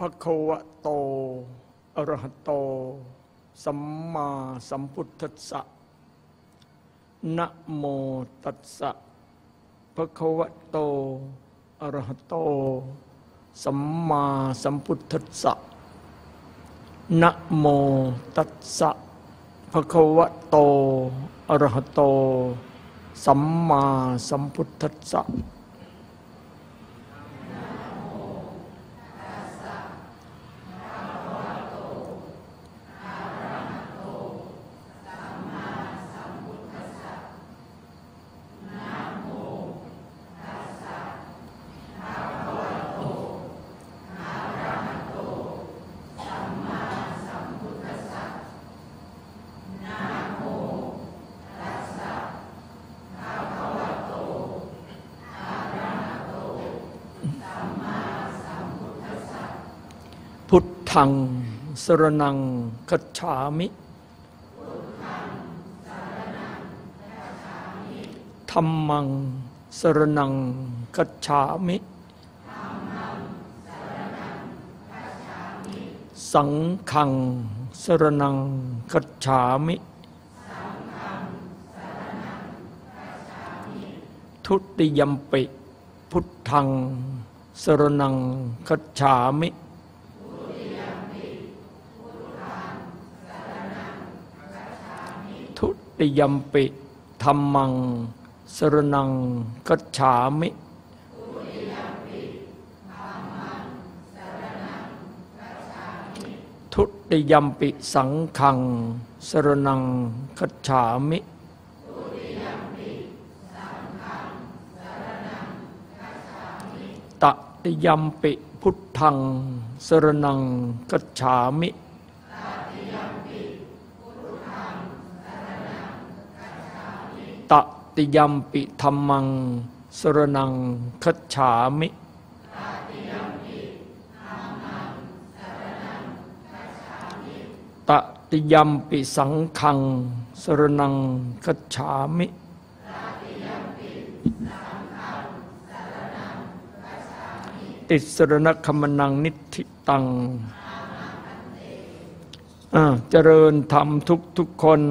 ตัสสะภควะโตอรหโตสัมมาสัมพุทธัสสะนะโมตัสสะภะควะโต อรหโต สัมมาสัมพุทธัสสะนะโมตัสสะภะควะโต อรหโต สัมมาสัมพุทธัสสะ ทังสรนังคัจฉามิธรรมังสรนังคัจฉามิ สังฆังสรนังคัจฉามิ ทุติยมปิ พุทธังสรนังคัจฉามิ ทุ ติยมปิธรรมัง สรนังกัจฉามิทุติยมปิสังขัง สรนังกัจฉามิตติยมปิพุทธัง สรนังกัจฉามิ ติยมปิธรรมัง สรนังคัจฉามิตติยมปิสังขัง สรนังคัจฉามิติสรณคมนังนิธิตังอ่าเจริญธรรมทุกทุกๆคน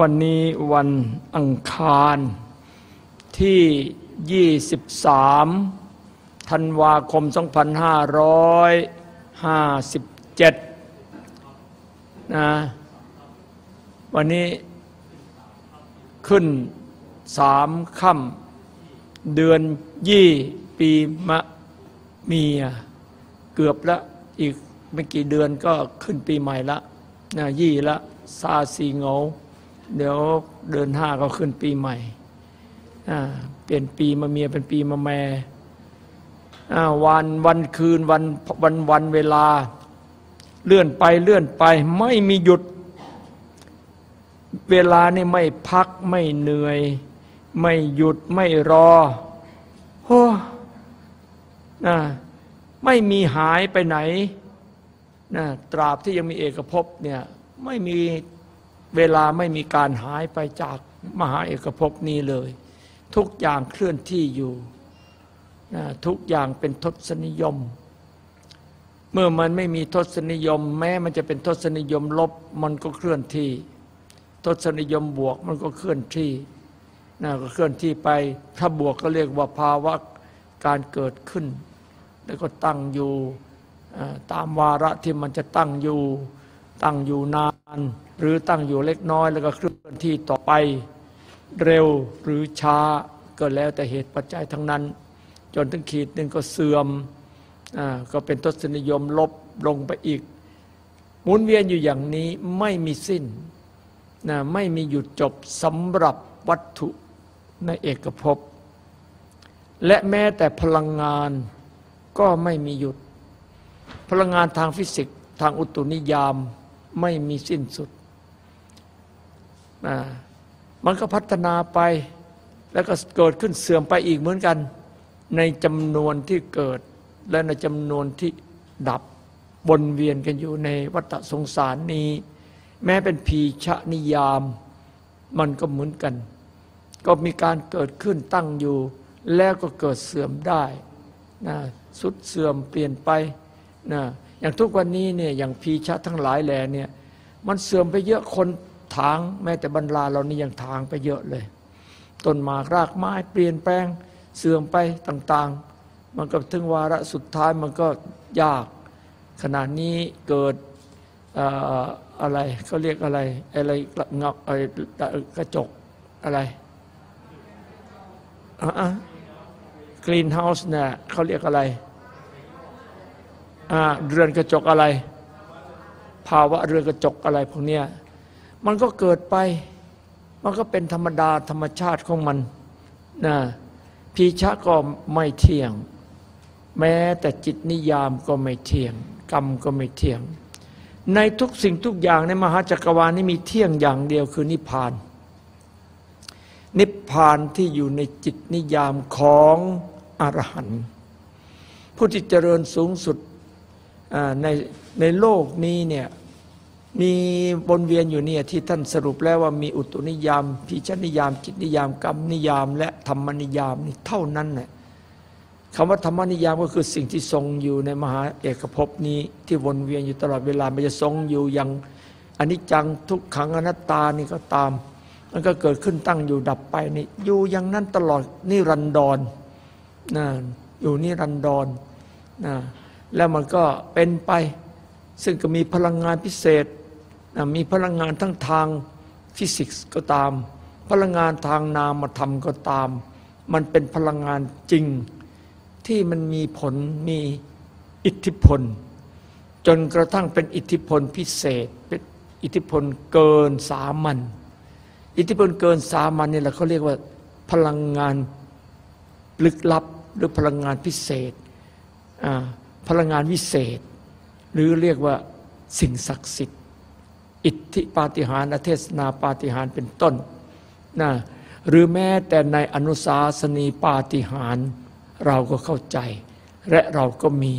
วันนี้วันอังคารที่ 23 ธันวาคม 2557 นะ วันนี้ขึ้นสามค่ำเดือนยี่ปีมะเมีย เกือบละอีกไม่กี่เดือนก็ขึ้นปีใหม่ละนะยี่ละซาซีเงา เดี๋ยวเดือนห้าก็ขึ้นปีใหม่เปลี่ยนปีมาเมียเป็นปีมาแม่วันวันคืนวันวันวันเวลา เลื่อนไปเลื่อนไปไม่มีหยุด เวลานี่ไม่พักไม่เหนื่อย ไม่หยุดไม่รอโอ้นะไม่มีหายไปไหนนะตราบที่ยังมีเอกภพเนี่ยไม่มี เวลาไม่มีการหายไปจากมหาเอกภพนี้เลย ทุกอย่างเคลื่อนที่อยู่นะทุกอย่างเป็นทศนิยม เมื่อมันไม่มีทศนิยม แม้มันจะเป็นทศนิยมลบมันก็เคลื่อนที่ ทศนิยมบวกมันก็เคลื่อนที่นะก็เคลื่อนที่ไป ถ้าบวกก็เรียกว่าภาวะการเกิดขึ้น แล้วก็ตั้งอยู่ตามวาระที่มันจะตั้งอยู่ ตั้งอยู่นาน หรือตั้งอยู่เล็กน้อยแล้วก็เคลื่อนที่ต่อไป เร็วหรือช้าก็แล้วแต่เหตุปัจจัยทั้งนั้น จนถึงขีดหนึ่งก็เสื่อมอ่าก็เป็นทศนิยมลบลงไปอีกหมุนเวียนอยู่อย่างนี้ไม่มีสิ้นนะไม่มีหยุดจบสำหรับวัตถุในเอกภพ และแม้แต่พลังงานก็ไม่มีหยุด พลังงานทางฟิสิกส์ทางอุตุนิยามไม่มีสิ้นสุด นะมันก็พัฒนาไป แล้วก็เกิดขึ้นเสื่อมไปอีกเหมือนกัน ในจำนวนที่เกิด และในจำนวนที่ดับวนเวียนกันอยู่ในวัฏสงสารนี้ แม้เป็นพีชะนิยาม มันก็เหมือนกัน ก็มีการเกิดขึ้นตั้งอยู่ แล้วก็เกิดเสื่อมได้นะสุดเสื่อมเปลี่ยนไปนะอย่างทุกวันนี้เนี่ยอย่างพีชะทั้งหลายแหล่เนี่ยมันเสื่อมไปเยอะคน ทาง แม้แต่บรรลาเรานี่ยังทางไปเยอะเลย ต้นหมากรากไม้เปลี่ยนแปลงเสื่อมไปต่างๆ มันก็ถึงวาระสุดท้ายมันก็ยาก ขณะนี้เกิดอะไรเขาเรียกอะไรอะไรเงาอะไรกระจกอะไรกรีนเฮาส์เนี่ยเขาเรียกอะไรเรือนกระจกอะไร ภาวะเรือนกระจกอะไรพวกเนี้ย มันก็เกิดไป มันก็เป็นธรรมดาธรรมชาติของมันนะพีชะก็ไม่เที่ยง แม้แต่จิตนิยามก็ไม่เที่ยง กรรมก็ไม่เที่ยง ในทุกสิ่งทุกอย่างในมหาจักรวาลนี้มีเที่ยงอย่างเดียวคือนิพพาน นิพพานที่อยู่ในจิตนิยามของอรหันต์ผู้ที่เจริญสูงสุดในในโลกนี้เนี่ย มีบนเวียนอยู่เนี่ยที่ท่านสรุปแล้วว่ามีอุตุนิยามพิชนิยามจิตนิยามกรรมนิยาม และธรรมนิยามนี่เท่านั้นแหละคำว่าธรรมนิยามก็คือสิ่งที่ทรงอยู่ในมหาเอกภพนี้ที่วนเวียนอยู่ตลอดเวลามันจะทรงอยู่อย่างอนิจจังทุกขังอนัตตานี่ก็ตาม มันก็เกิดขึ้นตั้งอยู่ดับไปนี่อยู่อย่างนั้นตลอดนี่รันดอนะอยู่นี่รันดอนนะแล้วมันก็เป็นไป ซึ่งก็มีพลังงานพิเศษ มีพลังงานทั้งทางฟิสิกส์ก็ตาม พลังงานทางนามธรรมก็ตาม มันเป็นพลังงานจริง ที่มันมีผลมีอิทธิพล จนกระทั่งเป็นอิทธิพลพิเศษ เป็นอิทธิพลเกินสามัญอิทธิพลเกินสามัญนี่แหละเขาเรียกว่าพลังงานลึกลับหรือพลังงานพิเศษ พลังงานวิเศษ หรือเรียกว่าสิ่งศักดิ์สิทธิ อิทธิปาฏิหาริย์เทศนาปาฏิหาริย์เป็นต้นนะหรือแม้แต่ในอนุสาสนีปาฏิหาริย์เราก็เข้าใจ และเราก็มี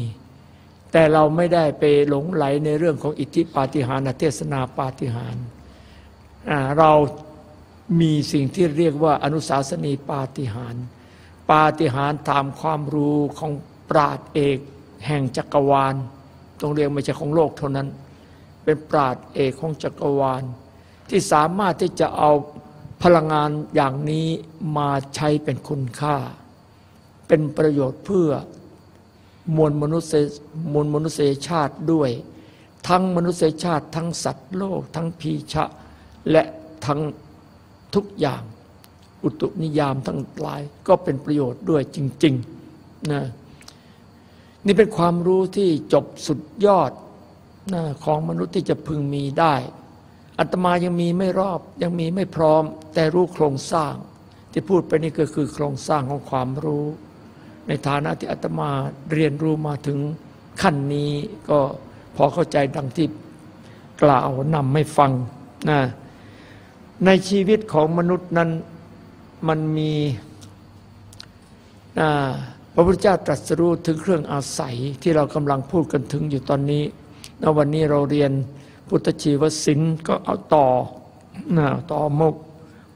แต่เราไม่ได้ไปหลงไหลในเรื่องของอิทธิปาฏิหาริย์เทศนาปาฏิหาริย์เรามีสิ่งที่เรียกว่าอนุสาสนีปาฏิหาริย์ปาฏิหาริย์ตามความรู้ของปราดเอก แห่งจักรวาลต้องเรียกไม่ใช่ของโลกเท่านั้น เป็นปราดเอกของจักรวาล ที่สามารถที่จะเอาพลังงานอย่างนี้มาใช้เป็นคุณค่า เป็นประโยชน์เพื่อมวลมนุษย์มวลมนุษยชาติด้วย ทั้งมนุษยชาติ ทั้งสัตว์โลก ทั้งพีชะ และทั้งทุกอย่าง อุตุนิยามทั้งหลายก็เป็นประโยชน์ด้วยจริงๆนะนี่เป็นความรู้ที่จบสุดยอด ของมนุษย์ที่จะพึงมีได้อัตมายังมีไม่รอบยังมีไม่พร้อม แต่รู้โครงสร้าง ที่พูดไปนี่ก็คือโครงสร้างของความรู้ ในฐานะที่อาตมาเรียนรู้มาถึงขั้นนี้ก็พอเข้าใจดังที่กล่าวนำไม่ฟังนะในชีวิตของมนุษย์นั้นมันมีนะพระพุทธเจ้าตรัสรู้ถึงเครื่องอาศัยที่เรากำลังพูดกันถึงอยู่ตอนนี้ ในวันนี้เราเรียนพุทธชีวศิลป์ก็เอาต่อนะต่อมก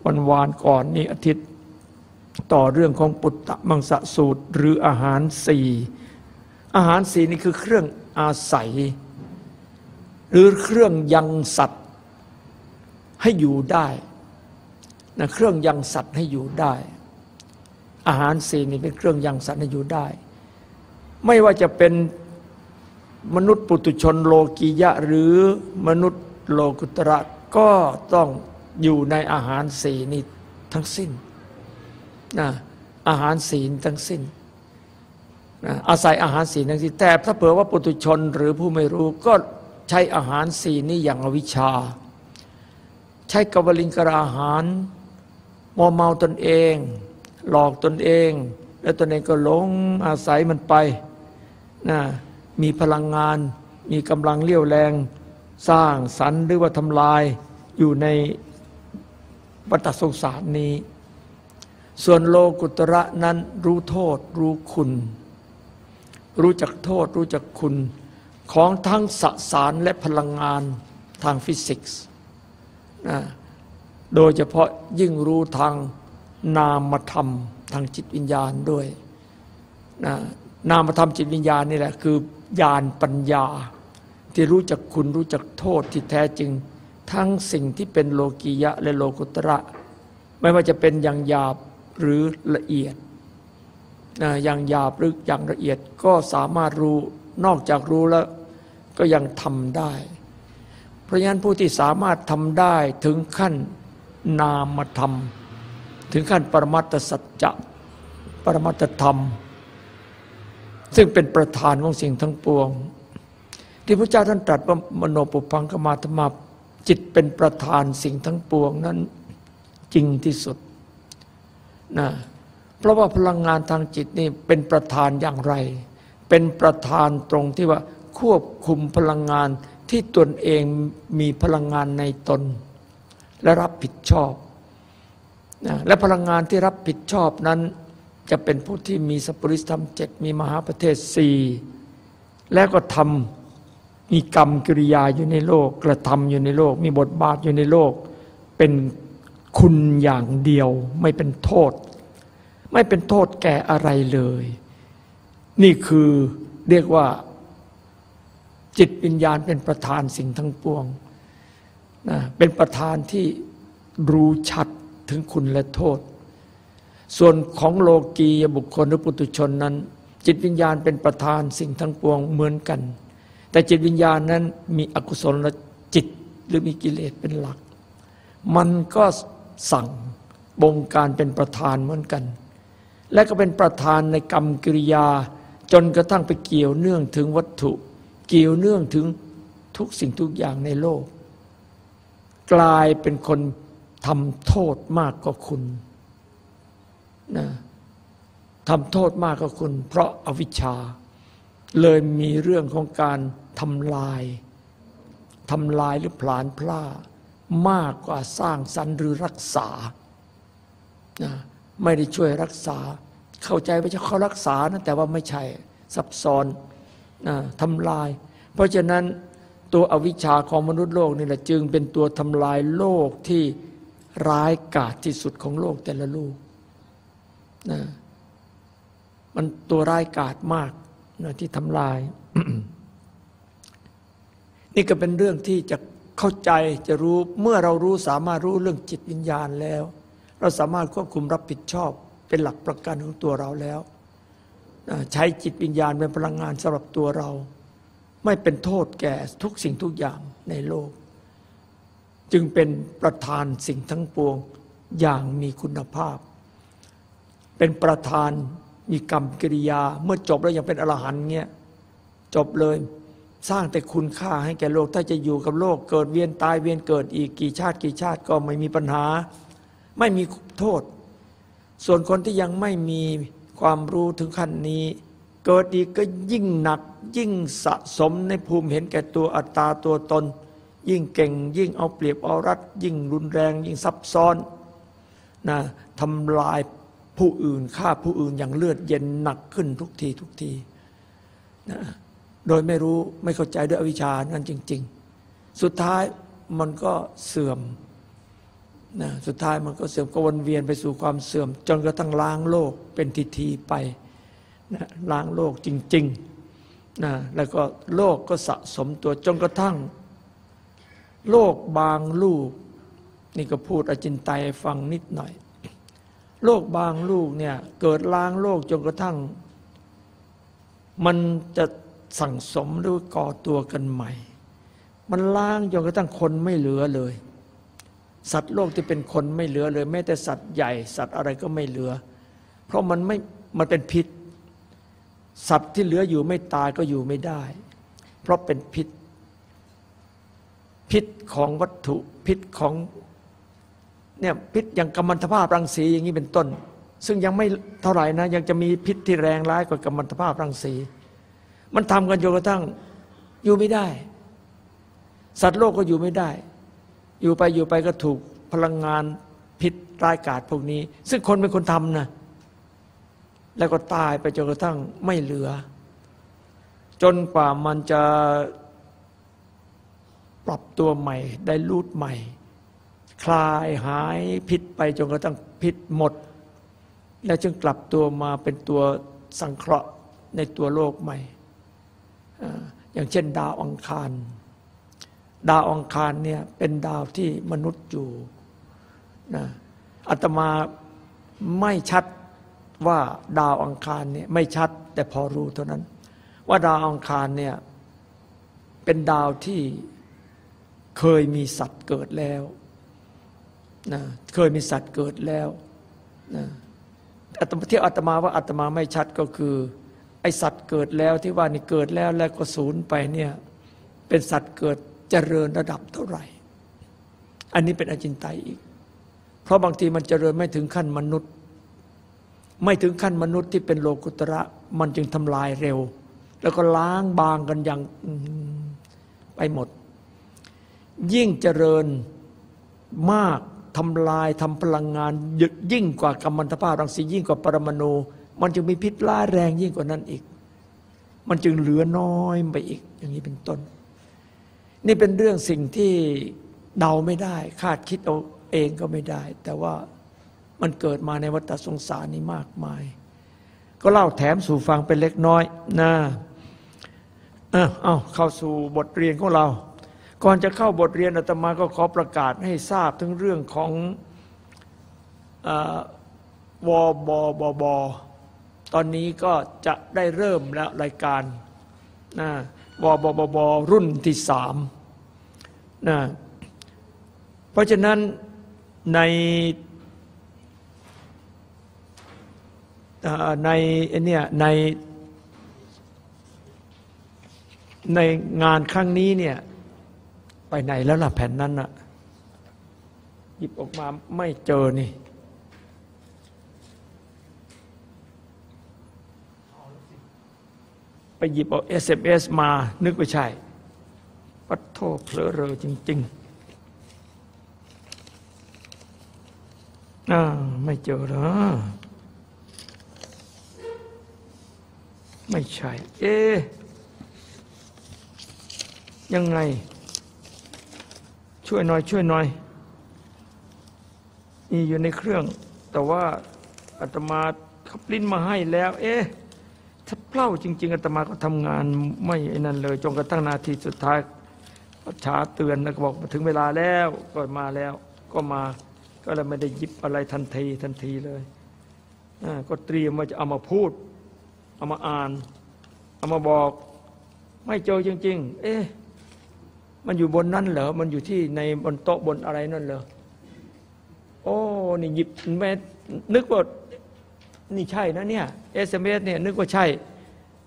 วันวานก่อนนี่อาทิตย์ ต่อเรื่องของปุตตะมังสะสูตร หรืออาหารสี่อาหารสี่นี่คือเครื่องอาศัย หรือเครื่องยังสัตว์ให้อยู่ได้นะเครื่องยังสัตว์ให้อยู่ได้ อาหารสี่นี่เป็นเครื่องยังสัตว์ให้อยู่ได้ ไม่ว่าจะเป็น มนุษย์ปุตุชนโลกียะ หรือมนุษย์โลกุตระก็ต้องอยู่ในอาหารสีนี้ทั้งสิ้นนะอาหารศีลทั้งสิ้นนะอาศัยอาหารศีลทั้งสิ้นแต่ถ้าเผื่อว่าปุตุชนหรือผู้ไม่รู้ก็ใช้อาหารศีนี้อย่างอวิชชา ใช้กวลิงกราอาหารมอเมาตนเอง หลอกตนเอง แล้วตนเองก็หลงอาศัยมันไปนะ มีพลังงาน มีกำลังเลี้ยวแรง สร้างสรรหรือว่าทำลายอยู่ในวัฏสงสารนี้ ส่วนโลกุตระนั้นรู้โทษรู้คุณ รู้จักโทษรู้จักคุณของทั้งสสารและพลังงานทางฟิสิกส์นะโดยเฉพาะยิ่งรู้ทางนามธรรมทางจิตวิญญาณด้วยนะนามธรรมจิตวิญญาณนี่แหละคือ ญาณปัญญา ที่รู้จักคุณรู้จักโทษที่แท้จริง ทั้งสิ่งที่เป็นโลกียะและโลกุตระ ไม่ว่าจะเป็นอย่างหยาบหรือละเอียดอย่างหยาบหรืออย่างละเอียดก็สามารถรู้นอกจากรู้แล้วก็ยังทำได้ เพราะฉะนั้นผู้ที่สามารถทำได้ถึงขั้นนามธรรม ถึงขั้นปรมัตสัจจะปรมัตธรรม ซึ่งเป็นประธานของสิ่งทั้งปวง ที่พระเจ้าท่านตรัสว่ามโนปุพังกมาธรรมาจิตเป็นประธานสิ่งทั้งปวงนั้นจริงที่สุดนะเพราะว่าพลังงานทางจิตนี่เป็นประธานอย่างไร เป็นประธานตรงที่ว่าควบคุมพลังงานที่ตนเองมีพลังงานในตน และรับผิดชอบนะและพลังงานที่รับผิดชอบนั้น จะเป็นผู้ที่มีสปริธรรมเจ็ดมีมหาประเทศสี่แล้วก็ทำมีกรรมกิริยาอยู่ในโลก กระทำอยู่ในโลก มีบทบาทอยู่ในโลก เป็นคุณอย่างเดียว ไม่เป็นโทษ ไม่เป็นโทษแก่อะไรเลย นี่คือเรียกว่าจิตวิญญาณเป็นประธานสิ่งทั้งปวงนะเป็นประธานที่รู้ชัดถึงคุณและโทษ ส่วนของโลกียบุคคลหรือปุถุชนนั้น จิตวิญญาณเป็นประธานสิ่งทั้งปวงเหมือนกัน แต่จิตวิญญาณนั้นมีอกุศลและจิตหรือมีกิเลสเป็นหลัก มันก็สั่งบงการเป็นประธานเหมือนกัน และก็เป็นประธานในกรรมกิริยา จนกระทั่งไปเกี่ยวเนื่องถึงวัตถุ เกี่ยวเนื่องถึงทุกสิ่งทุกอย่างในโลก กลายเป็นคนทำโทษมากกว่าคุณ นะทำโทษมากกว่าคุณ เพราะอาวิชชา เลยมีเรื่องของการทำลายทำลายหรือผลาญพลามากกว่าสร้างสรรค์หรือรักษานะไม่ได้ช่วยรักษา เข้าใจว่าจะเขารักษานะแต่ว่าไม่ใช่ซับซ้อนนะทำลาย เพราะฉะนั้นตัวอวิชชาของมนุษย์โลกนี่แหละจึงเป็นตัวทำลายโลกที่ร้ายกาจที่สุดของโลกแต่ละลูก นะมันตัวร้ายกาจมากนะที่ทำลาย นี่ก็เป็นเรื่องที่จะเข้าใจจะรู้เมื่อเรารู้สามารถรู้เรื่องจิตวิญญาณแล้ว เราสามารถควบคุมรับผิดชอบเป็นหลักประกันของตัวเราแล้ว ใช้จิตวิญญาณเป็นพลังงานสำหรับตัวเรา ไม่เป็นโทษแก่ทุกสิ่งทุกอย่างในโลก จึงเป็นประธานสิ่งทั้งปวงอย่างมีคุณภาพ เป็นประธานมีกรรมกิริยา เมื่อจบแล้วยังเป็นอรหันต์เงี้ยจบเลยสร้างแต่คุณค่าให้แก่โลก ถ้าจะอยู่กับโลกเกิดเวียนตายเวียนเกิดอีกกี่ชาติกี่ชาติก็ไม่มีปัญหา ไม่มีโทษ ส่วนคนที่ยังไม่มีความรู้ถึงขั้นนี้ เกิดอีกก็ยิ่งหนัก ยิ่งสะสมในภูมิเห็นแก่ตัวอัตตาตัวตน ยิ่งเก่ง ยิ่งเอาเปรียบเอารัด ยิ่งรุนแรง ยิ่งซับซ้อนนะทำลาย ผู้อื่นฆ่าผู้อื่นอย่างเลือดเย็นหนักขึ้นทุกทีทุกทีนะโดยไม่รู้ไม่เข้าใจด้วยอวิชชานั่นจริง ๆ สุดท้ายมันก็เสื่อมนะสุดท้ายมันก็เสื่อมก็วนเวียนไปสู่ความเสื่อม จนกระทั่งล้างโลกเป็นทีทีไปนะล้างโลกจริงๆนะแล้วก็โลกก็สะสมตัวจนกระทั่ง โลกบางลูก นี่ก็พูดอจินไตยฟังนิดหน่อย โลกบางลูกเนี่ยเกิดล้างโลกจนกระทั่ง มันจะสั่งสมหรือก่อตัวกันใหม่ มันล้างจนกระทั่งคนไม่เหลือเลย สัตว์โลกที่เป็นคนไม่เหลือเลย แม้แต่สัตว์ใหญ่ สัตว์อะไรก็ไม่เหลือ เพราะมันไม่มันเป็นพิษ สัตว์ที่เหลืออยู่ไม่ตายก็อยู่ไม่ได้ เพราะเป็นพิษ พิษของวัตถุพิษของ เนี่ยพิษอย่างกัมมันตภาพรังสีอย่างนี้เป็นต้น ซึ่งยังไม่เท่าไหร่นะยังจะมีพิษที่แรงร้ายกว่ากัมมันตภาพรังสี มันทำกันจนกระทั่งอยู่ไม่ได้ สัตว์โลกก็อยู่ไม่ได้ อยู่ไปอยู่ไปก็ถูกพลังงานพิษร้ายกาจพวกนี้ ซึ่งคนเป็นคนทำนะแล้วก็ตายไปจนกระทั่งไม่เหลือ จนกว่ามันจะปรับตัวใหม่ได้รูดใหม่ คลายหายพิษไปจนกระทั่งพิษหมด แล้วจึงกลับตัวมาเป็นตัวสังเคราะห์ในตัวโลกใหม่ อย่างเช่นดาวอังคาร ดาวอังคารเนี่ยเป็นดาวที่มนุษย์อยู่นะอาตมาไม่ชัดว่าดาวอังคารเนี่ยไม่ชัดแต่พอรู้เท่านั้น ว่าดาวอังคารเนี่ยเป็นดาวที่เคยมีสัตว์เกิดแล้ว นะเคยมีสัตว์เกิดแล้วนะอาตมาที่อาตมาว่าอาตมาไม่ชัดก็คือ ไอสัตว์เกิดแล้วที่ว่านี่เกิดแล้วแล้วก็สูญไปเนี่ยเป็นสัตว์เกิดเจริญระดับเท่าไหร่ อันนี้เป็นอจินไตยอีก เพราะบางทีมันเจริญไม่ถึงขั้นมนุษย์ ไม่ถึงขั้นมนุษย์ที่เป็นโลกุตระ มันจึงทำลายเร็ว แล้วก็ล้างบางกันอย่างไปหมด ยิ่งเจริญมาก ทำลายทำพลังงานยึดยิ่งกว่ากัมมันตภาพรังสียิ่งกว่าปรมาณูมันจึงมีพิษร้ายแรงยิ่งกว่านั้นอีก มันจึงเหลือน้อยไปอีกอย่างนี้เป็นต้น นี่เป็นเรื่องสิ่งที่เดาไม่ได้ คาดคิดเอาเองก็ไม่ได้ แต่ว่ามันเกิดมาในวัฏสงสารนี้มากมาย ก็เล่าแถมสู่ฟังเป็นเล็กน้อยนะเอาเอาเข้าสู่บทเรียนของเรา ก่อนจะเข้าบทเรียนอาตมาก็ขอประกาศให้ทราบถึงเรื่องของออวบบบ ตอนนี้ก็จะได้เริ่มแล้วรายการนะวบบบรุ่นที่สามนะเพราะฉะนั้นในในเนี่ยในในงานครั้งนี้เนี่ย ไปไหนแล้วล่ะแผ่นนั้นน่ะหยิบออกมาไม่เจอนี่ไปหยิบเอา SMS มานึกว่าใช่ปัดโทษเผลอเรอจริงๆอ่าไม่เจอหรอไม่ใช่ เอ๊ยังไง ช่วยหน่อยช่วยหน่อยนี่อยู่ในเครื่อง แต่ว่าอาตมาเขาปริ้นมาให้แล้ว เอ๊ะถ้าเปล่าจริง ๆอาตมาก็ทำงานไม่ไอ้นั่นเลยจนกระทั่งนาทีสุดท้ายประชาเตือนแล้วก็บอกมาถึงเวลาแล้วก็มาแล้วก็มาก็เลยไม่ได้ยิบอะไรทันทีทันทีเลยก็เตรียมว่าจะเอามาพูด เอามาอ่าน เอามาบอก ไม่เจอจริง ๆ เอ๊ะ มันอยู่บนนั้นเหรอ มันอยู่ที่ในบนโต๊ะบนอะไรนั่นเหรอ โอ้ นี่หยิบแม่นึกว่า นี่ใช่นะเนี่ย SMS เมเนี่ยนึกว่าใช่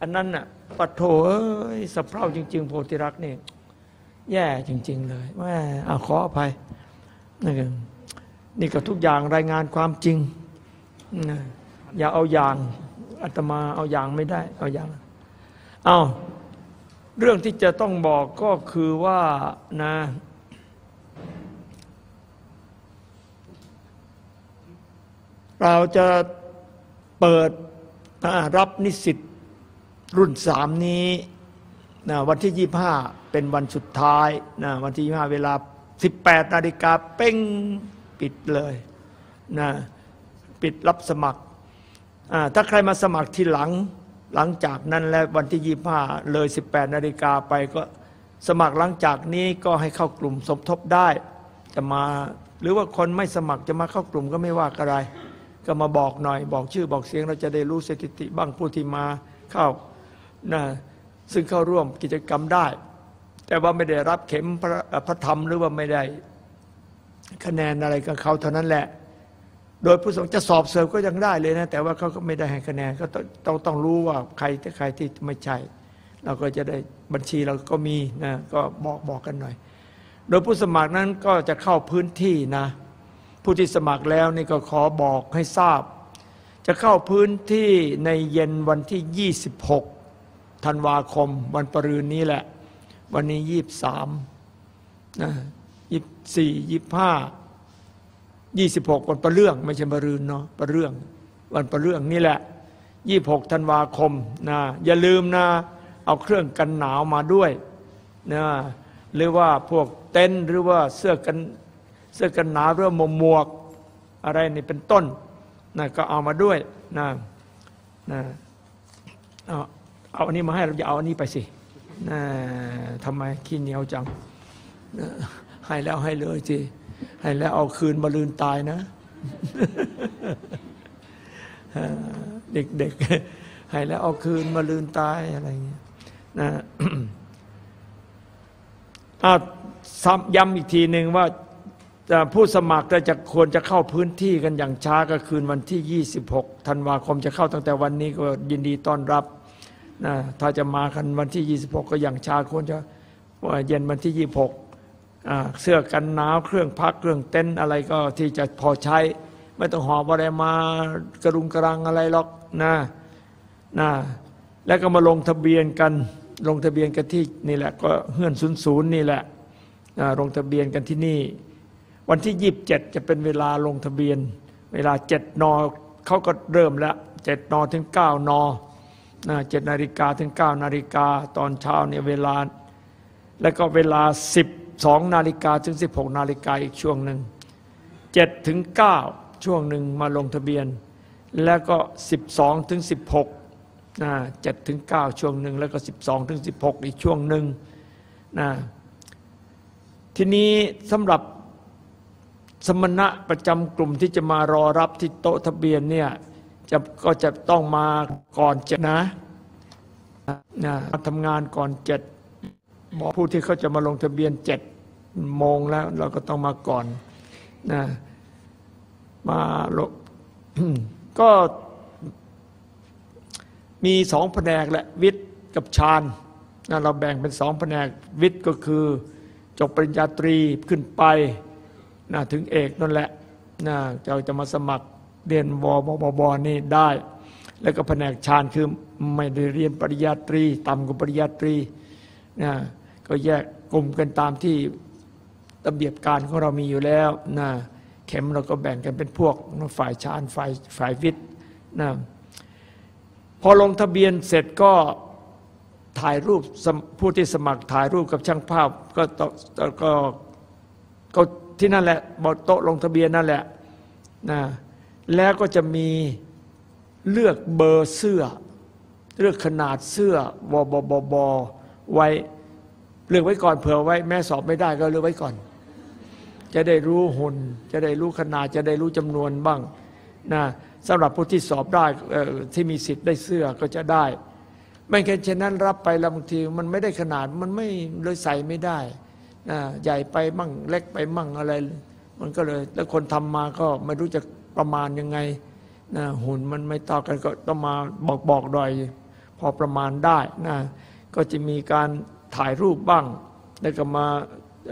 อันนั้นน่ะปัดโถเอ้ยสะเพร่าจริง ๆ โพธิรักษ์นี่แย่จริง ๆ เลยแม่อาขออภัยนี่ก็นี่ก็ทุกอย่างรายงานความจริงนะอย่าเอาอย่างอาตมาเอาอย่างไม่ได้ เอาอย่าง เอา เรื่องที่จะต้องบอกก็คือว่านะเราจะเปิดรับนิสิตรุ่นสามนี้นะวันที่ 25 เป็นวันสุดท้ายนะวันที่ 25 เวลา 18 นาฬิกาเป้งปิดเลยนะปิดรับสมัครถ้าใครมาสมัครทีหลัง หลังจากนั้นแล้ววันที่25เลย 18 นาฬิกาไปก็สมัครหลังจากนี้ก็ให้เข้ากลุ่มสมทบได้ จะมาหรือว่าคนไม่สมัครจะมาเข้ากลุ่มก็ไม่ว่าอะไร ก็มาบอกหน่อย บอกชื่อบอกเสียงเราจะได้รู้สถิติบ้างผู้ที่มาเข้านะซึ่งเข้าร่วมกิจกรรมได้ แต่ว่าไม่ได้รับเข็มพระพระธรรมหรือว่าไม่ได้คะแนนอะไรกับเขาเท่านั้นแหละ โดยผู้สงจะสอบเสริมก็ยังได้เลยนะ แต่ว่าเขาก็ไม่ได้ให้คะแนนก็ต้องต้องต้องรู้ว่าใครแต่ใครที่ไม่ใช่ เราก็จะได้บัญชีเราก็มีนะก็บอกบอกกันหน่อย โดยผู้สมัครนั้นก็จะเข้าพื้นที่นะ ผู้ที่สมัครแล้วนี่ก็ขอบอกให้ทราบ จะเข้าพื้นที่ในเย็นวันที่ 26ธันวาคม วันปรืนนี้แหละ วันนี้ 23นะ24 25 26วันประเรื่อง ไม่ใช่ปรืนเนาะประเรื่อง วันประเรื่องนี่แหละ26ธันวาคมนะอย่าลืมนะ เอาเครื่องกันหนาวมาด้วยนะหรือว่าพวกเต็นท์หรือว่าเสื้อกันเสื้อกันหนาวหรือว่าหมวกอะไรนี่เป็นต้นนะก็เอามาด้วยนะนะเอาเอาอันนี้มาให้เราจะเอาอันนี้ไปสินะทำไมขี้เหนียวจังนะให้แล้วให้เลยสิ ให้แล้วเอาคืนมาลืนตายนะเด็กๆให้แล้วเอาคืนมาลืนตายอะไรเงี้ยนะอ้าวซ้ำย้ำอีกทีหนึ่งว่าผู้สมัครจะควรจะเข้าพื้นที่กันอย่างช้าก็คืนวันที่ 26 ธันวาคมจะเข้าตั้งแต่วันนี้ก็ยินดีต้อนรับนะถ้าจะมากันวันที่ 26 ก็อย่างช้าควรจะว่าเย็นวันที่ 26 เสื้อกันหนาวเครื่องพักเครื่องเต็นท์อะไรก็ที่จะพอใช้ ไม่ต้องหอบอะไรมากระรุงกระรังอะไรหรอกนะนะแล้วก็มาลงทะเบียนกันลงทะเบียนกันที่นี่แหละก็เฮือนศูนย์ศูนย์นี่แหละลงทะเบียนกันที่นี่ วันที่ยี่บเจ็ดจะเป็นเวลาลงทะเบียน เวลาเจ็ดนอเขาก็เริ่มแล้วเจ็ดนอถึงเก้านอเจ็ดนาฬิกาถึงเก้านาฬิกาตอนเช้าเนี่ยเวลา แล้วก็เวลาสิบ สองนาฬิกาถึงสิบหกนาฬิกาอีกช่วงหนึ่งเจ็ดถึงเก้าช่วงหนึ่งมาลงทะเบียน แล้วก็สิบสองถึงสิบหกนะเจ็ดถึงเก้าช่วงหนึ่งแล้วก็สิบสองถึงสิบหกอีกช่วงหนึ่งนะทีนี้สำหรับสมณะประจำกลุ่มที่จะมารอรับที่โต๊ะทะเบียนเนี่ยจะก็จะต้องมาก่อนเจ็ดนะนะมาทำงานก่อนเจ็ด บอผู้ที่เขาจะมาลงทะเบียนเจ็ดโมงแล้ว เราก็ต้องมาก่อนนะมาลงก็มีสองแผนกแหละวิทย์กับฌานนะเราแบ่งเป็นสองแผนกวิทย์ก็คือจบปริญญาตรีขึ้นไปนะถึงเอกนั่นแหละนะเราจะมาสมัครเรียนวบบบบนี่ได้ แล้วก็แผนกฌานคือไม่ได้เรียนปริญญาตรี ต่ำกว่าปริญญาตรีนะ ก็แยกกลุ่มกันตามที่ระเบียบการของเรามีอยู่แล้วนะเข็มเราก็แบ่งกันเป็นพวกฝ่ายฌานฝ่ายฝ่ายวิทย์นะพอลงทะเบียนเสร็จก็ถ่ายรูปผู้ที่สมัครถ่ายรูปกับช่างภาพก็ต้องก็ก็ที่นั่นแหละบนโต๊ะลงทะเบียนนั่นแหละนะแล้วก็จะมีเลือกเบอร์เสื้อ เลือกขนาดเสื้อวบบบไว้ เลือกไว้ก่อนเผื่อไว้ แม่สอบไม่ได้ก็เลือกไว้ก่อน จะได้รู้หุ่นจะได้รู้ขนาดจะได้รู้จำนวนบ้างนะสำหรับผู้ที่สอบได้ที่มีสิทธิ์ได้เสื้อก็จะได้ ไม่แค่เช่นนั้นรับไปแล้วบางทีมันไม่ได้ขนาดมันไม่เลยใส่ไม่ได้นะใหญ่ไปมั่งเล็กไปมั่งอะไร มันก็เลยแล้วคนทำมาก็ไม่รู้จะประมาณยังไงนะหุ่นมันไม่ต่อกันก็ต้องมาบอกบอกดอย พอประมาณได้นะก็จะมีการ ถ่ายรูปบ้าง แล้วก็มา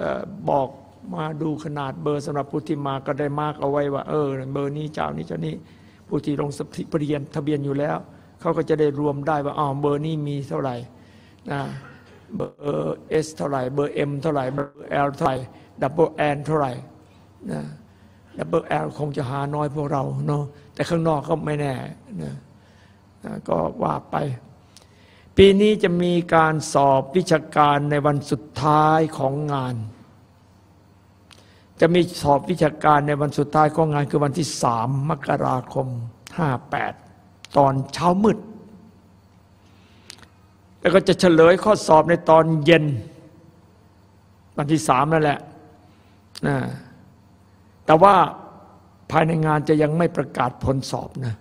ออบอกมาดูขนาดเบอร์สำหรับผู้ที่มาก็ได้มากเอาไว้ว่า เออเบอร์นี้เจ้านี้เจ้านี้ผู้ที่ลงทะเบียนทะเบียนอยู่แล้วเขาก็จะได้รวมได้ว่าอ๋อเบอร์นี้มีเท่าไหร่นะเบอร์ S เท่าไหร่เบอร์ M เท่าไหร่เบอร์ L เท่าไหร่ double L เท่าไหร่นะdouble L คงจะหาน้อยพวกเราเนาะแต่ข้างนอกก็ไม่แน่นะนะก็ว่าไป ปีนี้จะมีการสอบวิชาการในวันสุดท้ายของงาน จะมีสอบวิชาการในวันสุดท้ายของงานคือวันที่สามมกราคมห้าแปดตอนเช้ามืด แล้วก็จะเฉลยข้อสอบในตอนเย็น วันที่สามนั่นแหละนะแต่ว่าภายในงานจะยังไม่ประกาศผลสอบนะ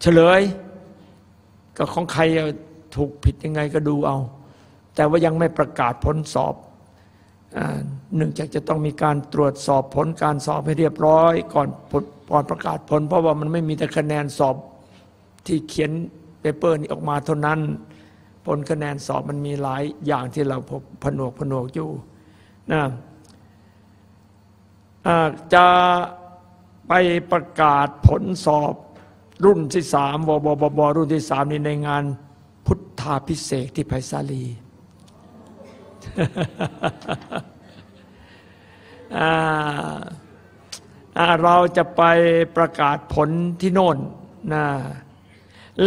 เฉลย ก็ของใครถูกผิดยังไงก็ดูเอา แต่ว่ายังไม่ประกาศผลสอบหนึ่งจากจะต้องมีการตรวจสอบผลการสอบให้เรียบร้อย ก่อนก่อนประกาศผล เพราะว่ามันไม่มีแต่คะแนนสอบที่เขียนเปเปอร์นี้ออกมาเท่านั้น ผลคะแนนสอบมันมีหลายอย่างที่เราพบผนวกผนวกอยู่นะจะไปประกาศผลสอบ รุ่นที่สามวบบบรุ่นที่สามนี้ในงานพุทธาพิเศษที่ไผ่สาลีเราจะไปประกาศผลที่โน่นนะ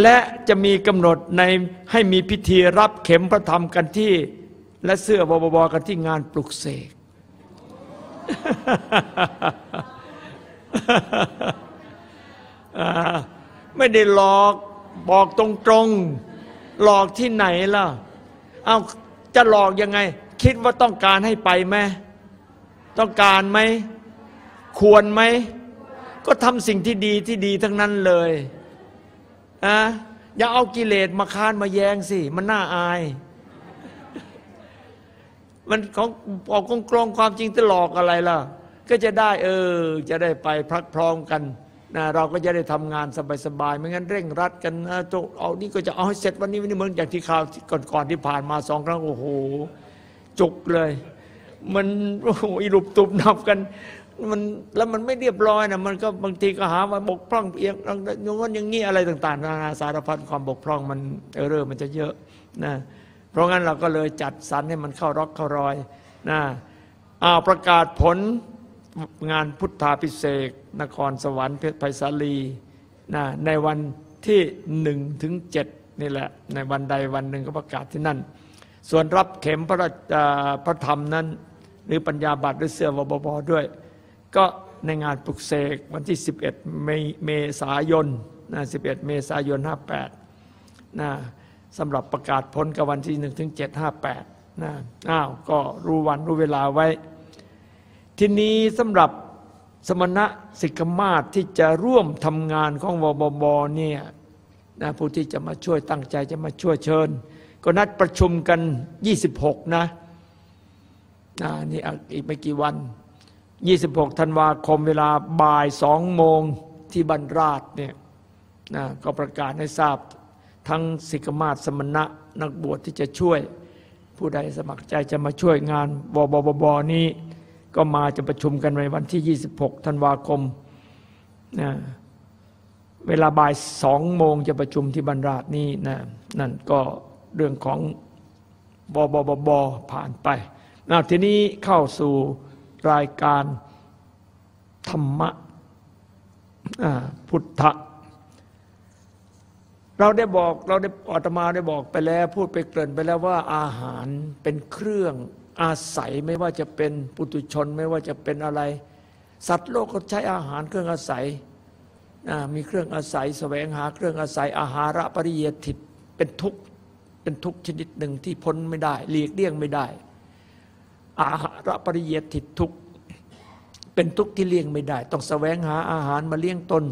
และจะมีกำหนดในให้มีพิธีรับเข็มพระธรรมกันที่ และเสื้อบบบกันที่งานปลุกเสกอ่า ไม่ได้หลอกบอกตรงๆ หลอกที่ไหนล่ะ เอาจะหลอกยังไง คิดว่าต้องการให้ไปไหมต้องการไหม ควรไหม ก็ทำสิ่งที่ดีที่ดีทั้งนั้นเลยอะอย่าเอากิเลสมาค้านมาแย้งสิ มันน่าอาย มันของออกกลงความจริงจะหลอกอะไรล่ะ ก็จะได้เออ จะได้ไปพลักพร้อมกัน นะเราก็จะได้ทำงานสบายๆไม่งั้นเร่งรัดกันนะจเอานี่ก็จะเอาให้เสร็จวันนี้วันนี้เหมือนอย่างที่ข่าวก่อนๆที่ผ่านมาสองครั้งโอ้โหจุกเลย มันโอ้โหอีรุบตุบนับกันมันแล้วมันไม่เรียบร้อยนะมันก็บางทีก็หาว่าบกพร่องเอียงอย่างนั้นอย่างนี้อะไรต่างๆนานาสารพัดความบกพร่องมันเออเรอมันจะเยอะนะเพราะงั้นเราก็เลยจัดสรรให้มันเข้ารอกเข้ารอยนะอ้าวประกาศผล งานพุทธาพิเศษนครสวรรค์เพชรไพศาลีนะในวันที่หนึ่งถึงเจ็ดนี่แหละ ในวันใดวันหนึ่งก็ประกาศที่นั่น ส่วนรับเข็มพระพระธรรมนั้น หรือปัญญาบัตรหรือเสื้อวบบด้วย ก็ในงานปลุกเสกวันที่ 11 เมษายนนะ11 เมษายน 58นะสำหรับประกาศผลกับวันที่1ถึง7 58นะอ้าวก็รู้วันรู้เวลาไว้ ทีนี้สำหรับสมณะสิกขมาศที่จะร่วมทำงานของวบบบเนี่ยนะผู้ที่จะมาช่วยตั้งใจจะมาช่วยเชิญ ก็นัดประชุมกัน 26 นะนะนี่อีกไม่กี่วัน 26 ธันวาคมเวลาบ่ายสองโมงที่บรรราชเนี่ยนะก็ประกาศให้ทราบทั้งสิกมาศสมณะนักบวชที่จะช่วย ผู้ใดสมัครใจจะมาช่วยงานวบบบนี้ ก็มาจะประชุมกันในวันที่ 26 ธันวาคมนะเวลาบ่ายสองโมงจะประชุมที่บรรราชนี้นะนั่นก็เรื่องของบบบบบผ่านไปนะทีนี้เข้าสู่รายการธรรมะพุทธะเราได้บอกเราได้อาตมาได้บอกไปแล้ว พูดไปเกริ่นไปแล้วว่าอาหารเป็นเครื่องอาศัยไม่ว่าจะเป็นปุตุชนไม่ว่าจะเป็นอะไร สัตว์โลกก็ใช้อาหารเครื่องอาศัยมีเครื่องอาศัยแสวงหาเครื่องอาศัยอาหาระปริเยติเป็นทุกเป็นทุกชนิดหนึ่งที่พ้นไม่ได้ หลีกเลี่ยงไม่ได้ อาหาระปริเยติทุกเป็นทุกที่เลี่ยงไม่ได้ ต้องแสวงหาอาหารมาเลี้ยงตน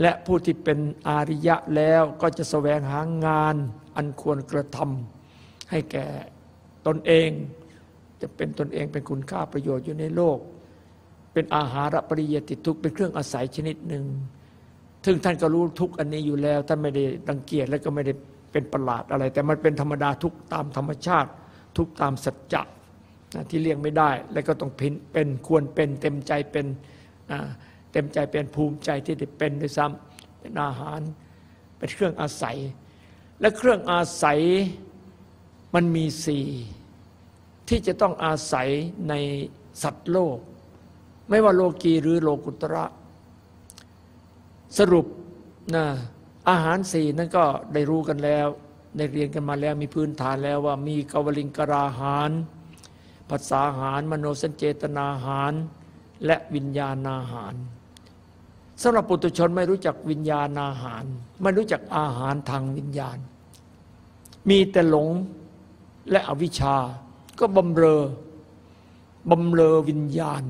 และผู้ที่เป็นอาริยะแล้วก็จะแสวงหางานอันควรกระทำให้แก่ตนเอง จะเป็นตนเองเป็นคุณค่าประโยชน์อยู่ในโลก เป็นอาหารปริยติทุกเป็นเครื่องอาศัยชนิดหนึ่งถึงท่านก็รู้ทุกอันนี้อยู่แล้วท่านไม่ได้ดังเกียจและก็ไม่ได้เป็นประหลาดอะไร แต่มันเป็นธรรมดาทุกตามธรรมชาติ ทุกตามสัจจะที่เลี่ยงไม่ได้ และก็ต้องเป็นควรเป็นเต็มใจเป็นเต็มใจเป็นภูมิใจที่ได้เป็นด้วยซ้ำเป็นอาหารเป็นเครื่องอาศัย และเครื่องอาศัยมันมีสี่ ที่จะต้องอาศัยในสัตว์โลก ไม่ว่าโลกีหรือโลกุตระ สรุปนะอาหารสี่นั้นก็ได้รู้กันแล้ว ได้เรียนกันมาแล้วมีพื้นฐานแล้วว่ามีกวลิงกราหารภาษาหาร มโนสัญเจตนาหาร และวิญญาณอาหารสำหรับปุถุชนไม่รู้จักวิญญาณอาหาร ไม่รู้จักอาหารทางวิญญาณ มีแต่หลงและอวิชชา ก็บำเรอบำเรอวิญญาณ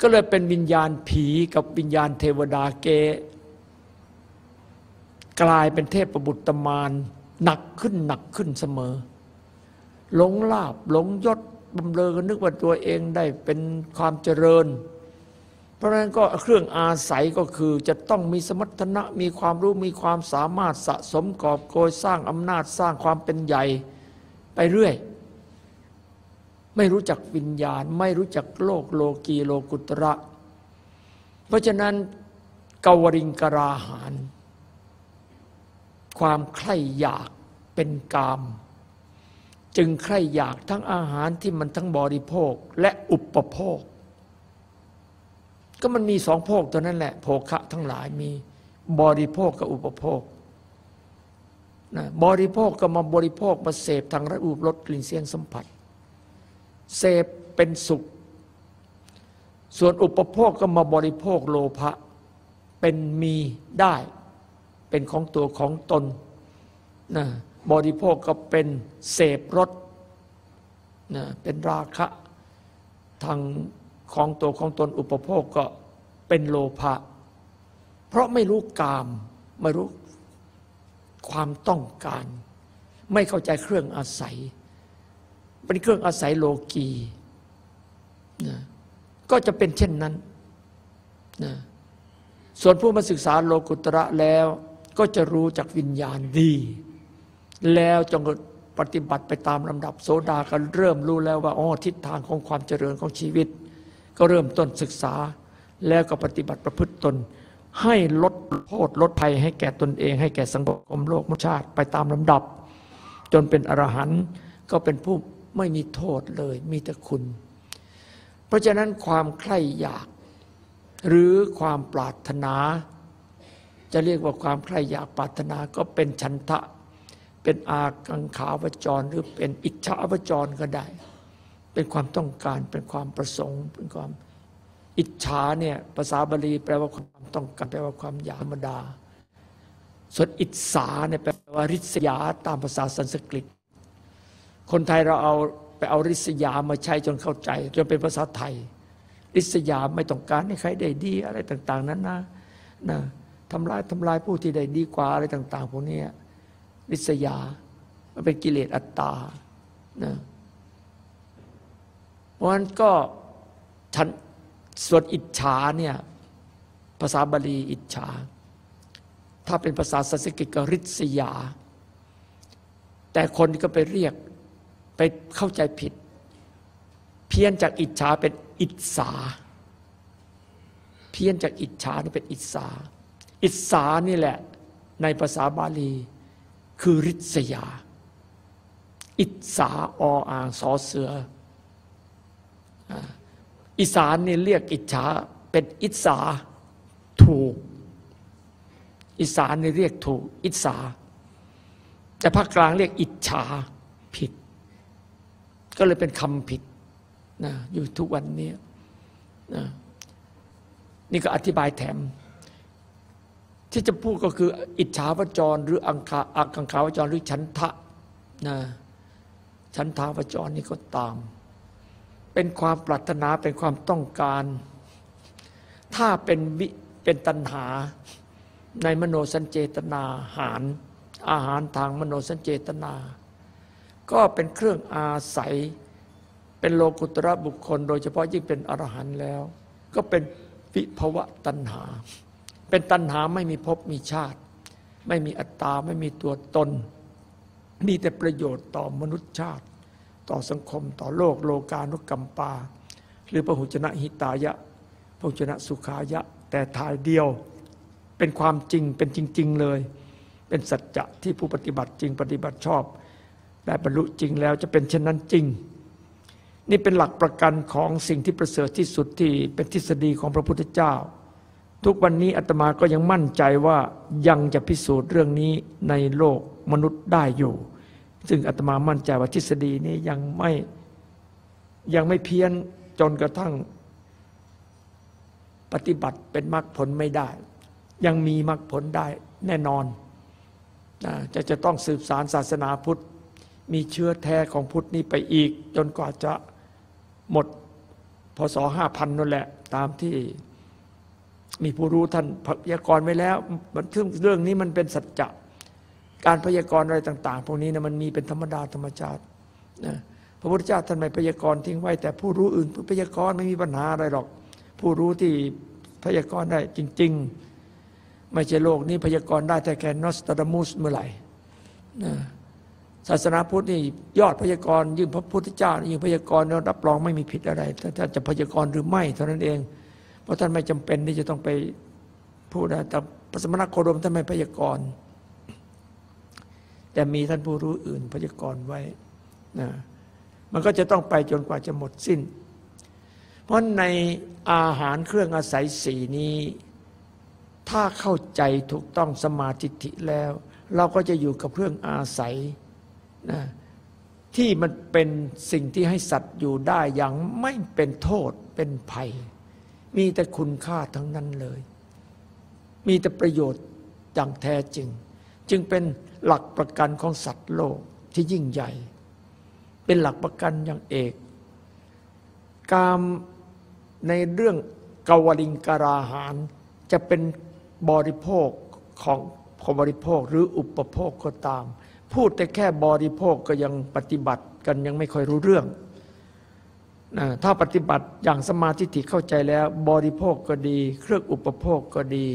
ก็เลยเป็นวิญญาณผีกับวิญญาณเทวดาเก กลายเป็นเทพประบุตรมานหนักขึ้นหนักขึ้นเสมอ หลงลาบหลงยศบำเรอก็นึกว่าตัวเองได้เป็นความเจริญ เพราะฉะนั้นก็เครื่องอาศัยก็คือจะต้องมีสมรรถนะมีความรู้มีความสามารถสะสมกอบโกยสร้างอำนาจสร้างความเป็นใหญ่ไปเรื่อย ไม่รู้จักวิญญาณ ไม่รู้จักโลกโลกีโลกุตระ เพราะฉะนั้นกวริงกราหารความใคร่อยากเป็นกาม จึงใคร่อยากทั้งอาหารที่มันทั้งบริโภคและอุปโภค ก็มันมีสองโภคตัวนั้นแหละโภคะทั้งหลายมีบริโภคกับอุปโภคนะบริโภคก็มาบริโภคมาเสพทางรูปรสกลิ่นเสียงสัมผัส เสพเป็นสุข ส่วนอุปโภคก็มาบริโภคโลภะเป็นมีได้ เป็นของตัวของตนนะบริโภคก็เป็นเสพรสนะเป็นราคะทางของตัวของตนอุปโภคก็เป็นโลภะเพราะไม่รู้กาม ไม่รู้ความต้องการ ไม่เข้าใจเครื่องอาศัย เป็นเครื่องอาศัยโลกีนะก็จะเป็นเช่นนั้นนะส่วนผู้มาศึกษาโลกุตระแล้วก็จะรู้จากวิญญาณดี แล้วจงปฏิบัติไปตามลำดับโสดาก็เริ่มรู้แล้วว่าอ๋อทิศทางของความเจริญของชีวิต ก็เริ่มต้นศึกษา แล้วก็ปฏิบัติประพฤติตน ให้ลดโทษลดภัยให้แก่ตนเอง ให้แก่สังคมโลกมุชาติไปตามลำดับ จนเป็นอรหันต์ก็เป็นผู้ ไม่มีโทษเลย มีแต่คุณ เพราะฉะนั้นความใคร่อยาก หรือความปรารถนา จะเรียกว่าความใคร่อยากปรารถนาก็เป็นฉันทะ เป็นอากังขาวจร หรือเป็นอิจฉาวจรก็ได้ เป็นความต้องการเป็นความประสงค์ เป็นความอิจฉาเนี่ยภาษาบาลีแปลว่าความต้องการแปลว่าความอยากธรรมดาส่วนอิจฉาเนี่ยแปลว่าริษยาตามภาษาสันสกฤต คนไทยเราเอาไปเอาริษยามาใช้จนเข้าใจ จนเป็นภาษาไทย ริษยาไม่ต้องการให้ใครได้ดี อะไรต่าง ๆ นั้นนะนะทำลายทำลายผู้ที่ได้ดีกว่าอะไรต่าง ๆ พวกนี้ริษยา มันเป็นกิเลสอัตตานะเพราะฉะนั้นก็ฉันส่วนอิจฉาเนี่ยภาษาบาลีอิจฉา ถ้าเป็นภาษาสันสกฤตก็ริษยา แต่คนก็ไปเรียก ไปเข้าใจผิด เพี้ยนจากอิจฉาเป็นอิจสา เพี้ยนจากอิจฉานี่เป็นอิจสา อิจสานี่แหละ ในภาษาบาลี คือริษยา อิจสาออ่างสอเสือ อีสานนี่เรียกอิจฉาเป็นอิสาถูก อีสานนี่เรียกถูก อิสาแต่ภาคกลางเรียกอิจฉา ก็เลยเป็นคำผิดนะอยู่ทุกวันนี้นะนี่ก็อธิบายแถม ที่จะพูดก็คือ อิจฉาวจร หรืออังคาอังคาวจร หรือฉันทะนะฉันทาวจรนี่ก็ตาม เป็นความปรารถนาเป็นความต้องการ ถ้าเป็นวิเป็นตัณหาในมโนสัญเจตนาหาร อาหารทางมโนสัญเจตนา ก็เป็นเครื่องอาศัย เป็นโลกุตระบุคคล โดยเฉพาะยิ่งเป็นอรหันต์แล้ว ก็เป็นวิภวะตัณหา เป็นตัณหาไม่มีภพมีชาติ ไม่มีอัตตาไม่มีตัวตน มีแต่ประโยชน์ต่อมนุษยชาติ ต่อสังคมต่อโลกโลกานุกรรมปา หรือพระหุชนะหิตายะพระหุชนะสุขายะ แต่ทายเดียวเป็นความจริงเป็นจริง ๆ เลย เป็นสัจจะที่ผู้ปฏิบัติจริงปฏิบัติชอบ แบบบรรลุจริงแล้วจะเป็นเช่นนั้นจริง นี่เป็นหลักประกันของสิ่งที่ประเสริฐที่สุดที่เป็นทฤษฎีของพระพุทธเจ้า ทุกวันนี้อาตมาก็ยังมั่นใจว่ายังจะพิสูจน์เรื่องนี้ในโลกมนุษย์ได้อยู่ ซึ่งอาตมามั่นใจว่าทฤษฎีนี้ยังไม่ยังไม่เพี้ยนจนกระทั่งปฏิบัติเป็นมรรคผลไม่ได้ ยังมีมรรคผลได้แน่นอนจะจะต้องสืบสารศาสนาพุทธ มีเชื้อแท้ของพุทธนี้ไปอีก จนกว่าจะหมดพศห้าพันนั่นแหละ ตามที่มีผู้รู้ท่านพยากรณ์ไว้แล้ว มันเรื่องนี้มันเป็นสัจจะการพยากรณ์อะไรต่าง ๆ พวกนี้นะมันมีเป็นธรรมดาธรรมชาตินะพระพุทธเจ้าท่านไม่พยากรณ์ทิ้งไว้ แต่ผู้รู้อื่นพยากรณ์ไม่มีปัญหาอะไรหรอก ผู้รู้ที่พยากรณ์ได้จริง ๆ ไม่ใช่โลกนี้พยากรณ์ได้แต่แค่นอสตาดมุสเมื่อไหร่นะ ศาสนาพุทธนี่ยอดพยากรณ์ยิ่งพระพุทธเจ้ายิ่งพยากรณ์รับรองไม่มีผิดอะไรท่านจะพยากรณ์หรือไม่เท่านั้นเอง เพราะท่านไม่จำเป็นที่จะต้องไปพูดนะแต่พระสมณโคดมท่านไม่พยากรณ์แต่มีท่านผู้รู้อื่นพยากรณ์ไว้นะมันก็จะต้องไปจนกว่าจะหมดสิ้น เพราะในอาหารเครื่องอาศัยสีนี้ ถ้าเข้าใจถูกต้องสมาธิแล้ว เราก็จะอยู่กับเครื่องอาศัย นะที่มันเป็นสิ่งที่ให้สัตว์อยู่ได้อย่างไม่เป็นโทษเป็นภัย มีแต่คุณค่าทั้งนั้นเลย มีแต่ประโยชน์อย่างแท้จริง จึงเป็นหลักประกันของสัตว์โลกที่ยิ่งใหญ่ เป็นหลักประกันอย่างเอก กามในเรื่องกวลิงการาหาร จะเป็นบริโภคของของบริโภคหรืออุปโภคก็ตาม พูดแต่แค่บริโภคก็ยังปฏิบัติกันยังไม่ค่อยรู้เรื่องนะถ้าปฏิบัติอย่างสมาธิเข้าใจแล้ว บริโภคก็ดี เครื่องอุปโภคก็ดี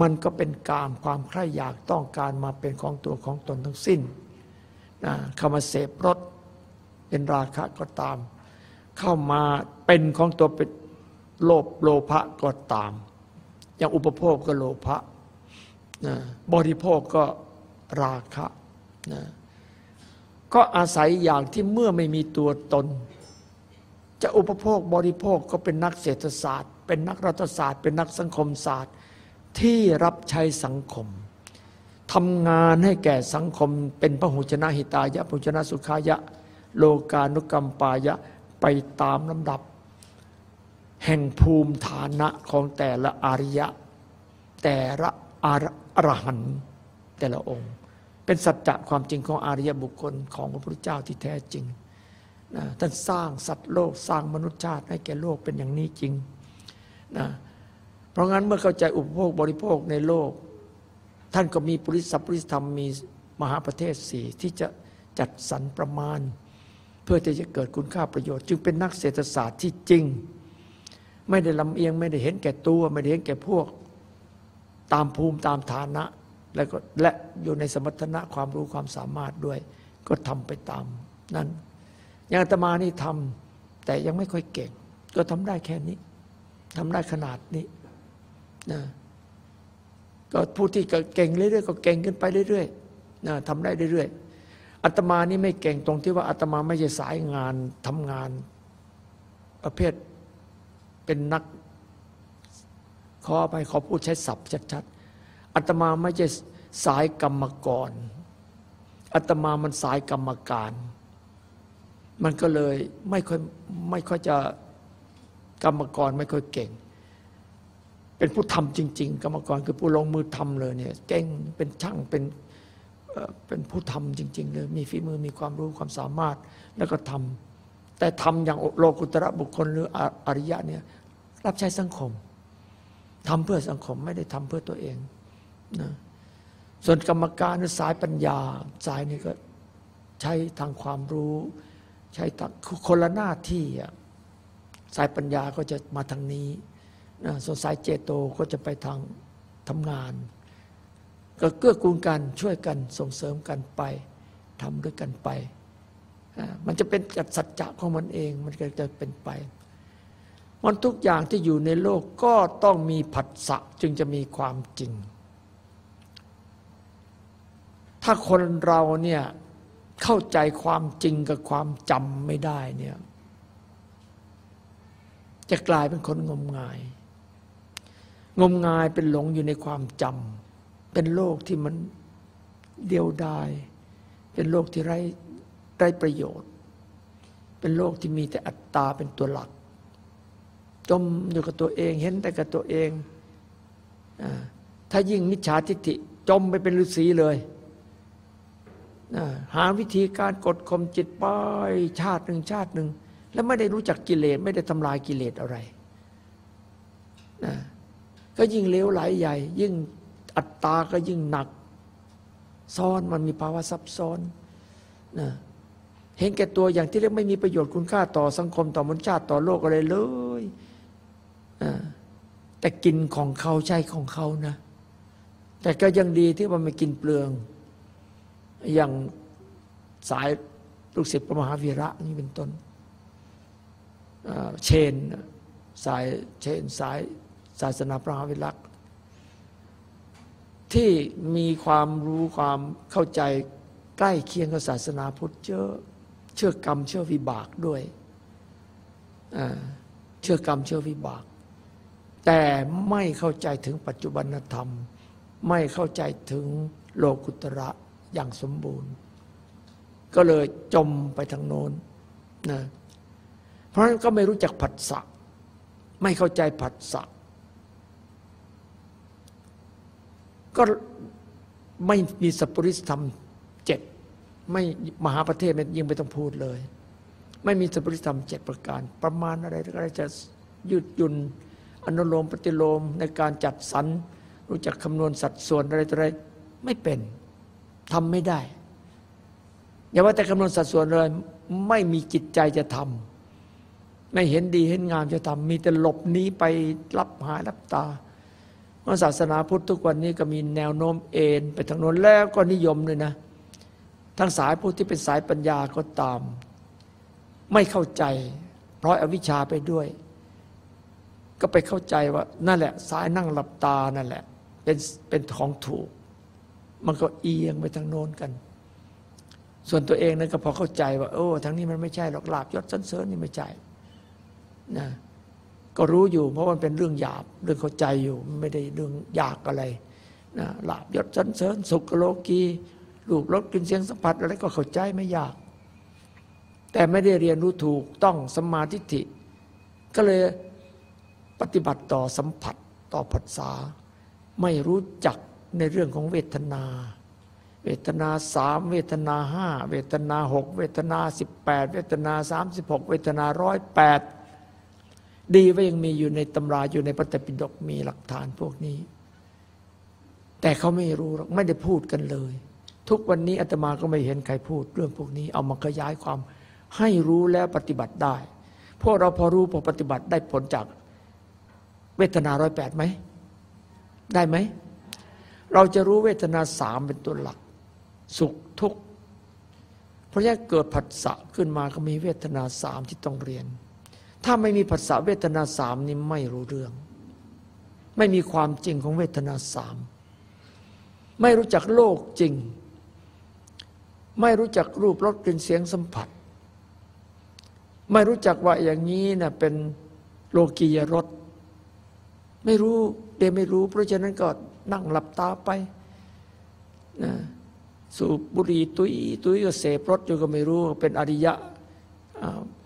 มันก็เป็นกามความใคร่อยากต้องการมาเป็นของตัวของตนทั้งสิ้นนะเข้ามาเสพรสเป็นราคะก็ตาม เข้ามาเป็นของตัวเป็นโลภโลภะก็ตาม อย่างอุปโภคก็โลภะนะบริโภคก็ราคะ นะก็อาศัยอย่างที่เมื่อไม่มีตัวตน จะอุปโภคบริโภคก็เป็นนักเศรษฐศาสตร์ เป็นนักรัฐศาสตร์ เป็นนักสังคมศาสตร์ ที่รับใช้สังคมทำงานให้แก่สังคมเป็นพระหุชนะหิตายะพหุชนะสุขายะ โลกานุกรรมปายะไปตามลำดับ แห่งภูมิฐานะของแต่ละอริยะ แต่ละอรหันต์แต่ละองค์ เป็นสัจจะความจริงของอริยบุคคลของพระพุทธเจ้าที่แท้จริงนะท่านสร้างสัตว์โลกสร้างมนุษยชาติให้แก่โลกเป็นอย่างนี้จริงนะเพราะงั้นเมื่อเข้าใจอุปโภคบริโภคในโลก ท่านก็มีปริสัพปริธรรมมีมหาประเทศสี่ที่จะจัดสรรประมาณ เพื่อที่จะเกิดคุณค่าประโยชน์ จึงเป็นนักเศรษฐศาสตร์ที่จริง ไม่ได้ลำเอียงไม่ได้เห็นแก่ตัว ไม่ได้เห็นแก่พวก ตามภูมิตามฐานะ และก็และอยู่ในสมรรถนะความรู้ความสามารถด้วย ก็ทำไปตามนั้นอย่างอาตมานี่ทำแต่ยังไม่ค่อยเก่ง ก็ทำได้แค่นี้ทำได้ขนาดนี้นะก็ผู้ที่เก่งเรื่อยๆก็เก่งขึ้นไปเรื่อยๆนะทำได้เรื่อยๆอาตมานี่ไม่เก่งตรงที่ว่าอาตมาไม่ใช่สายงานทำงาน ประเภทเป็นนักขอไปขอพูดใช้ศัพท์ชัด อาตมาไม่ใช่สายกรรมกรอาตมามันสายกรรมการ มันก็เลยไม่ค่อยไม่ค่อยจะกรรมกรไม่ค่อยเก่ง เป็นผู้ทำจริง ๆ กรรมกรคือผู้ลงมือทำเลยเนี่ยเก่งเป็นช่างเป็นเป็นผู้ทำจริง ๆ เลย มีฝีมือมีความรู้ความสามารถแล้วก็ทำแต่ทำอย่างโลกุตระบุคคลหรืออริยะเนี่ยรับใช้สังคมทำเพื่อสังคมไม่ได้ทำเพื่อตัวเอง นะส่วนกรรมการสายปัญญา สายนี้ก็ใช้ทางความรู้ ใช้คนละหน้าที่สายปัญญาก็จะมาทางนี้นะส่วนสายเจโตก็จะไปทางทำงาน ก็เกื้อกูลกันช่วยกันส่งเสริมกันไปทำด้วยกันไป มันจะเป็นจัดสัจจะของมันเอง มันก็จะเป็นไป มันทุกอย่างที่อยู่ในโลกก็ต้องมีผัสสะจึงจะมีความจริง ถ้าคนเราเนี่ยเข้าใจความจริงกับความจำไม่ได้เนี่ยจะกลายเป็นคนงมงาย งมงายเป็นหลงอยู่ในความจำเป็นโลกที่มันเดียวดาย เป็นโลกที่ไร้ไร้ประโยชน์ เป็นโลกที่มีแต่อัตตาเป็นตัวหลัก จมอยู่กับตัวเองเห็นแต่กับตัวเองอถ้ายิ่งมิจฉาทิฏฐิจมไปเป็นฤาษีเลย หาวิธีการกดข่มจิตไปชาติหนึ่งชาติหนึ่งแล้วไม่ได้รู้จักกิเลสไม่ได้ทำลายกิเลสอะไรนะก็ยิ่งเลวไหลใหญ่ ยิ่งอัตตาก็ยิ่งหนัก ซ้อนมันมีภาวะซับซ้อนนะเห็นแก่ตัวอย่างที่เรียกไม่มีประโยชน์คุณค่าต่อสังคมต่อมนุษยชาติต่อโลกอะไรเลยแต่กินของเขาใช่ของเขานะ แต่ก็ยังดีที่ว่าไม่กินเปลือง อย่างสายลูกศิษย์พระมหาวีระนี่เป็นต้นเชนสายเชนสายศาสนาพระมหาวีระที่มีความรู้ความเข้าใจใกล้เคียงกับศาสนาพุทธเยอะเชื่อกรรมเชื่อวิบากด้วยเชื่อกรรมเชื่อวิบาก แต่ไม่เข้าใจถึงปัจจุบันธรรม ไม่เข้าใจถึงโลกุตระ อย่างสมบูรณ์ ก็เลยจมไปทางโน้นนะเพราะฉะนั้นก็ไม่รู้จักผัสสะไม่เข้าใจผัสสะก็ไม่มีสัพปริสธรรมเจ็ดไม่มหาประเทศยิ่งไม่ต้องพูดเลย ไม่มีสัพปริสธรรมเจ็ดประการ ประมาณอะไรอะไรจะยืดยุนอนุโลมปฏิโลมในการจัดสรรรู้จักคำนวณสัดส่วนอะไรต่ออะไรไม่เป็น ทำไม่ได้ อย่าว่าแต่คำนวณสัดส่วนเลย ไม่มีจิตใจจะทำไม่เห็นดีเห็นงามจะทำมีแต่หลบหนีไปรับหายรับตาเพราะศาสนาพุทธทุกวันนี้ก็มีแนวโน้มเอ็นไปทางโน้นแล้วก็นิยมเลยนะ ทั้งสายผู้ที่เป็นสายปัญญาก็ตาม ไม่เข้าใจ เพราะอวิชชาไปด้วย ก็ไปเข้าใจว่านั่นแหละ สายนั่งหลับตานั่นแหละ เป็นเป็นของถูก มันก็เอียงไปทางโน้นกัน ส่วนตัวเองนั้นก็พอเข้าใจว่า โอ้ทางนี้มันไม่ใช่หรอกลาบยศสันเสริญนี่ไม่ใช่นะก็รู้อยู่ เพราะมันเป็นเรื่องหยาบเรื่องเข้าใจอยู่ไม่ได้เรื่องยากอะไรนะลาบยศสันเสริญ สุขโลกีรูปรสกลิ่นเสียงสัมผัสอะไรก็เข้าใจไม่ยาก แต่ไม่ได้เรียนรู้ถูกต้องสมาทิฏฐิก็เลยปฏิบัติต่อสัมผัสต่อภาษาไม่รู้จัก ในเรื่องของเวทนา เวทนาสามเวทนาห้าเวทนาหกเวทนาสิบแปดเวทนาสามสิบหกเวทนาร้อยแปดดีว่ายังมีอยู่ในตำราอยู่ในพระไตรปิฎกมีหลักฐานพวกนี้ แต่เขาไม่รู้หรอกไม่ได้พูดกันเลย ทุกวันนี้อาตมาก็ไม่เห็นใครพูดเรื่องพวกนี้ เอามาขยายความให้รู้แล้วปฏิบัติได้พวกเราพอรู้พอปฏิบัติได้ผลจากเวทนาร้อยแปดไหม ได้ไหม เราจะรู้เวทนาสามเป็นตัวหลัก สุขทุกข์เพราะฉะนั้นเกิดผัสสะขึ้นมาก็มีเวทนาสามที่ต้องเรียน ถ้าไม่มีผัสสะเวทนาสามนี่ไม่รู้เรื่อง ไม่มีความจริงของเวทนาสามไม่รู้จักโลกจริง ไม่รู้จักรูปรสกลิ่นเสียงสัมผัส ไม่รู้จักว่าอย่างนี้นะเป็นโลกียรสไม่รู้เดไม่รู้ เพราะฉะนั้นก็ นั่งหลับตาไปนะสูบบุหรี่ตุยตุยก็เสพรถอยู่ก็ไม่รู้เป็นอริยะ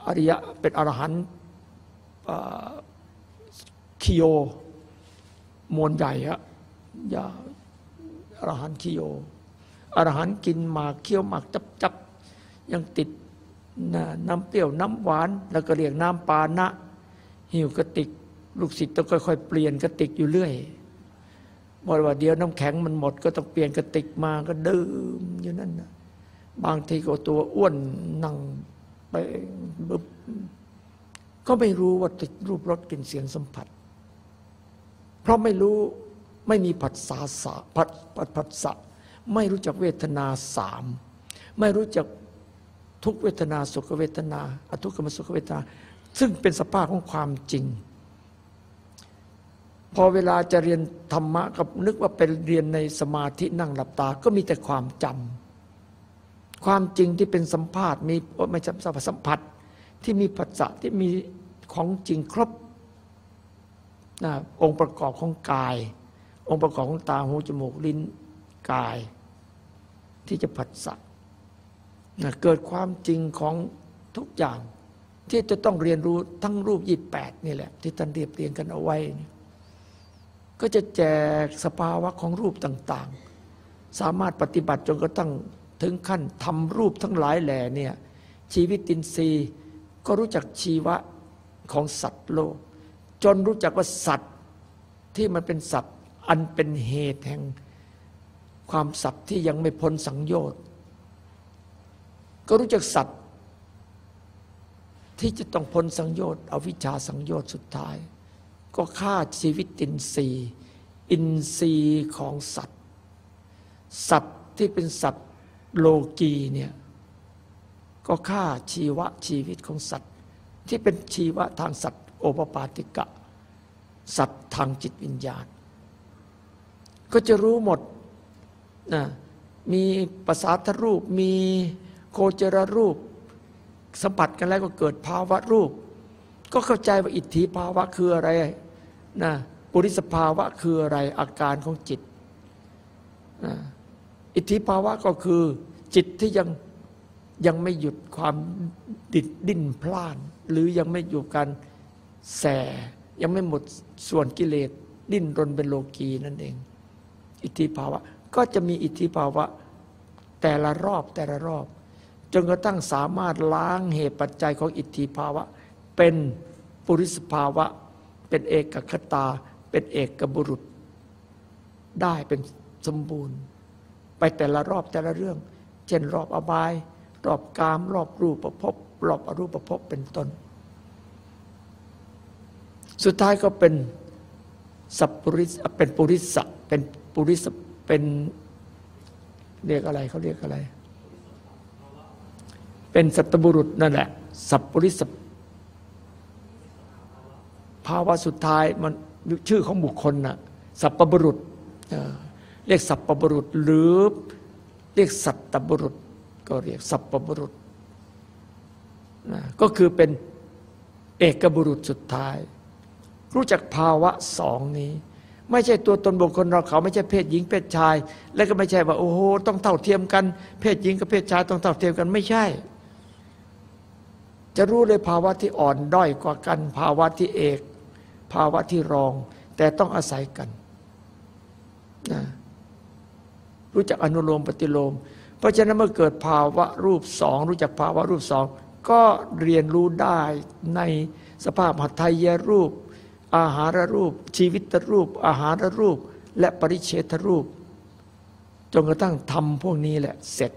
อริยะเป็นอรหันต์คิโยมวลใหญ่อะอย่าอรหันต์คิโยอรหันต์กินหมากเคี้ยวหมากจับจับยังติดน้ำเปรี้ยวน้ำหวาน แล้วก็เรียกน้ำปานะหิวกระติก ลูกศิษย์ต้องค่อยๆ เปลี่ยนกระติกอยู่เรื่อย บอกว่าเดี๋ยวน้ำแข็งมันหมด ก็ต้องเปลี่ยนกระติกมาก็ดื่มอยู่นั่นนะบางทีก็ตัวอ้วนนั่งไปบึบก็ไม่รู้ว่าติดรูปรสกลิ่นเสียงสัมผัส เพราะไม่รู้ไม่มีผัสสะสะผัสผัสสะไม่รู้จักเวทนาสามไม่รู้จักทุกเวทนาสุขเวทนา อทุกขมสุขเวทนา ซึ่งเป็นสภาพของความจริง พอเวลาจะเรียนธรรมะกับนึกว่าเป็นเรียนในสมาธินั่งหลับตาก็มีแต่ความจำความจริงที่เป็นสัมภาษณ์มีไม่ใช่สัมผัสที่มีปัจจะที่มีของจริงครบนะองค์ประกอบของกาย องค์ประกอบของตาหูจมูกลิ้นกาย ที่จะผัสสะนะเกิดความจริงของทุกอย่าง ที่จะต้องเรียนรู้ทั้งรูปยี่แปดนี่แหละ ที่ท่านเรียบเรียงกันเอาไว้ ก็จะแจกสภาวะของรูปต่างๆ สามารถปฏิบัติจนกระทั่งถึงขั้นทำรูปทั้งหลายแหล่เนี่ยชีวิตินทรีย์ก็รู้จักชีวะของสัตว์โลก จนรู้จักว่าสัตว์ที่มันเป็นสัตว์อันเป็นเหตุแห่งความสัตว์ที่ยังไม่พ้นสังโยชน์ ก็รู้จักสัตว์ที่จะต้องพ้นสังโยชน์เอาวิชาสังโยชน์สุดท้าย ก็ฆ่าชีวิตอินทรีย์ อินทรีย์ของสัตว์ สัตว์ที่เป็นสัตว์โลกีเนี่ยก็ฆ่าชีวะชีวิตของสัตว์ ที่เป็นชีวะทางสัตว์โอปปาติกะ สัตว์ทางจิตวิญญาณ ก็จะรู้หมดนะมีภาษาทรูปมีโคจรรูปสัมผัสกันแล้วก็เกิดภาวะรูป ก็เข้าใจว่าอิทธิภาวะคืออะไร นะปุริสภาวะคืออะไรอาการของจิตนะอิทธิภาวะก็คือ จิตที่ยังยังไม่หยุดความดิดดิ้นพล่าน หรือยังไม่อยู่การแสยังไม่หมดส่วนกิเลสดิ้นรนเป็นโลกีนั่นเอง อิทธิภาวะก็จะมีอิทธิภาวะแต่ละรอบแต่ละรอบ จนกระทั่งสามารถล้างเหตุปัจจัยของอิทธิภาวะ เป็นปุริสภาวะ เป็นเอกคตา เป็นเอกบุรุษ ได้เป็นสมบูรณ์ ไปแต่ละรอบแต่ละเรื่อง เช่นรอบอบาย รอบกาม รอบรูปประพบรอบอรูปประพบเป็นต้น สุดท้ายก็เป็นสัพปริสเป็นปุริสเป็นปุริสเป็นเรียกอะไรเขาเรียกอะไร เป็นสัตบุรุษนั่นแหละสัพปริส ภาวะสุดท้ายมันชื่อของบุคคลน่ะสัพปบุรุษเรียกสัพปบุรุษหรือเรียกสัตตบุรุษ ก็เรียกสัพปบุรุษนะก็คือเป็นเอกบุรุษสุดท้าย รู้จักภาวะสองนี้ ไม่ใช่ตัวตนบุคคลเราเขาไม่ใช่เพศหญิงเพศชาย และก็ไม่ใช่ว่าโอ้โหต้องเท่าเทียมกัน เพศหญิงกับเพศชายต้องเท่าเทียมกันไม่ใช่ จะรู้เลยภาวะที่อ่อนด้อยกว่ากัน ภาวะที่เอก ภาวะที่รอง แต่ต้องอาศัยกันนะรู้จักอนุโลมปฏิโลม เพราะฉะนั้นเมื่อเกิดภาวะรูปสองรู้จักภาวะรูปสองก็เรียนรู้ได้ในสภาพหัตถยรูป อาหารรูป ชีวิตรูป อาหารรูป และปริเชตรูป จนกระทั่งทำพวกนี้แหละเสร็จ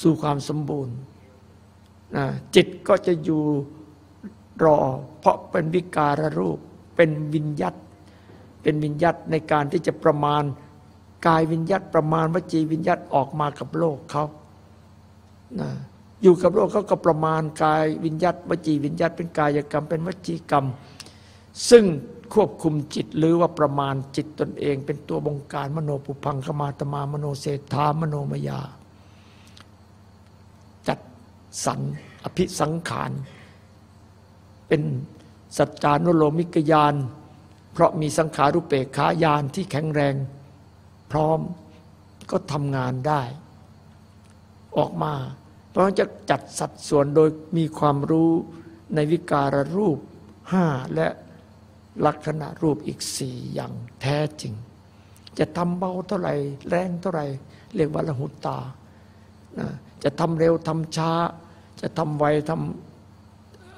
สู่ความสมบูรณ์จิตก็จะอยู่ รอ เพราะเป็นวิการรูป เป็นวิญญัตเป็นวิญญัตในการที่จะประมาณกายวิญญัตประมาณวจีวิญญัตออกมากับโลกเขานะอยู่กับโลกเขาก็ประมาณกายวิญญัตวจีวิญญัตเป็นกายกรรม เป็นวจีกรรม ซึ่งควบคุมจิตหรือว่าประมาณจิตตนเอง เป็นตัวบงการมโนปุพังคมาตมามโนเศรษฐามโนมยา จัดสรรอภิสังขาร เป็นสัจจานุโลมิกยาน เพราะมีสังขารุเปกขายานที่แข็งแรงพร้อมก็ทำงานได้ ออกมา เพราะจะจัดสัดส่วนโดยมีความรู้ในวิการรูปห้าและลักษณะรูปอีกสี่อย่างแท้จริง จะทำเบาเท่าไหร่แรงเท่าไหร่เรียกว่าละหุตา จะทำเร็วทำช้า จะทำไวทำ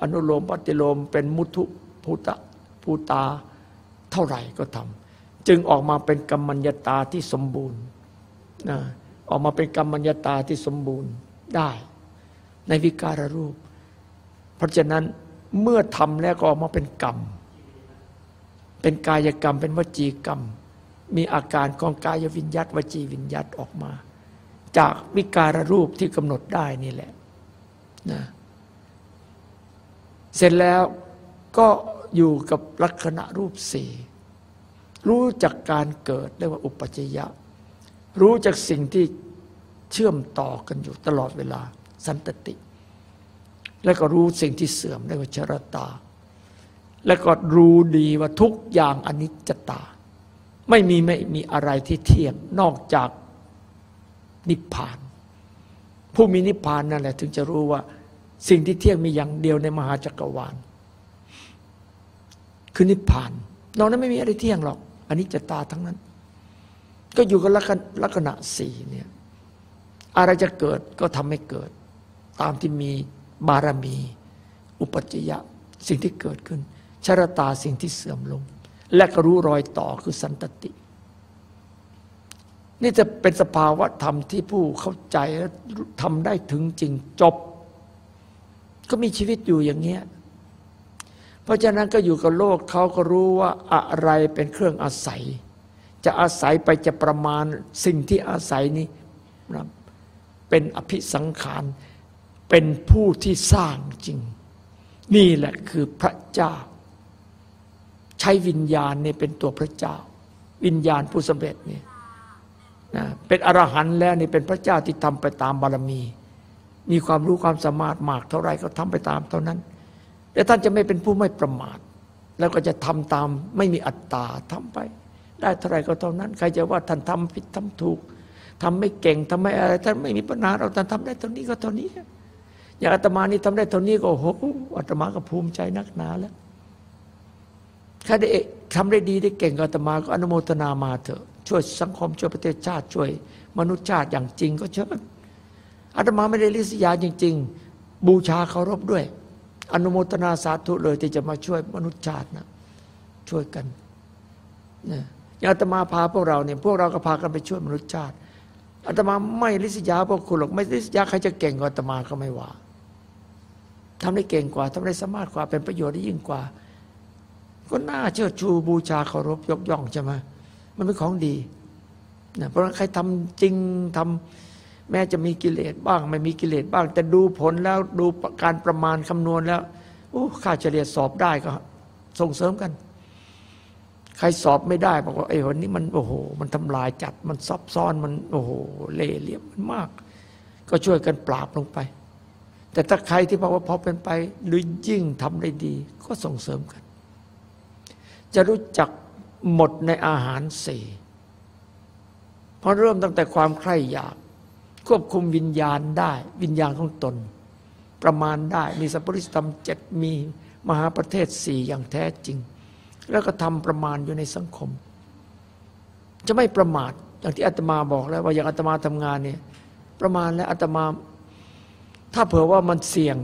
อนุโลมปฏิโลมเป็นมุทุภูตะภูตาเท่าไหร่ก็ทำจึงออกมาเป็นกรรมัญญาตาที่สมบูรณ์นะออกมาเป็นกรรมัญญาตาที่สมบูรณ์ได้ ในวิการรูป เพราะฉะนั้นเมื่อทำแล้วก็ออกมาเป็นกรรม เป็นกายกรรม เป็นวจีกรรม มีอาการของกายวิญญัตวจีวิญญัตออกมา จากวิการรูปที่กำหนดได้นี่แหละนะ เสร็จแล้วก็อยู่กับลักษณะรูปสี่รู้จักการเกิดเรียกว่าอุปจยะ รู้จักสิ่งที่เชื่อมต่อกันอยู่ตลอดเวลาสันตติ แล้วก็รู้สิ่งที่เสื่อมเรียกว่าชรตา แล้วก็รู้ดีว่าทุกอย่างอนิจจตา ไม่มีไม่มีอะไรที่เที่ยงนอกจากนิพพาน ผู้มีนิพพานนั่นแหละถึงจะรู้ว่า สิ่งที่เที่ยงมีอย่างเดียวในมหาจักรวาล คือนิพพาน นอกนั้นไม่มีอะไรเที่ยงหรอก อันนี้จะตาทั้งนั้น ก็อยู่กับลักษณะสี่เนี่ยอะไรจะเกิดก็ทำให้เกิด ตามที่มีบารมี อุปจยะสิ่งที่เกิดขึ้นชรตาสิ่งที่เสื่อมลง และก็รู้รอยต่อคือสันตติ นี่จะเป็นสภาวะธรรมที่ผู้เข้าใจและทำได้ถึงจริงจบ ก็มีชีวิตอยู่อย่างเงี้ยเพราะฉะนั้นก็อยู่กับโลกเขาก็รู้ว่าอะไรเป็นเครื่องอาศัย จะอาศัยไปจะประมาณสิ่งที่อาศัยนี้นะเป็นอภิสังขารเป็นผู้ที่สร้างจริง นี่แหละคือพระเจ้า ใช้วิญญาณเนี่ยเป็นตัวพระเจ้า วิญญาณผู้สำเร็จนี่ยนะเป็นอรหันต์แล้วนี่เป็นพระเจ้าที่ทำไปตามบารมี มีความรู้ความสามารถมากเท่าไรก็ทำไปตามเท่านั้น แต่ท่านจะไม่เป็นผู้ไม่ประมาท แล้วก็จะทำตามไม่มีอัตตาทำไป ได้เท่าไรก็เท่านั้น ใครจะว่าท่านทำผิดทำถูกทำไม่เก่งทำไม่อะไรท่านไม่มีปัญหาเราท่านทำได้เท่านี้ก็เท่านี้อย่างอาตมานี่ทำได้เท่านี้ก็โอ้โหอาตมาก็ภูมิใจนักหนาแล้วใครได้ทำได้ดีได้เก่งอาตมาก็อนุโมทนามาเถอะ ช่วยสังคมช่วยประเทศชาติช่วย มนุษยชาติอย่างจริงก็เชิญ อาตมาไม่ได้ลิษยาจริง ๆ บูชาเคารพด้วย อนุโมทนาสาธุเลยที่จะมาช่วยมนุษยชาตินะช่วยกันนะอย่างอาตมาพาพวกเราเนี่ยพวกเราก็พากันไปช่วยมนุษยชาติอาตมาไม่ลิษยาพวกคุณหรอกไม่ลิษยาใครจะเก่งกว่าอาตมาก็ไม่ว่าทำได้เก่งกว่าทำได้สามารถกว่าเป็นประโยชน์ได้ยิ่งกว่า ก็น่าเชิดชูบูชาเคารพยกย่องใช่ไหมมันเป็นของดีนะเพราะใครทำจริงทำ แม้จะมีกิเลสบ้าง ไม่มีกิเลสบ้าง แต่ดูผลแล้วดูการประมาณคำนวณแล้วโอ้ค่าเฉลี่ยสอบได้ก็ส่งเสริมกัน ใครสอบไม่ได้บอกว่าไอ้วันนี้มันโอ้โห มันทำลายจัดมันซับซ้อนมันโอ้โหเล่เหลี่ยมมันมาก ก็ช่วยกันปราบลงไป แต่ถ้าใครที่บอกว่าพอเป็นไปหรือยิ่งทำได้ดี ก็ส่งเสริมกัน จะรู้จักหมดในอาหารสี่พอเริ่มตั้งแต่ความใคร่อยาก ควบคุมวิญญาณได้ วิญญาณของตน ประมาณได้มีสัพพุริสธรรมเจ็ดมีมหาประเทศสี่อย่างแท้จริง แล้วก็ทำประมาณอยู่ในสังคม จะไม่ประมาทอย่างที่อาตมาบอกแล้วว่าอย่างอาตมาทำงานเนี่ยประมาณแล้วอาตมา ถ้าเผื่อว่ามันเสี่ยง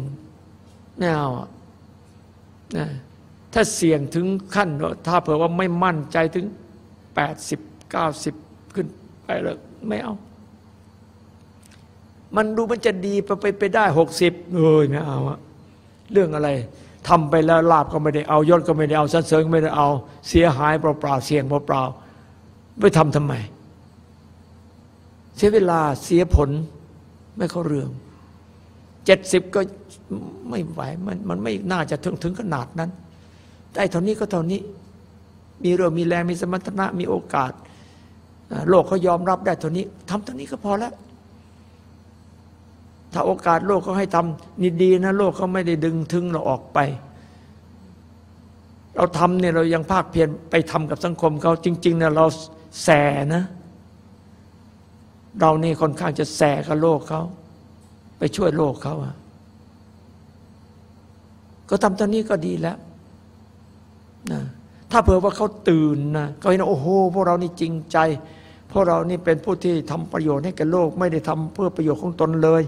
ไม่เอานะถ้าเสี่ยงถึงขั้น ถ้าเผื่อว่าไม่มั่นใจถึงแปดสิบเก้าสิบขึ้นไปแล้วไม่เอา มันดูมันจะดีไปไปได้หกสิบเอ้ยไม่เอาอะเรื่องอะไรทำไปแล้วลาบก็ไม่ได้เอายศก็ไม่ได้เอาสันเสริญก็ไม่ได้เอา เสียหายเปล่าๆเสี่ยงเปล่าๆไปทำทำไม เสียเวลาเสียผลไม่เข้าเรื่องเจ็ดสิบก็ไม่ไหวมันมันไม่น่าจะถึงถึงขนาดนั้นได้เท่านี้ก็เท่านี้ มีเรื่องมีแรงมีสมรรถนะมีโอกาส โลกเขายอมรับได้เท่านี้ทำเท่านี้ก็พอแล้ว ถ้าโอกาสโลกเขาให้ทำนี่ดีนะโลกเขาไม่ได้ดึงทึงเราออกไป เราทำเนี่ยเรายังภาคเพียรไปทำกับสังคมเขาจริงๆเนี่ยเราแสนะ เรานี่ค่อนข้างจะแสกับโลกเขาไปช่วยโลกเขาอะก็ทำตอนนี้ก็ดีแล้วนะถ้าเผื่อว่าเขาตื่นนะเขาเห็นโอ้โหพวกเรานี่จริงใจพวกเรานี่เป็นผู้ที่ทำประโยชน์ให้แก่โลก ไม่ได้ทำเพื่อประโยชน์ของตนเลย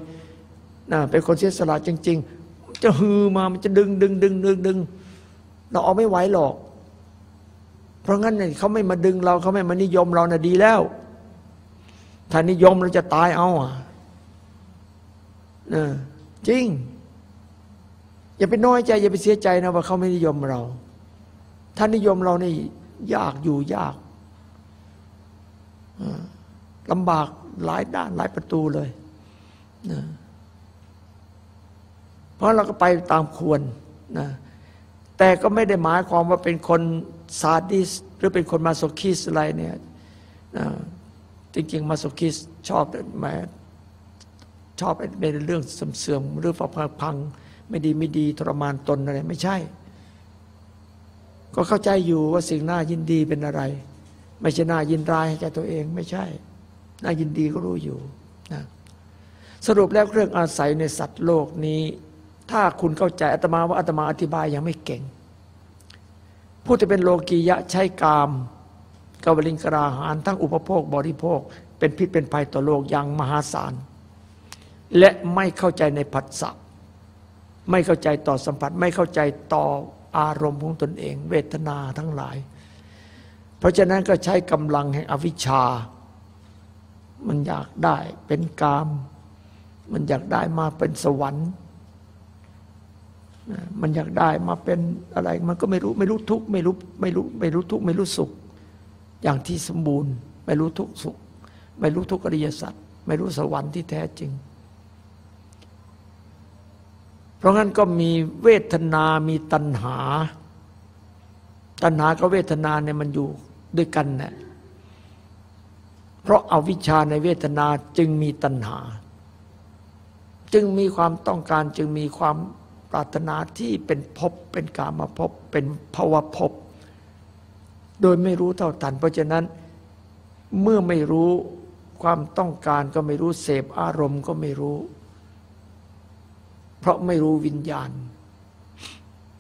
นะเป็นคนเสียสละจริง ๆ จะฮือมามันจะดึงดึงดึงดึงดึงเราเอาไม่ไหวหรอก เพราะงั้นเนี่ยเขาไม่มาดึงเราเขาไม่มานิยมเรานะ่ะดีแล้ว ถ้านิยมเราจะตายเอาอะนะจริง อย่าไปน้อยใจ อย่าไปเสียใจนะว่าเขาไม่นิยมเราท่านิยมเรานี่ยากอยู่ยากลำบากหลายด้านหลายประตูเลยนะ ราะเราก็ไปตามควรนะแต่ก็ไม่ได้หมายความว่าเป็นคนซาดิสหรือเป็นคนมาโซคิสอะไรเนี่ยนะจริงๆ มาโซคิสชอบแมชอบเป็นเรื่องเสื่อมหรือพังไม่ดีไม่ดีทรมานตนอะไรไม่ใช่ ก็เข้าใจอยู่ว่าสิ่งน่ายินดีเป็นอะไร ไม่ใช่น่ายินร้ายให้แก่ตัวเองไม่ใช่ น่ายินดีก็รู้อยู่นะสรุปแล้วเครื่องอาศัยในสัตว์โลกนี้ ถ้าคุณเข้าใจอาตมาว่าอาตมาอธิบายยังไม่เก่ง ผู้ที่เป็นโลกียะใช้กามกวลิงกราหารทั้งอุปโภคบริโภค เป็นพิษเป็นภัยต่อโลกอย่างมหาศาล และไม่เข้าใจในผัสสะไม่เข้าใจต่อสัมผัส ไม่เข้าใจต่ออารมณ์ของตนเอง เวทนาทั้งหลาย เพราะฉะนั้นก็ใช้กำลังแห่งอวิชชา มันอยากได้เป็นกาม มันอยากได้มาเป็นสวรรค์ มันอยากได้มาเป็นอะไร มันก็ไม่รู้ไม่รู้ทุกไม่รู้ไม่รู้ไม่รู้ทุกไม่รู้สุข อย่างที่สมบูรณ์ ไม่รู้ทุกสุข ไม่รู้ทุกอริยสัจไม่รู้สวรรค์ที่แท้จริง เพราะงั้นก็มีเวทนามีตัณหา ตัณหากับเวทนาเนี่ยมันอยู่ด้วยกันแหละเพราะอาวิชชาในเวทนาจึงมีตัณหา จึงมีความต้องการจึงมีความ ปรารถนาที่เป็นภพเป็นกามาภพเป็นภาวะภพโดยไม่รู้เท่าทัน เพราะฉะนั้นเมื่อไม่รู้ความต้องการก็ไม่รู้เสพอารมณ์ก็ไม่รู้ เพราะไม่รู้วิญญาณ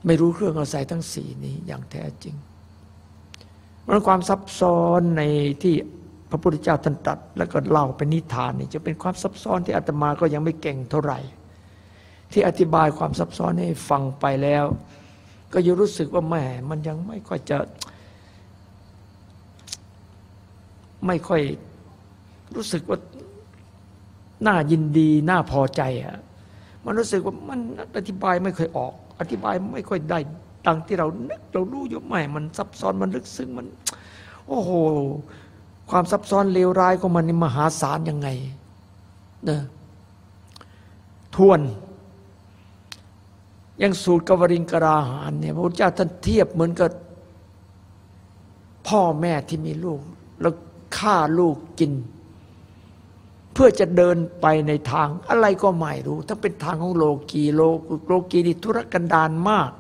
ไม่รู้เครื่องอาศัยทั้งสี่นี้อย่างแท้จริงมันความซับซ้อนในที่พระพุทธเจ้าท่านตรัสแล้วก็เล่าเป็นนิทานนี่จะเป็นความซับซ้อนที่อาตมาก็ยังไม่เก่งเท่าไหร่ ที่อธิบายความซับซ้อนให้ฟังไปแล้ว ก็ยังรู้สึกว่าแหมมันยังไม่ค่อยจะ ไม่ค่อยรู้สึกว่าน่ายินดีน่าพอใจอะมันรู้สึกว่ามันอธิบายไม่เคยออก อธิบายไม่ค่อยได้ดังที่เรานึกเรารู้อยู่ไหมมันซับซ้อนมันลึกซึ้งมัน โอ้โห ความซับซ้อนเลวร้ายของมันนี่มหาศาลยังไงเนะทวน ยังสูตรกวริงกราหารเนี่ยพระพุทธเจ้าท่านเทียบเหมือนกับพ่อแม่ที่มีลูก แล้วฆ่าลูกกิน เพื่อจะเดินไปในทางอะไรก็ไม่รู้ถ้าเป็นทางของโลกีโลโลกีนี่ธุรกันดารมาก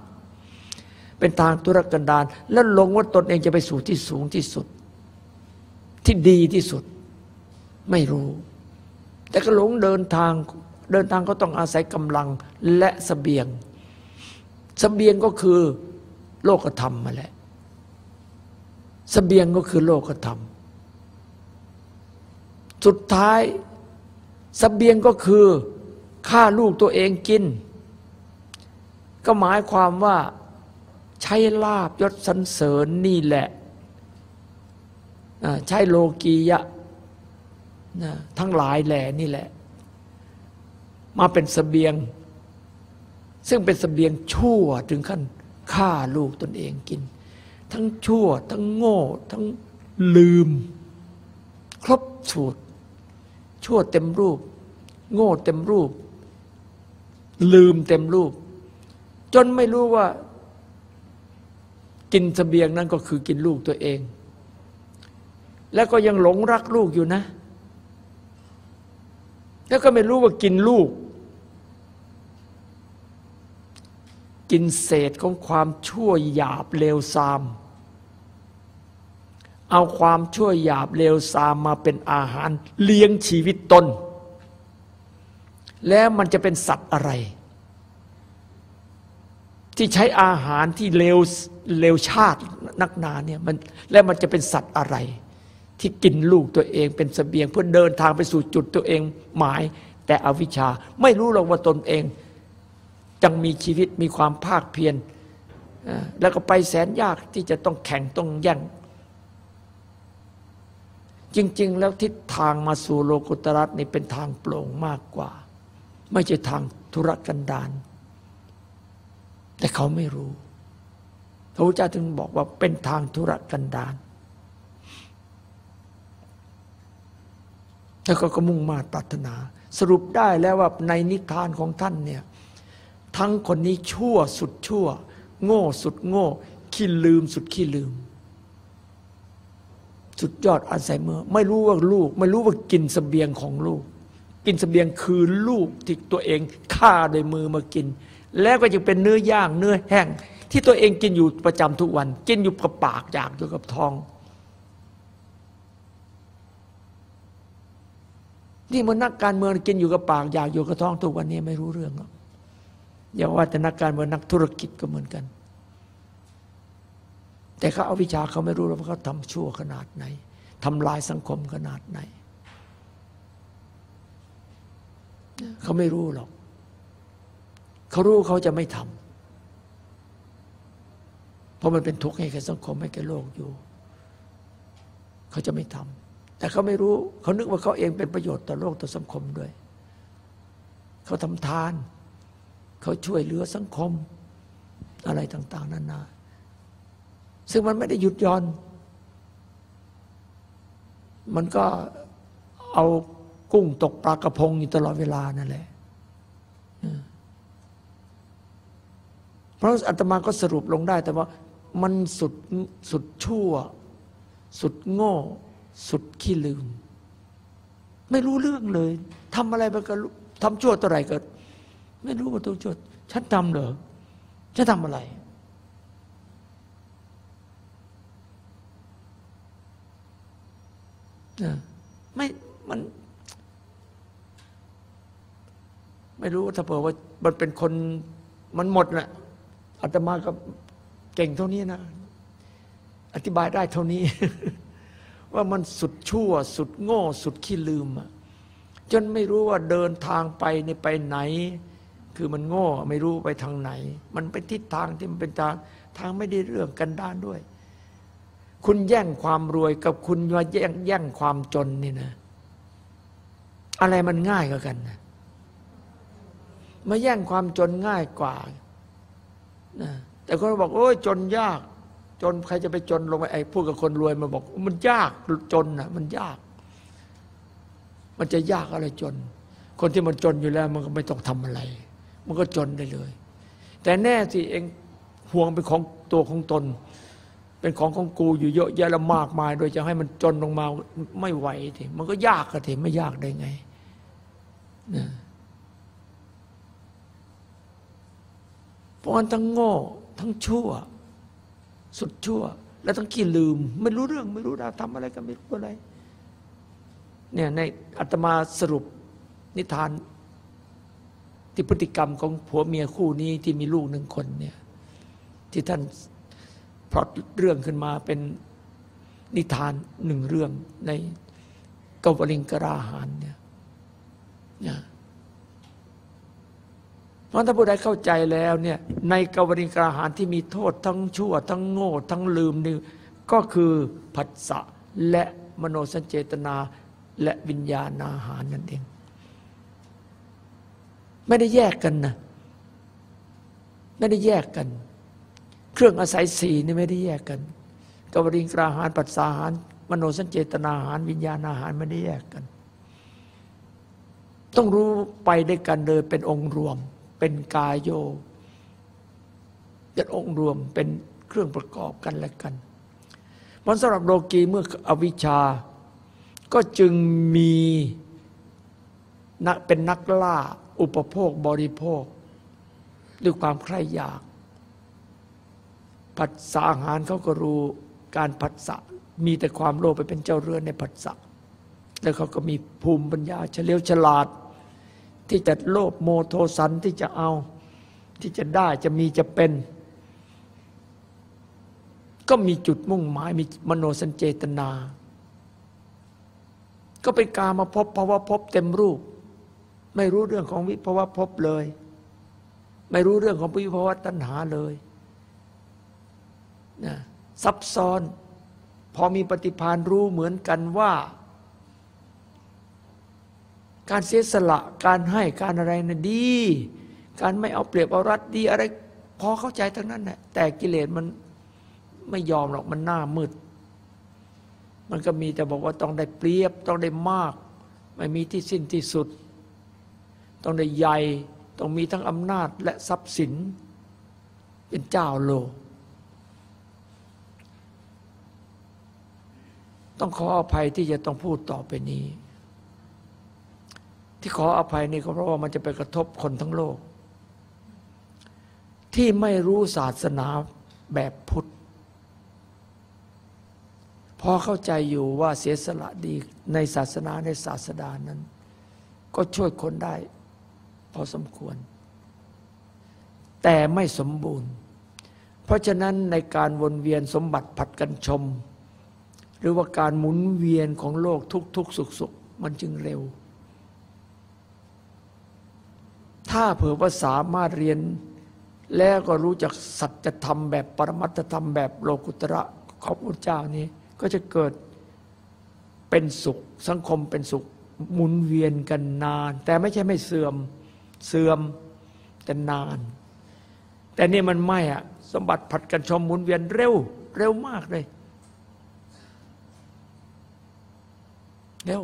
เป็นทางธุรกันดารแล้วลงว่าตนเองจะไปสู่ที่สูงที่สุด ที่ดีที่สุด ไม่รู้ แต่ก็หลงเดินทางเดินทางก็ต้องอาศัยกำลังและสเสบียง สเบียงก็คือโลกธรรมมาแหละสเสบียงก็คือโลกธรรม สุดท้ายสเบียงก็คือฆ่าลูกตัวเองกิน ก็หมายความว่าใช้ลาบยศสันเสริญนี่แหละใช้โลกียะทั้งหลายแหล่นี่แหละ มาเป็นสเสบียง ซึ่งเป็นสเสบียงชั่วถึงขั้นฆ่าลูกตนเองกิน ทั้งชั่ว ทั้งโง่ ทั้งลืม ครบสูตร ชั่วเต็มรูป โง่เต็มรูป ลืมเต็มรูป จนไม่รู้ว่า กินสเสบียงนั้นก็คือกินลูกตัวเอง แล้วก็ยังหลงรักลูกอยู่นะ แล้วก็ไม่รู้ว่ากินลูก กินเศษของความชั่วหยาบเลวทราม เอาความชั่วหยาบเลวทรามมาเป็นอาหารเลี้ยงชีวิตตน แล้วมันจะเป็นสัตว์อะไร ที่ใช้อาหารที่เลวเลวชาตินักนาเนี่ยมันแล้วมันจะเป็นสัตว์อะไร ที่กินลูกตัวเองเป็นสเสบียงเพื่อเดินทางไปสู่จุดตัวเองหมาย แต่อวิชชาไม่รู้หรอกว่าตนเอง จังมีชีวิตมีความภาคเพียรแล้วก็ไปแสนยากที่จะต้องแข่งต้องแย่งจริง ๆ แล้วทิศทางมาสู่โลกุตรัตนี่เป็นทางโปร่งมากกว่า ไม่ใช่ทางธุรกันดารแต่เขาไม่รู้ พระพุทธเจ้าถึงบอกว่าเป็นทางธุรกันดารแล้วก็มุ่งมาปรารถนา สรุปได้แล้วว่าในนิทานของท่านเนี่ย ทั้งคนนี้ชั่วสุดชั่ว โง่สุดโง่ ขี้ลืมสุดขี้ลืม สุดยอดอัลไซเมอร์ ไม่รู้ว่าลูก ไม่รู้ว่ากินสเสบียงของลูก กินสเสบียงคือลูกที่ตัวเองฆ่าโดยมือมากิน แล้วก็ยังเป็นเนื้อย่างเนื้อแห้ง ที่ตัวเองกินอยู่ประจำทุกวัน กินอยู่กับปากอยากอยู่กับท้องนี่มันนักการเมืองกินอยู่กับปากอยากอยู่กับท้องทุกวันนี้ไม่รู้เรื่องหรอก อย่าว่าแต่นักการเมืองนักธุรกิจก็เหมือนกัน แต่เขาเอาวิชาเขาไม่รู้ว่าเขาทำชั่วขนาดไหนทำลายสังคมขนาดไหน เขาไม่รู้หรอก เขารู้เขาจะไม่ทำเพราะมันเป็นทุกข์ให้แก่สังคมให้แก่โลกอยู่ เขาจะไม่ทำแต่เขาไม่รู้ เขานึกว่าเขาเองเป็นประโยชน์ต่อโลกต่อสังคมด้วย เขาทำทาน เขาช่วยเหลือสังคมอะไรต่าง ๆ นานา ซึ่งมันไม่ได้หยุดย่อน มันก็เอากุ้งตกปลากระพงอยู่ตลอดเวลานั่นแหละเพราะอาตมาก็สรุปลงได้ แต่ว่ามันสุดสุดชั่ว สุดโง่ สุดขี้ลืม ไม่รู้เรื่องเลยทำอะไรไปก็ทำชั่วตัวไรก็ ไม่รู้ว่าตัวชั่วฉันทำเหรอฉันทำอะไร ไม่มัน ไม่รู้ถ้าเผื่อว่ามันเป็นคนมันหมดแหละอาตมาก็เก่งเท่านี้นะ อธิบายได้เท่านี้ ว่ามันสุดชั่ว สุดโง่ สุดขี้ลืม จนไม่รู้ว่าเดินทางไปในไปไหน คือมันโง่ไม่รู้ไปทางไหน มันเป็นทิศทางที่มันเป็นทางทางไม่ได้เรื่องกันด้านด้วย คุณแย่งความรวยกับคุณมาแย่งแย่งความจนนี่นะ อะไรมันง่ายกว่ากันนะมาแย่งความจนง่ายกว่านะแต่คนบอกโอ้ยจนยาก จนใครจะไปจนลงไปไอ้พูดกับคนรวยมาบอก มันยากจนนะมันยาก มันจะยากอะไรจน คนที่มันจนอยู่แล้ว มันก็ไม่ต้องทำอะไร มันก็จนได้เลย แต่แน่สิเองห่วงเป็นของตัวของตน เป็นของของกูอยู่เยอะแยะละมากมาย โดยจะให้มันจนลงมาไม่ไหวทีมันก็ยากอะทีไม่ยากได้ไงนะเพราะงั้นทั้งโง่ ทั้งชั่ว สุดชั่ว และทั้งขี้ลืม ไม่รู้เรื่องไม่รู้ราวทำอะไรกันไม่รู้อะไรเนี่ยในอัตมาสรุปนิทาน ที่พฤติกรรมของผัวเมียคู่นี้ที่มีลูกหนึ่งคนเนี่ยที่ท่านพลอตเรื่องขึ้นมาเป็นนิทานหนึ่งเรื่องในกวลิงกราหานเนี่ยนะเพราะถ้าผู้ใดเข้าใจแล้วเนี่ยในกวลิงกราหานที่มีโทษทั้งชั่ว ทั้งโง่ ทั้งลืมนี่ก็คือผัสสะและมโนสัญเจตนาและวิญญาณอาหารนั่นเอง ไม่ได้แยกกันนะไม่ได้แยกกัน เครื่องอาศัยสีนี่ไม่ได้แยกกันกวริงกราหารปัสสาหาร มโนสัญเจตนาหาร วิญญาณอาหารไม่ได้แยกกัน ต้องรู้ไปด้วยกันเลยเป็นองค์รวม เป็นกายโยเป็นองค์รวมเป็นเครื่องประกอบกันและกันมันสำหรับโลกีเมื่ออวิชชา ก็จึงมีนักเป็นนักล่า อุปโภคบริโภค ด้วยความใคร่อยาก ผัสสะอาหารเขาก็รู้การผัสสะมีแต่ความโลภไปเป็นเจ้าเรือนในผัสสะแล้วเขาก็มีภูมิปัญญาเฉลียวฉลาด ที่จะโลภโมโทสันที่จะเอาที่จะได้จะมีจะเป็น ก็มีจุดมุ่งหมายมีมโนสัญเจตนา ก็เป็นการมาพบภาวะพบเต็มรูป ไม่รู้เรื่องของวิภาวะพบเลย ไม่รู้เรื่องของวิภาวะตัณหาเลยนะซับซ้อน พอมีปฏิพานรู้เหมือนกันว่า การเสียสละการให้การอะไรนะ่ะดี การไม่เอาเปรียบเอารัดดีอะไร พอเข้าใจทั้งนั้นแหละแต่กิเลสมันไม่ยอมหรอกมันหน้ามืด มันก็มีแต่บอกว่าต้องได้เปรียบต้องได้มาก ไม่มีที่สิ้นที่สุด ต้องได้ใหญ่ ต้องมีทั้งอำนาจและทรัพย์สิน เป็นเจ้าโลก ต้องขออภัยที่จะต้องพูดต่อไปนี้ ที่ขออภัยนี่ก็เพราะว่ามันจะไปกระทบคนทั้งโลก ที่ไม่รู้ศาสนาแบบพุทธพอเข้าใจอยู่ว่าเสียสละดีในศาสนาในศาสดานั้น ก็ช่วยคนได้ พอสมควร แต่ไม่สมบูรณ์ เพราะฉะนั้นในการวนเวียนสมบัติผัดกันชม หรือว่าการหมุนเวียนของโลกทุกๆสุขๆมันจึงเร็ว ถ้าเผื่อว่าสามารถเรียนแล้วก็รู้จักสัจธรรมแบบปรมัตธรรมแบบโลกุตระของพระเจ้านี้ก็จะเกิดเป็นสุข สังคมเป็นสุขหมุนเวียนกันนาน แต่ไม่ใช่ไม่เสื่อม เสื่อมแต่นาน แต่นี่มันไม่อะสมบัติผัดกันชมหมุนเวียนเร็ว เร็วมากเลยเร็ว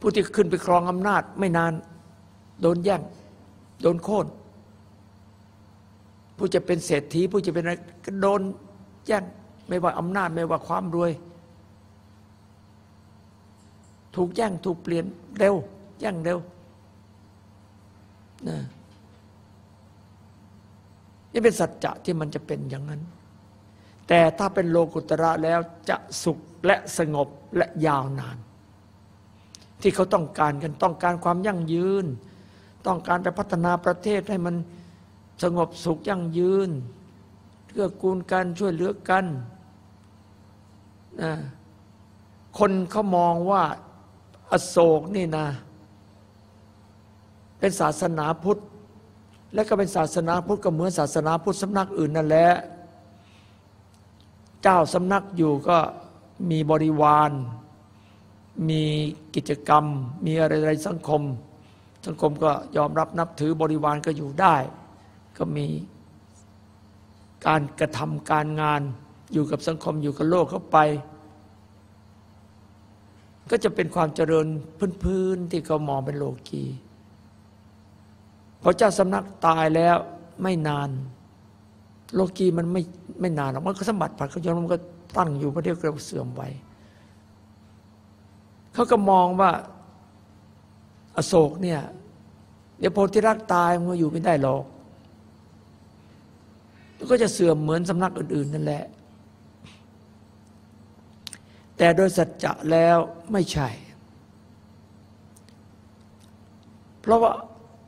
ผู้ที่ขึ้นไปครองอำนาจไม่นาน โดนแย่ง โดนโค่นผู้จะเป็นเศรษฐีผู้จะเป็นอะไรก็โดนแย่งไม่ว่าอำนาจไม่ว่าความรวย ถูกแย่งถูกเปลี่ยนเร็วแย่งเร็ว นะนี่เป็นสัจจะที่มันจะเป็นอย่างนั้น แต่ถ้าเป็นโลกุตระแล้วจะสุขและสงบและยาวนาน ที่เขาต้องการกันต้องการความยั่งยืน ต้องการไปพัฒนาประเทศให้มันสงบสุขยั่งยืนเกื้อกูลกันช่วยเหลือกันนะคนเขามองว่าอโศกนี่นะ เป็นศาสนาพุทธ และก็เป็นศาสนาพุทธก็เหมือนศาสนาพุทธสำนักอื่นนั่นแหละเจ้าสำนักอยู่ก็มีบริวาร มีกิจกรรม มีอะไรๆสังคม สังคมก็ยอมรับนับถือบริวารก็อยู่ได้ ก็มีการกระทำการงานอยู่กับสังคมอยู่กับโลกเข้าไป ก็จะเป็นความเจริญพื้นๆที่เขามองเป็นโลกี พอเจ้าสำนักตายแล้วไม่นาน โลกีมันไม่ไม่นานหรอกมันก็สมบัติผัดเขายนมันก็ตั้งอยู่ประเดี๋ยวก็เสื่อมไปเขาก็มองว่า อโศกเนี่ย เดี๋ยวโพธิรักตายมันอยู่ไม่ได้หรอกก็จะเสื่อมเหมือนสำนักอื่น ๆ นั่นแหละ แต่โดยสัจจะแล้วไม่ใช่ เพราะว่า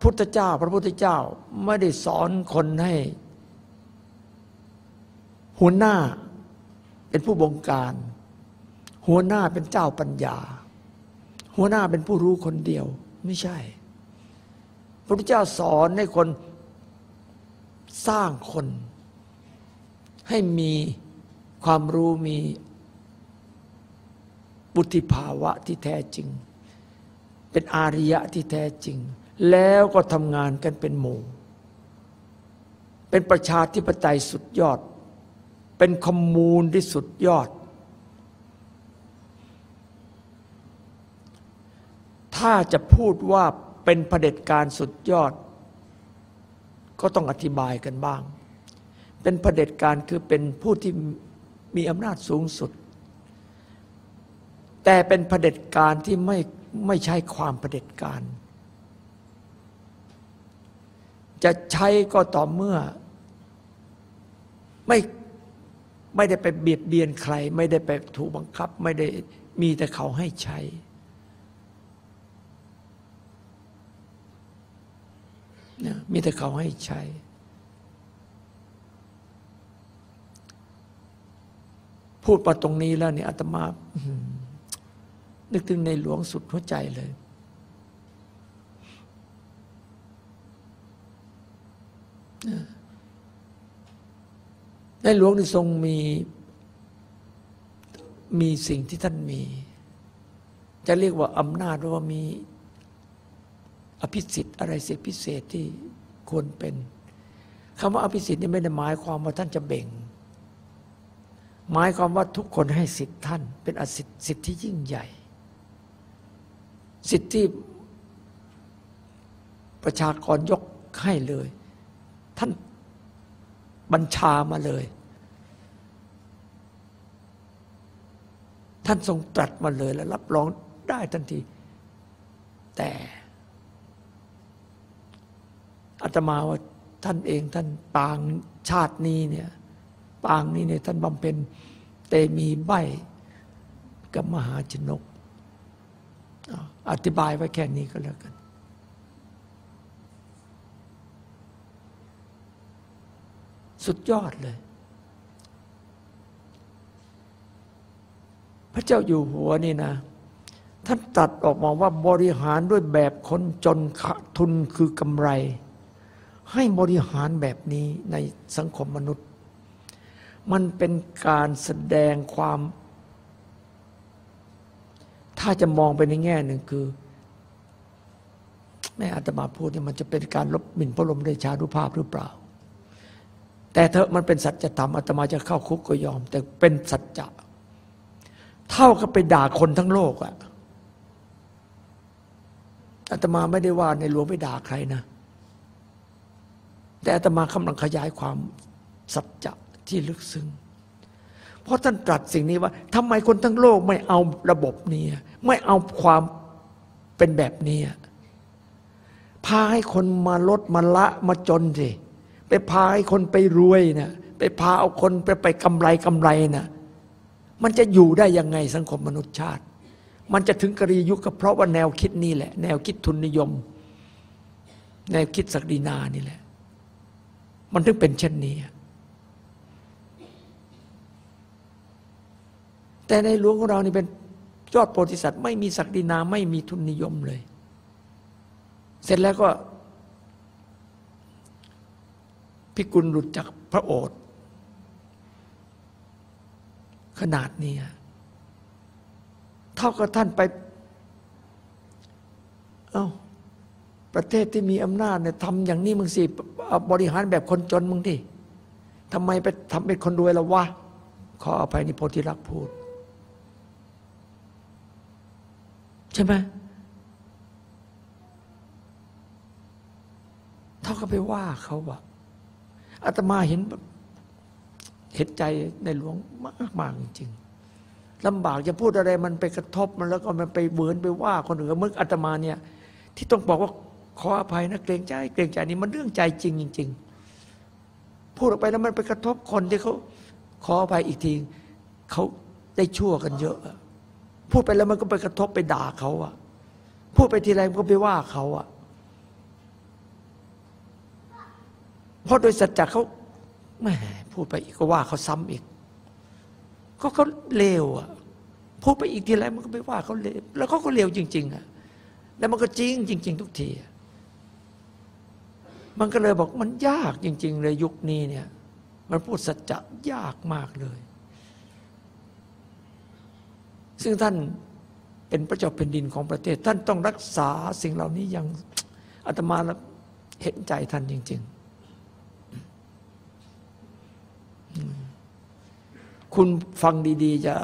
พุทธเจ้า พระพุทธเจ้าไม่ได้สอนคนให้ หัวหน้าเป็นผู้บงการ หัวหน้าเป็นเจ้าปัญญา หัวหน้าเป็นผู้รู้คนเดียว ไม่ใช่ พระพุทธเจ้าสอนให้คนสร้างคน ให้มีความรู้มีบุติภาวะที่แท้จริง เป็นอาริยะที่แท้จริง แล้วก็ทำงานกันเป็นหมู่ เป็นประชาธิปไตยสุดยอด เป็นคอมมูนที่สุดยอด ถ้าจะพูดว่าเป็นเผด็จการสุดยอด ก็ต้องอธิบายกันบ้าง เป็นเผด็จการคือเป็นผู้ที่มีอำนาจสูงสุด แต่เป็นเผด็จการที่ไม่ไม่ใช่ความเผด็จการ จะใช้ก็ต่อเมื่อ ไม่ไม่ได้ไปเบียดเบียนใคร ไม่ได้ไปถูกบังคับ ไม่ได้มีแต่เขาให้ใช้ มีแต่เขาให้ใช้ พูดมาตรงนี้แล้วเนี่ยอาตมานึกถึงในหลวงสุดหัวใจเลย ในหลวงนี่ทรงมีมีสิ่งที่ท่านมี จะเรียกว่าอำนาจหรือว่ามีอภิสิทธิ์อะไรสียพิเศษที่ควรเป็นคำว่าอภิสิทธิ์นี่ไม่ได้หมายความว่าท่านจะเบ่ง หมายความว่าทุกคนให้สิทธิท่าน เป็นอสิทธิสิทธิที่ยิ่งใหญ่ สิทธิที่ประชากรยกให้เลย ท่านบัญชามาเลย ท่านทรงตรัสมาเลยและรับรองได้ทันที แต่อาตมาว่าท่านเองท่านปางชาตินี้เนี่ยปางนี้เนี่ยท่านบำเพ็ญเตมีใบกับมหาชนก อธิบายไว้แค่นี้ก็แล้วกัน สุดยอดเลย พระเจ้าอยู่หัวนี่นะ ท่านตัดออกมาว่าบริหารด้วยแบบคนจนขทุนคือกำไร ให้บริหารแบบนี้ในสังคมมนุษย์ มันเป็นการแสดงความ ถ้าจะมองไปในแง่หนึ่งคือแม่อาตมาพูดเนี่ยมันจะเป็นการลบหมิ่นพระลมเดชานุภาพหรือเปล่า แต่เถอะมันเป็นสัจธรรมอาตมาจะเข้าคุกก็ยอม แต่เป็นสัจจะเท่ากับไปด่าคนทั้งโลกอะอาตมาไม่ได้ว่าในหลวงไปด่าใครนะ แต่อาตมากำลังขยายความสัจจะที่ลึกซึ้งเพราะท่านตรัสสิ่งนี้ว่าทำไมคนทั้งโลกไม่เอาระบบนี้ไม่เอาความเป็นแบบนี้พาให้คนมาลดมาละมาจนสิ พาให้คนไปรวยนะไปพาเอาคนไปไปกำไรกำไรนะมันจะอยู่ได้ยังไงสังคมมนุษยชาติ มันจะถึงกรียุคก็เพราะว่าแนวคิดนี้แหละ แนวคิดทุนนิยม แนวคิดศักดินานี่แหละ มันถึงเป็นเช่นนี้ แต่ในหลวงของเรานี่เป็นยอดโพธิสัตว์ไม่มีศักดินาไม่มีทุนนิยมเลย เสร็จแล้วก็ พิกุลหลุดจากพระโอษฐ์ขนาดนี้เท่ากับท่านไป เอา้าประเทศที่มีอำนาจเนี่ยทำอย่างนี้มึงสิบริหารแบบคนจนมึงดิทำไมไปทำเป็นคนรวยละวะ ขออภัยนิโพธิรักพูด ใช่ไหมเท่ากับไปว่าเขาว่า อาตมาเห็นเห็นใจในหลวงมากมากจริงลำบากจะพูดอะไรมันไปกระทบมันแล้วก็มันไปเบือนไปว่าคนอื่นเมื่ออาตมาเนี่ย ที่ต้องบอกว่าขออภัยนะเกรงใจ เกรงใจนี่มันเรื่องใจจริงจริงพูดออกไปแล้วมันไปกระทบคนที่เขาขออภัยอีกทีเขาได้ชั่วกันเยอะพูดไปแล้วมันก็ไปกระทบไปด่าเขาอะพูดไปทีไรมันก็ไปว่าเขาอะ เพราะโดยสัจจะเขาแม่พูดไปอีกก็ว่าเขาซ้ำอีก ก็เขาเลวอะพูดไปอีกทีไรมันก็ไปว่าเขาเลวแล้วเขาก็เลวจริง ๆอะแล้วมันก็จริงจริง ๆ ทุกที มันก็เลยบอกมันยากจริง ๆ เลยยุคนี้เนี่ย มันพูดสัจจะยากมากเลย ซึ่งท่านเป็นพระเจ้าแผ่นดินของประเทศ ท่านต้องรักษาสิ่งเหล่านี้อย่างอาตมาเห็นใจท่านจริง ๆ คุณฟังดี ๆ จะ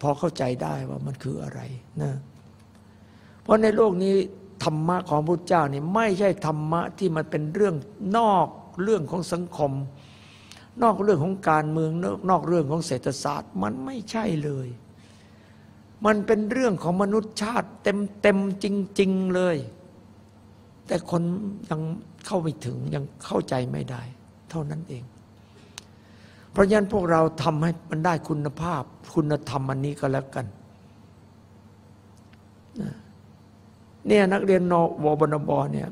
พอเข้าใจได้ว่ามันคืออะไรนะเพราะในโลกนี้ธรรมะของพระเจ้านี่ไม่ใช่ธรรมะที่มันเป็นเรื่องนอกเรื่องของสังคม นอกเรื่องของการเมืองนอกเรื่องของเศรษฐศาสตร์ มันไม่ใช่เลย มันเป็นเรื่องของมนุษยชาติเต็มเต็มจริง ๆเลย แต่คนยังเข้าไม่ถึงยังเข้าใจไม่ได้ เท่านั้นเอง เพราะฉะนั้นพวกเราทำให้มันได้คุณภาพ คุณธรรมอันนี้ก็แล้วกันเนี่ยนักเรียนนวบนบเนี่ย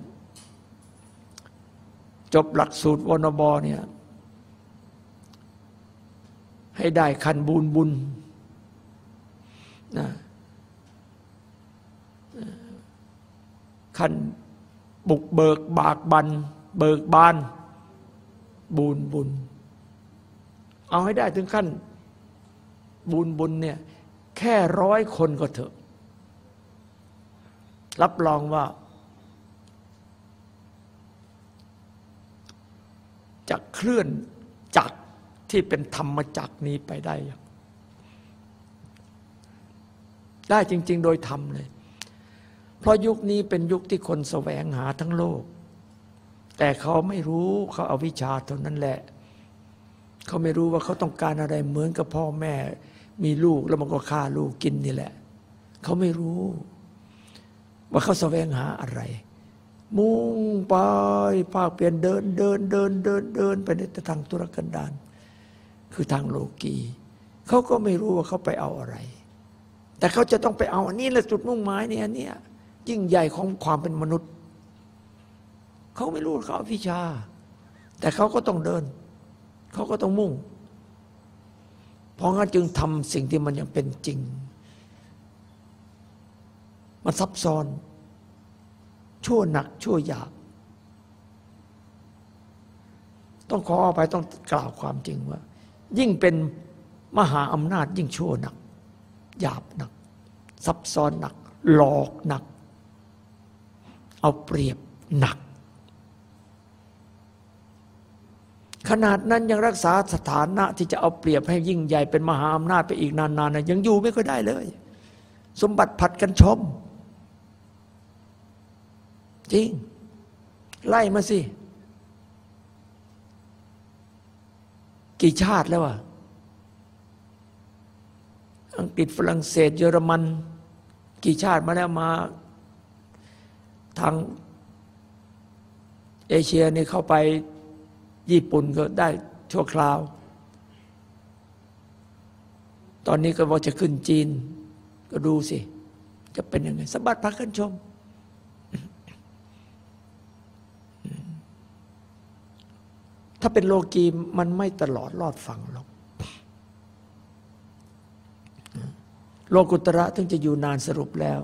จบหลักสูตรวนบเนี่ยให้ได้คันบุญบุญนะคันบุกเบิกบากบัน เบิกบาน บุญบุญ เอาให้ได้ถึงขั้นบุญบุญเนี่ยแค่ร้อยคนก็เถอะ รับรองว่าจะเคลื่อนจักที่เป็นธรรมจักนี้ไปได้ ได้จริง ๆ โดยธรรมเลย เพราะยุคนี้เป็นยุคที่คนแสวงหาทั้งโลก แต่เขาไม่รู้เขาเอาวิชาเท่านั้นแหละ เขาไม่รู้ว่าเขาต้องการอะไรเหมือนกับพ่อแม่ มีลูกแล้วมันก็ฆ่าลูกกินนี่แหละ เขาไม่รู้ ว่าเขาแสวงหาอะไร มุ่งไปภาคเปลี่ยนเดินเดินเดินเดินเดินไปในทางตุรกันดารคือทางโลกีเขาก็ไม่รู้ว่าเขาไปเอาอะไร แต่เขาจะต้องไปเอาอันนี้แหละจุดมุ่งหมายเนี่ยอันนี้ยิ่งใหญ่ของความเป็นมนุษย์ เขาไม่รู้เขาวิชา แต่เขาก็ต้องเดิน เขาก็ต้องมุ่ง เพราะงั้นจึงทำสิ่งที่มันยังเป็นจริง มันซับซ้อน ชั่วหนักชั่วหยาบต้องขออภัยต้องกล่าวความจริงว่า ยิ่งเป็นมหาอำนาจยิ่งชั่วหนัก หยาบหนัก ซับซ้อนหนัก หลอกหนัก เอาเปรียบหนัก ขนาดนั้นยังรักษาสถานะที่จะเอาเปรียบให้ยิ่งใหญ่เป็นมหาอำนาจไปอีกนานๆยังอยู่ไม่ค่อยได้เลย สมบัติผัดกันชม จริง ไล่มาสิ กี่ชาติแล้วอะอังกฤษฝรั่งเศส เยอรมัน กี่ชาติมาแล้วมา ทางเอเชียนี่เข้าไป ญี่ปุ่นก็ได้ชั่วคราว ตอนนี้ก็ว่าจะขึ้นจีน ก็ดูสิ จะเป็นยังไงสบัดพักกันชม ถ้าเป็นโลกีมันไม่ตลอดรอดฟังหรอกโลกุตระถึงจะอยู่นานสรุปแล้ว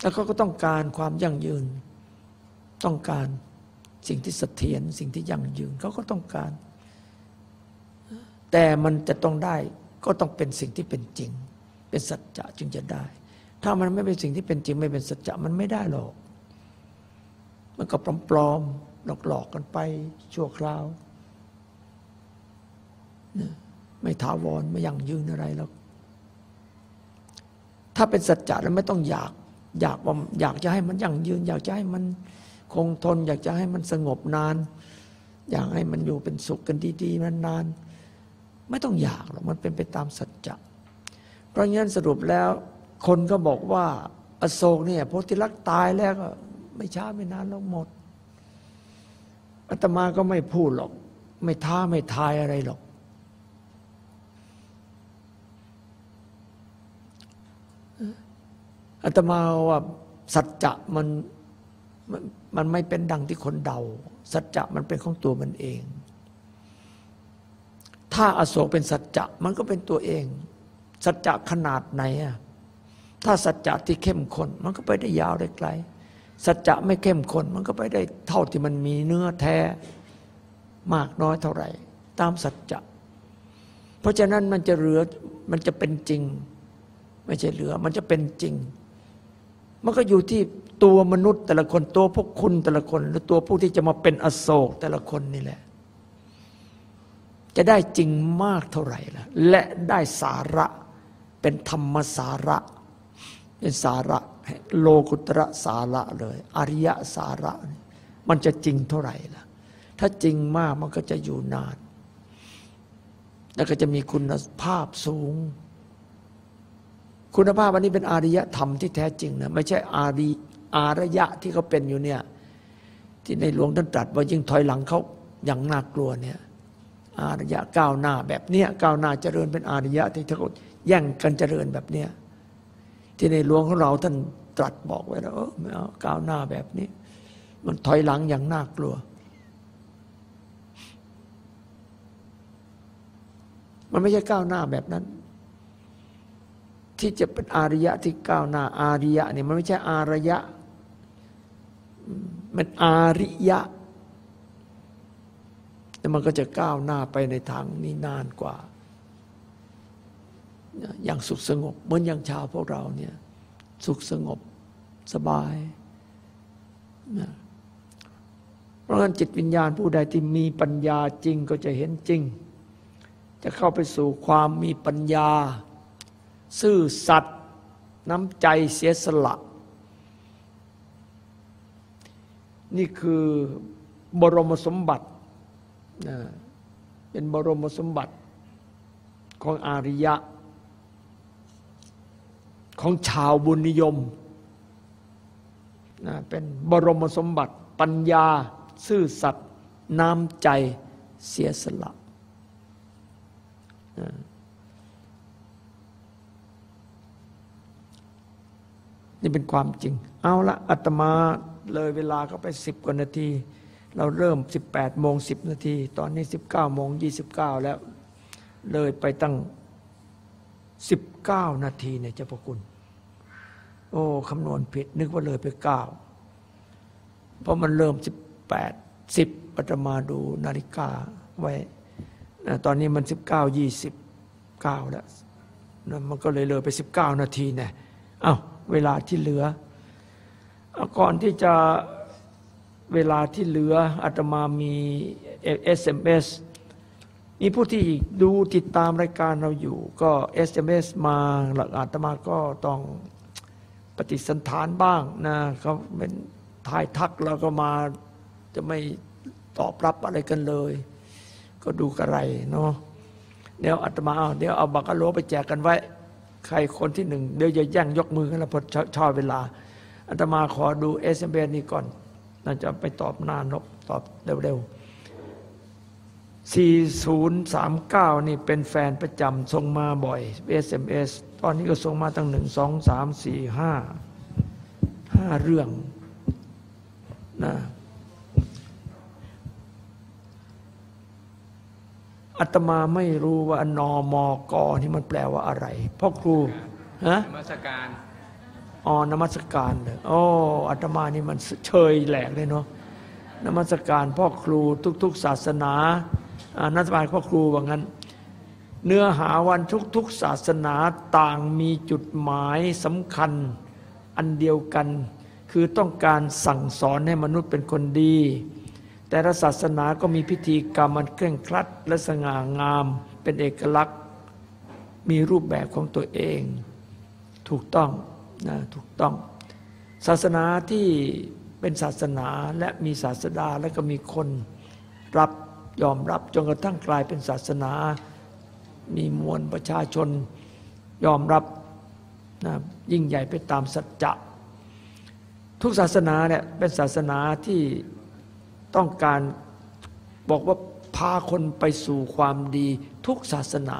แล้วเขาก็ต้องการความยั่งยืน ต้องการ สิ่งที่เสถียรสิ่งที่ยั่งยืนเขาก็ต้องการ แต่มันจะต้องได้ก็ต้องเป็นสิ่งที่เป็นจริง เป็นสัจจะจึงจะได้ ถ้ามันไม่เป็นสิ่งที่เป็นจริง ไม่เป็นสัจจะมันไม่ได้หรอก มันก็ปลอมๆหลอกๆกันไปชั่วคราว ไม่ถาวรไม่ยั่งยืนอะไรหรอกถ้าเป็นสัจจะแล้วไม่ต้องอยาก อยากว่าอยากจะให้มันยั่งยืน อยากจะให้มัน คงทน อยากจะให้มันสงบนาน อยากให้มันอยู่เป็นสุขกันดีๆนานๆไม่ต้องอยากหรอกมันเป็นไปตามสัจจะเพราะงั้นสรุปแล้ว คนก็บอกว่า อโศกเนี่ยโพธิลักษ์ตายแล้วก็ไม่ช้าไม่นานแล้วหมดอาตมาก็ไม่พูดหรอก ไม่ท้าไม่ทายอะไรหรอก อาตมาว่าสัจจะมัน มันไม่เป็นดังที่คนเดา สัจจะมันเป็นของตัวมันเอง ถ้าอโศกเป็นสัจจะมันก็เป็นตัวเอง สัจจะขนาดไหนอะถ้าสัจจะที่เข้มข้นมันก็ไปได้ยาวได้ไกล สัจจะไม่เข้มข้นมันก็ไปได้เท่าที่มันมีเนื้อแท้มากน้อยเท่าไหร่ ตามสัจจะ เพราะฉะนั้นมันจะเหลือมันจะเป็นจริง ไม่ใช่เหลือ มันจะเป็นจริง มันก็อยู่ที่ ตัวมนุษย์แต่ละคนตัวพวกคุณแต่ละคนหรือตัวผู้ที่จะมาเป็นอโศกแต่ละคนนี่แหละ จะได้จริงมากเท่าไหร่ล่ะและได้สาระเป็นธรรมสาระ เป็นสาระโลกุตระสาระเลย อริยสาระ มันจะจริงเท่าไหร่ล่ะ ถ้าจริงมากมันก็จะอยู่นาน แล้วก็จะมีคุณภาพสูง คุณภาพอันนี้เป็นอาริยธรรมที่แท้จริงนะไม่ใช่อาริ อารยะที่เขาเป็นอยู่เนี่ยที่ในหลวงท่านตรัสว่ายิ่งถอยหลังเขาอย่างน่ากลัวเนี่ยอารยะก้าวหน้าแบบเนี้ยก้าวหน้าเจริญเป็นอารยะที่เขาแย่งกันเจริญแบบเนี้ยที่ในหลวงของเราท่านตรัสบอกไว้แล้วเออไม่เอาก้าวหน้าแบบนี้ มันถอยหลังอย่างน่ากลัว มันไม่ใช่ก้าวหน้าแบบนั้น ที่จะเป็นอารยะที่ก้าวหน้า อาริยะเนี่ยมันไม่ใช่อารยะ มันอาริยะแต่มันก็จะก้าวหน้าไปในทางนี้นานกว่า อย่างสุขสงบ เหมือนอย่างชาวพวกเราเนี่ยสุขสงบสบายนะเพราะฉะนั้นจิตวิญญาณผู้ใดที่มีปัญญาจริงก็จะเห็นจริง จะเข้าไปสู่ความมีปัญญา ซื่อสัตย์น้ำใจเสียสละ นี่คือบรมสมบัติ เป็นบรมสมบัติของอาริยะ ของชาวบุญนิยม เป็นบรมสมบัติ ปัญญา ซื่อสัตย์น้ำใจเสียสละ นี่เป็นความจริง เอาละอาตมา เลยเวลาก็ไปสิบกว่านาที เราเริ่มสิบแปดโมงสิบนาที ตอนนี้สิบเก้าโมงยี่สิบเก้าแล้ว เลยไปตั้งสิบเก้านาทีเนี่ยเจ้าพระคุณ โอ้คำนวณผิดนึกว่าเลยไปเก้าเพราะมันเริ่มสิบแปดสิบอาตมาดูนาฬิกาไว้ ตอนนี้มันสิบเก้ายี่สิบเก้าแล้ว มันก็เลยเลยไปสิบเก้านาทีเนี่ยเอา้าเวลาที่เหลือ ก่อนที่จะเวลาที่เหลืออาตมามี SMS มีผู้ที่ดูติดตามรายการเราอยู่ ก็ SMS มาหลักอาตมาก็ต้องปฏิสันฐานบ้างนะเขาเป็นทายทักแล้วก็มาจะไม่ตอบรับอะไรกันเลย ก็ดูกระไรเนาะเดี๋ยวอาตมาเดี๋ยวเอาบักกะโลไปแจกกันไว้ ใครคนที่หนึ่งเดี๋ยวจะแย่งยกมือกันแล้วพอชอเวลา อาตมาขอดู SMS เนี้ยก่อนน่าจะไปตอบนานนกตอบเร็วๆ 4039 นี่เป็นแฟนประจำส่งมาบ่อย SMS ตอนนี้ก็ส่งมาตั้งหนึ่งสองสามสี่ห้าห้าเรื่องนะอาตมาไม่รู้ว่านอมอกอนี่มันแปลว่าอะไรพ่อครูฮะมัสการ อ๋อนมัสการเลยโอ้อาตมานี่มันเชยแหลกเลยเนาะนมัสการพ่อครูทุก ๆ ศาสนาอานักบาลพ่อครูว่างั้น เนื้อหาวันทุก ๆ ศาสนาต่างมีจุดหมายสำคัญอันเดียวกัน คือต้องการสั่งสอนให้มนุษย์เป็นคนดี แต่ละศาสนาก็มีพิธีกรรมมันเคร่งครัด และสง่างามเป็นเอกลักษณ์ มีรูปแบบของตัวเอง ถูกต้อง นะถูกต้อง ศาสนาที่เป็นศาสนาและมีศาสดาและก็มีคนรับยอมรับจนกระทั่งกลายเป็นศาสนา มีมวลประชาชนยอมรับนะยิ่งใหญ่ไปตามสัจจะทุกศาสนาเนี่ยเป็นศาสนาที่ต้องการบอกว่าพาคนไปสู่ความดีทุกศาสนา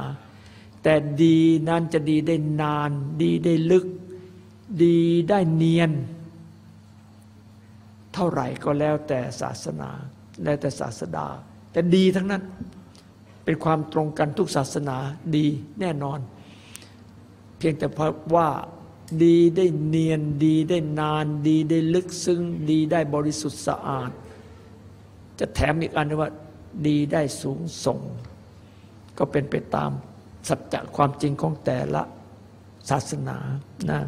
แต่ดีนั้นจะดีได้นานดีได้ลึก ดีได้เนียน เท่าไหร่ก็แล้วแต่ศาสนา แล้วแต่ศาสดา แต่ดีทั้งนั้น เป็นความตรงกันทุกศาสนาดีแน่นอน เพียงแต่เพราะว่าดีได้เนียนดีได้นาน ดีได้ลึกซึ้งดีได้บริสุทธิ์สะอาด จะแถมอีกอันนึงว่า ดีได้สูงส่ง ก็เป็นไปตามสัจจะความจริงของแต่ละศาสนานะ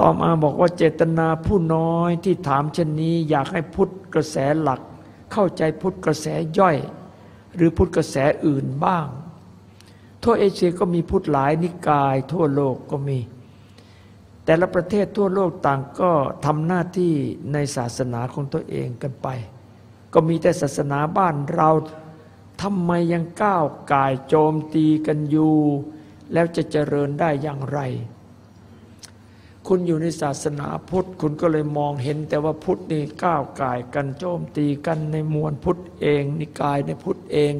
ต่อมาบอกว่าเจตนาผู้น้อยที่ถามเช่นนี้ อยากให้พุทธกระแสหลัก เข้าใจพุทธกระแสย่อย หรือพุทธกระแสอื่นบ้าง ทั่วเอเชียก็มีพุทธหลายนิกาย ทั่วโลกก็มี แต่ละประเทศทั่วโลกต่างก็ทำหน้าที่ในศาสนาของตัวเองกันไป ก็มีแต่ศาสนาบ้านเราทำไมยังก้าวกายโจมตีกันอยู่ แล้วจะเจริญได้อย่างไร คุณอยู่ในศาสนาพุทธ คุณก็เลยมองเห็น แต่ว่าพุทธนี่ก้าวไกายกันโจมตีกันในมวลพุทธเอง นิกายในพุทธเอง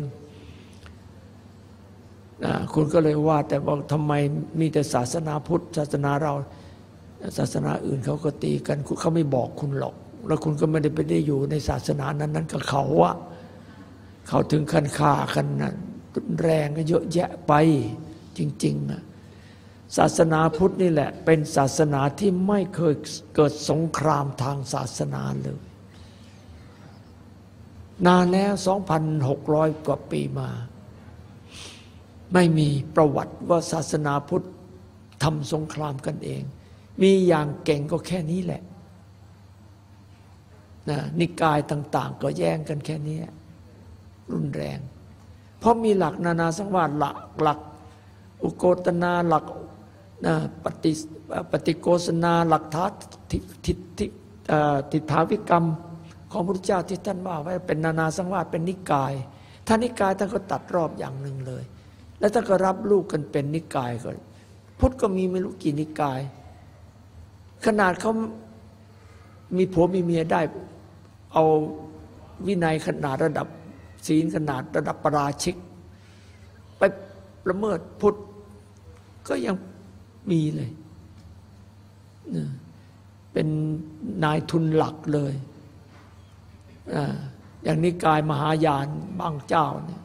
นะคุณก็เลยว่าแต่บอกทำไมมีแต่ศาสนาพุทธ ศาสนาเราศาสนาอื่นเขาก็ตีกันเขาไม่บอกคุณหรอก แล้วคุณก็ไม่ได้ไปได้อยู่ในศาสนานั้นนั้นกับเขาอะเขาถึงขั้นฆ่ากันนะแรงก็เยอะแยะไปจริงๆนะ ศาสนาพุทธนี่แหละ เป็นศาสนาที่ไม่เคยเกิดสงครามทางศาสนาเลย นานแล้ว 2,600 กว่าปีมา ไม่มีประวัติว่าศาสนาพุทธทำสงครามกันเอง มีอย่างเก่งก็แค่นี้แหละนะนิกายต่าง ๆ ก็แย่งกันแค่นี้ รุนแรง เพราะมีหลักนานาสังวาสหลักหลัก อุโกตนาหลัก ปฏิปฏิโกษนาหลักทัศทิทิทิทิฏฐาวิกรรมของพระพุทธเจ้าที่ท่านว่าไว้เป็นนานาสังวาสเป็นนิกายถ้านนิกายท่านก็ตัดรอบอย่างหนึ่งเลย แล้วท่านก็รับลูกกันเป็นนิกายก็พุทธก็มีไม่รู้กี่นิกาย ขนาดเขามีผัวมีเมียได้ เอาวินัยขนาดระดับศีลขนาดระดับประราชิก ไปละเมิดพุทธก็ยัง มีเลยนะเป็นนายทุนหลักเลยอ่าอย่างนิกายมหายานบางเจ้าเนี่ย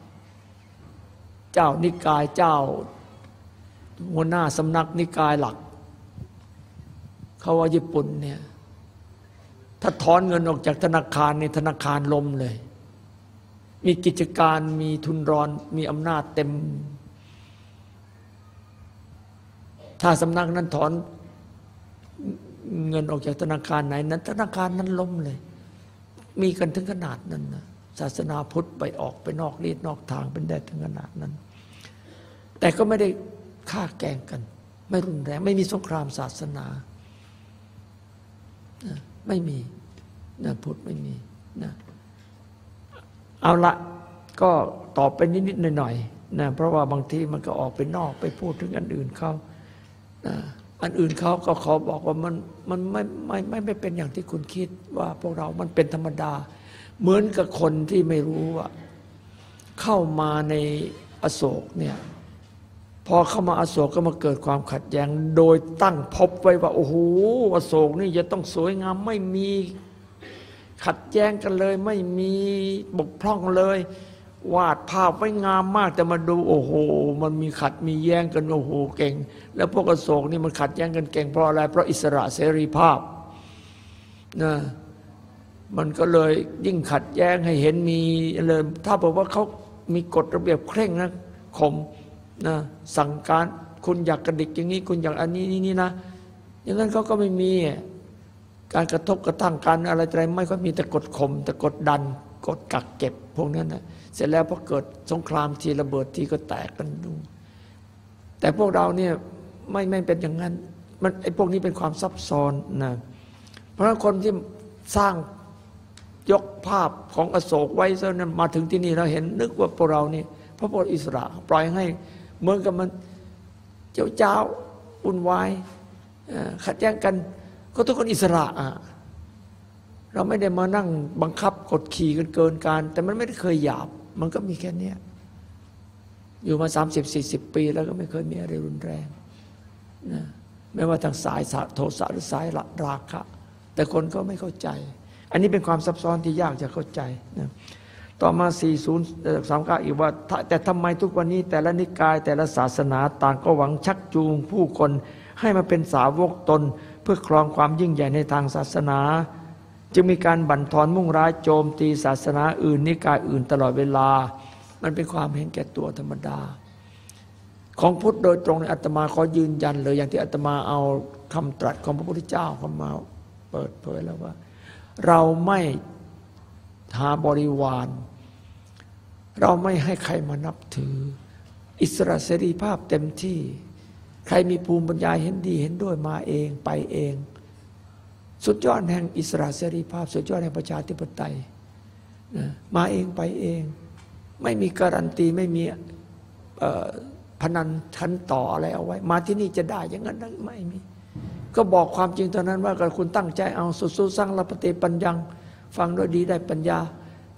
เจ้านิกายเจ้าหัวหน้าสำนักนิกายหลัก เขาว่าญี่ปุ่นเนี่ยถ้าถอนเงินออกจากธนาคารในธนาคารลมเลย มีกิจการมีทุนรอนมีอำนาจเต็ม ถ้าสำนักนั้นถอนเงินออกจากธนาคารไหนนั้น ธนาคารนั้นล้มเลย มีกันถึงขนาดนั้นนะศาสนาพุทธไปออกไปนอกรีดนอกทางเป็นได้ถึงขนาดนั้น แต่ก็ไม่ได้ฆ่าแกงกัน ไม่รุนแรง ไม่มีสงครามศาสนา ไม่มีนะพุทธไม่มีนะเอาละก็ตอบไปนิด ๆ หน่อย ๆ นะ เพราะว่าบางทีมันก็ออกไปนอกไปพูดถึงอันอื่นเขา อันอื่นเขาก็ขอบอกว่ามันมันไม่ไม่ไม่ไม่เป็นอย่างที่คุณคิดว่าพวกเรามันเป็นธรรมดา เหมือนกับคนที่ไม่รู้ว่าเข้ามาในอโศกเนี่ยพอเข้ามาอโศกก็มาเกิดความขัดแย้ง โดยตั้งพบไว้ว่าโอ้โหอโศกนี่จะต้องสวยงามไม่มีขัดแย้งกันเลย ไม่มีบกพร่องเลย วาดภาพไว้งามมากแต่มาดูโอ้โห มันมีขัดมีแย้งกันโอ้โหเก่ง แล้วพวกอโศกนี่มันขัดแย้งกันเก่งเพราะอะไร เพราะอิสระเสรีภาพนะมันก็เลยยิ่งขัดแย้งให้เห็นมีเลยถ้าบอกว่าเขามีกฎระเบียบเคร่งนะข่มนะสั่งการคุณอยากกระดิกอย่างนี้คุณอยากอันนี้นี่นี่นะอย่างนั้นเขาก็ไม่มีการกระทบกระทั่งกันอะไรอะไรไม่ก็มีแต่กดข่มแต่กดดัน กดกักเก็บพวกนั้นนะเสร็จแล้วพอเกิดสงครามทีระเบิดทีก็แตกกันดู แต่พวกเราเนี่ยไม่ไม่เป็นอย่างนั้นมันไอ้พวกนี้เป็นความซับซ้อนนะเพราะฉะนั้นคนที่สร้างยกภาพของอโศกไว้ซะนั้นมาถึงที่นี่เราเห็นนึกว่าพวกเรานี่พระพุทธอิสระปล่อยให้เหมือนกับมันเจ้าเจ้าวุ่นวายขัดแย้งกัน ก็ทุกคนอิสระอะ เราไม่ได้มานั่งบังคับกดขี่กันเกินการ แต่มันไม่ได้เคยหยาบ มันก็มีแค่นี้อยู่มาสามสิบสี่สิบปี แล้วก็ไม่เคยมีอะไรรุนแรงนะไม่ว่าทางสายโทสะหรือสายราคะ แต่คนก็ไม่เข้าใจ อันนี้เป็นความซับซ้อนที่ยากจะเข้าใจนะต่อมา 4039 อีกว่า แต่ทำไมทุกวันนี้แต่ละนิกายแต่ละศาสนาต่างก็หวังชักจูงผู้คนให้มาเป็นสาวกตน เพื่อครองความยิ่งใหญ่ในทางศาสนา จึงมีการบั่นทอนมุ่งร้ายโจมตีศาสนาอื่น นิกายอื่นตลอดเวลา มันเป็นความเห็นแก่ตัวธรรมดา ของพุทธโดยตรงในอัตมาขอยืนยันเลยอย่างที่อัตมาเอาคำตรัสของพระพุทธเจ้าเข้ามาเปิดเผยแล้วว่า เราไม่หาบริวาร เราไม่ให้ใครมานับถือ อิสระเสรีภาพเต็มที่ ใครมีภูมิปัญญาเห็นดีเห็นด้วยมาเองไปเอง สุดยอดแห่งอิสระเสรีภาพ สุดยอดแห่งประชาธิปไตยนะมาเองไปเอง ไม่มีการันตีไม่มีพนันชั้นต่ออะไรเอาไว้ มาที่นี่จะได้อย่างนั้นไม่มี ก็บอกความจริงตอนนั้นว่าคุณตั้งใจเอาสุดๆสร้างรัปฏิปัญญัง ฟังด้วยดีได้ปัญญา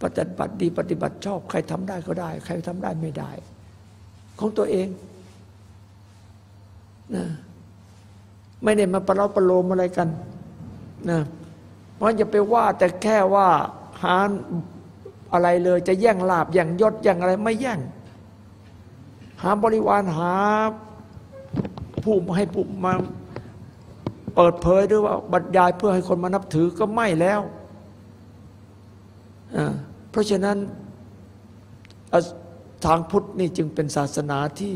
ปฏิบัติดีปฏิบัติชอบ ใครทำได้ก็ได้ ใครทำได้ไม่ได้ ของตัวเองนะไม่ได้มาประเลาประโลมอะไรกัน นะเพราะอย่าไปว่าแต่แค่ว่าหาอะไรเลยจะแย่งลาบแย่งยศแย่งอะไรไม่แย่ง หาบริวารหาผู้ให้ผู้มาเปิดเผยหรือว่าบรรยายเพื่อให้คนมานับถือก็ไม่แล้วเพราะฉะนั้นทางพุทธนี่จึงเป็นศาสนาที่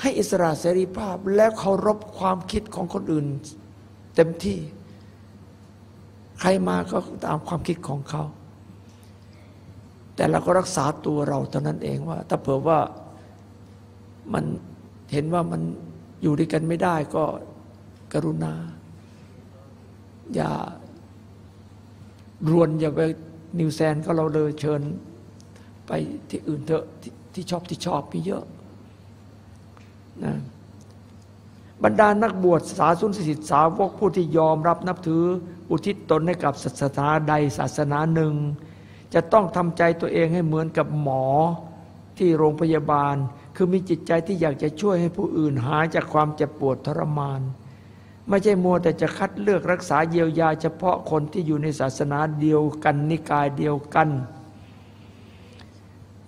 ให้อิสระเสรีภาพแล้วเคารพความคิดของคนอื่น เต็มที่ ใครมาก็ตามความคิดของเขา แต่เราก็รักษาตัวเราเท่านั้นเองว่า ถ้าเผื่อว่ามันเห็นว่ามันอยู่ด้วยกันไม่ได้ก็กรุณา อย่ารวนอย่าไปนิวแซนก็เราเลยเชิญไปที่อื่นเถอะทที่ชอบที่ชอบมีเยอะนะ บรรดานักบวชสาสุนสิทธิสาวกผู้ที่ยอมรับนับถือ อุทิศตนให้กับศาสนาใดศาสนาหนึ่ง จะต้องทำใจตัวเองให้เหมือนกับหมอที่โรงพยาบาล คือมีจิตใจที่อยากจะช่วยให้ผู้อื่นหายจากความเจ็บปวดทรมาน ไม่ใช่มัวแต่จะคัดเลือกรักษาเยียวยา เฉพาะคนที่อยู่ในศาสนาเดียวกันนิกายเดียวกัน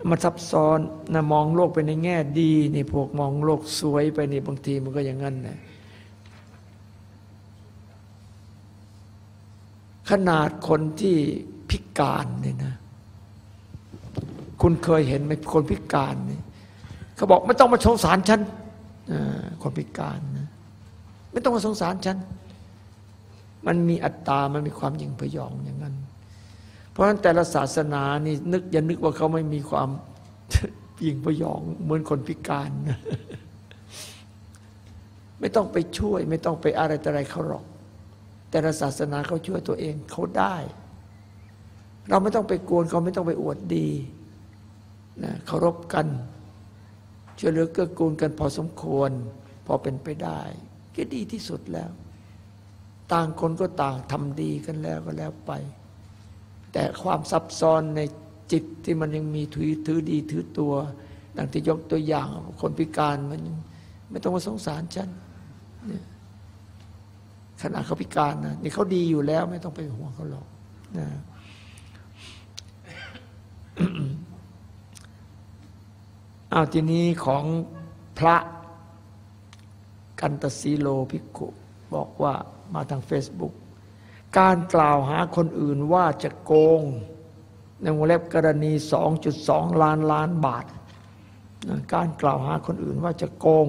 มาซับซ้อนนะมองโลกไปในแง่ดีนี่พวกมองโลกสวยไปนี่บางทีมันก็อย่างนั้นนะขนาดคนที่พิการเนี่ยนะ คุณเคยเห็นไหมคนพิการเนี่ยเขาบอกไม่ต้องมาสงสารฉันคนพิการนะไม่ต้องมาสงสารฉัน มันมีอัตตา มันมีความยิ่งพยองอย่างนั้น เพราะฉะนั้นแต่ละศาสนานี่นึกอย่านึกว่าเขาไม่มีความยิงพยองเหมือนคนพิการไม่ต้องไปช่วย ไม่ต้องไปอะไรแต่อะไรเขาหรอก แต่ละศาสนาเขาช่วยตัวเองเขาได้ เราไม่ต้องไปกวนเขาไม่ต้องไปอวดดีนะเคารพกันช่วยเหลือเกื้อกูลกันพอสมควร พอเป็นไปได้ก็ดีที่สุดแล้ว ต่างคนก็ต่างทำดีกันแล้วก็แล้วไป แต่ความซับซ้อนในจิตที่มันยังมีถือถือดีถือตัว ดังที่ยกตัวอย่างคนพิการมันไม่ต้องมาสงสารฉันขณะเขาพิการนะนี่เขาดีอยู่แล้วไม่ต้องไปห่วงเขาหรอกนะอาทีนี้ของพระกันตสีโลภิกขุ บอกว่ามาทาง Facebook การกล่าวหาคนอื่นว่าจะโกง ในวงเล็บกรณี 2.2 ล้านล้านบาท การกล่าวหาคนอื่นว่าจะโกง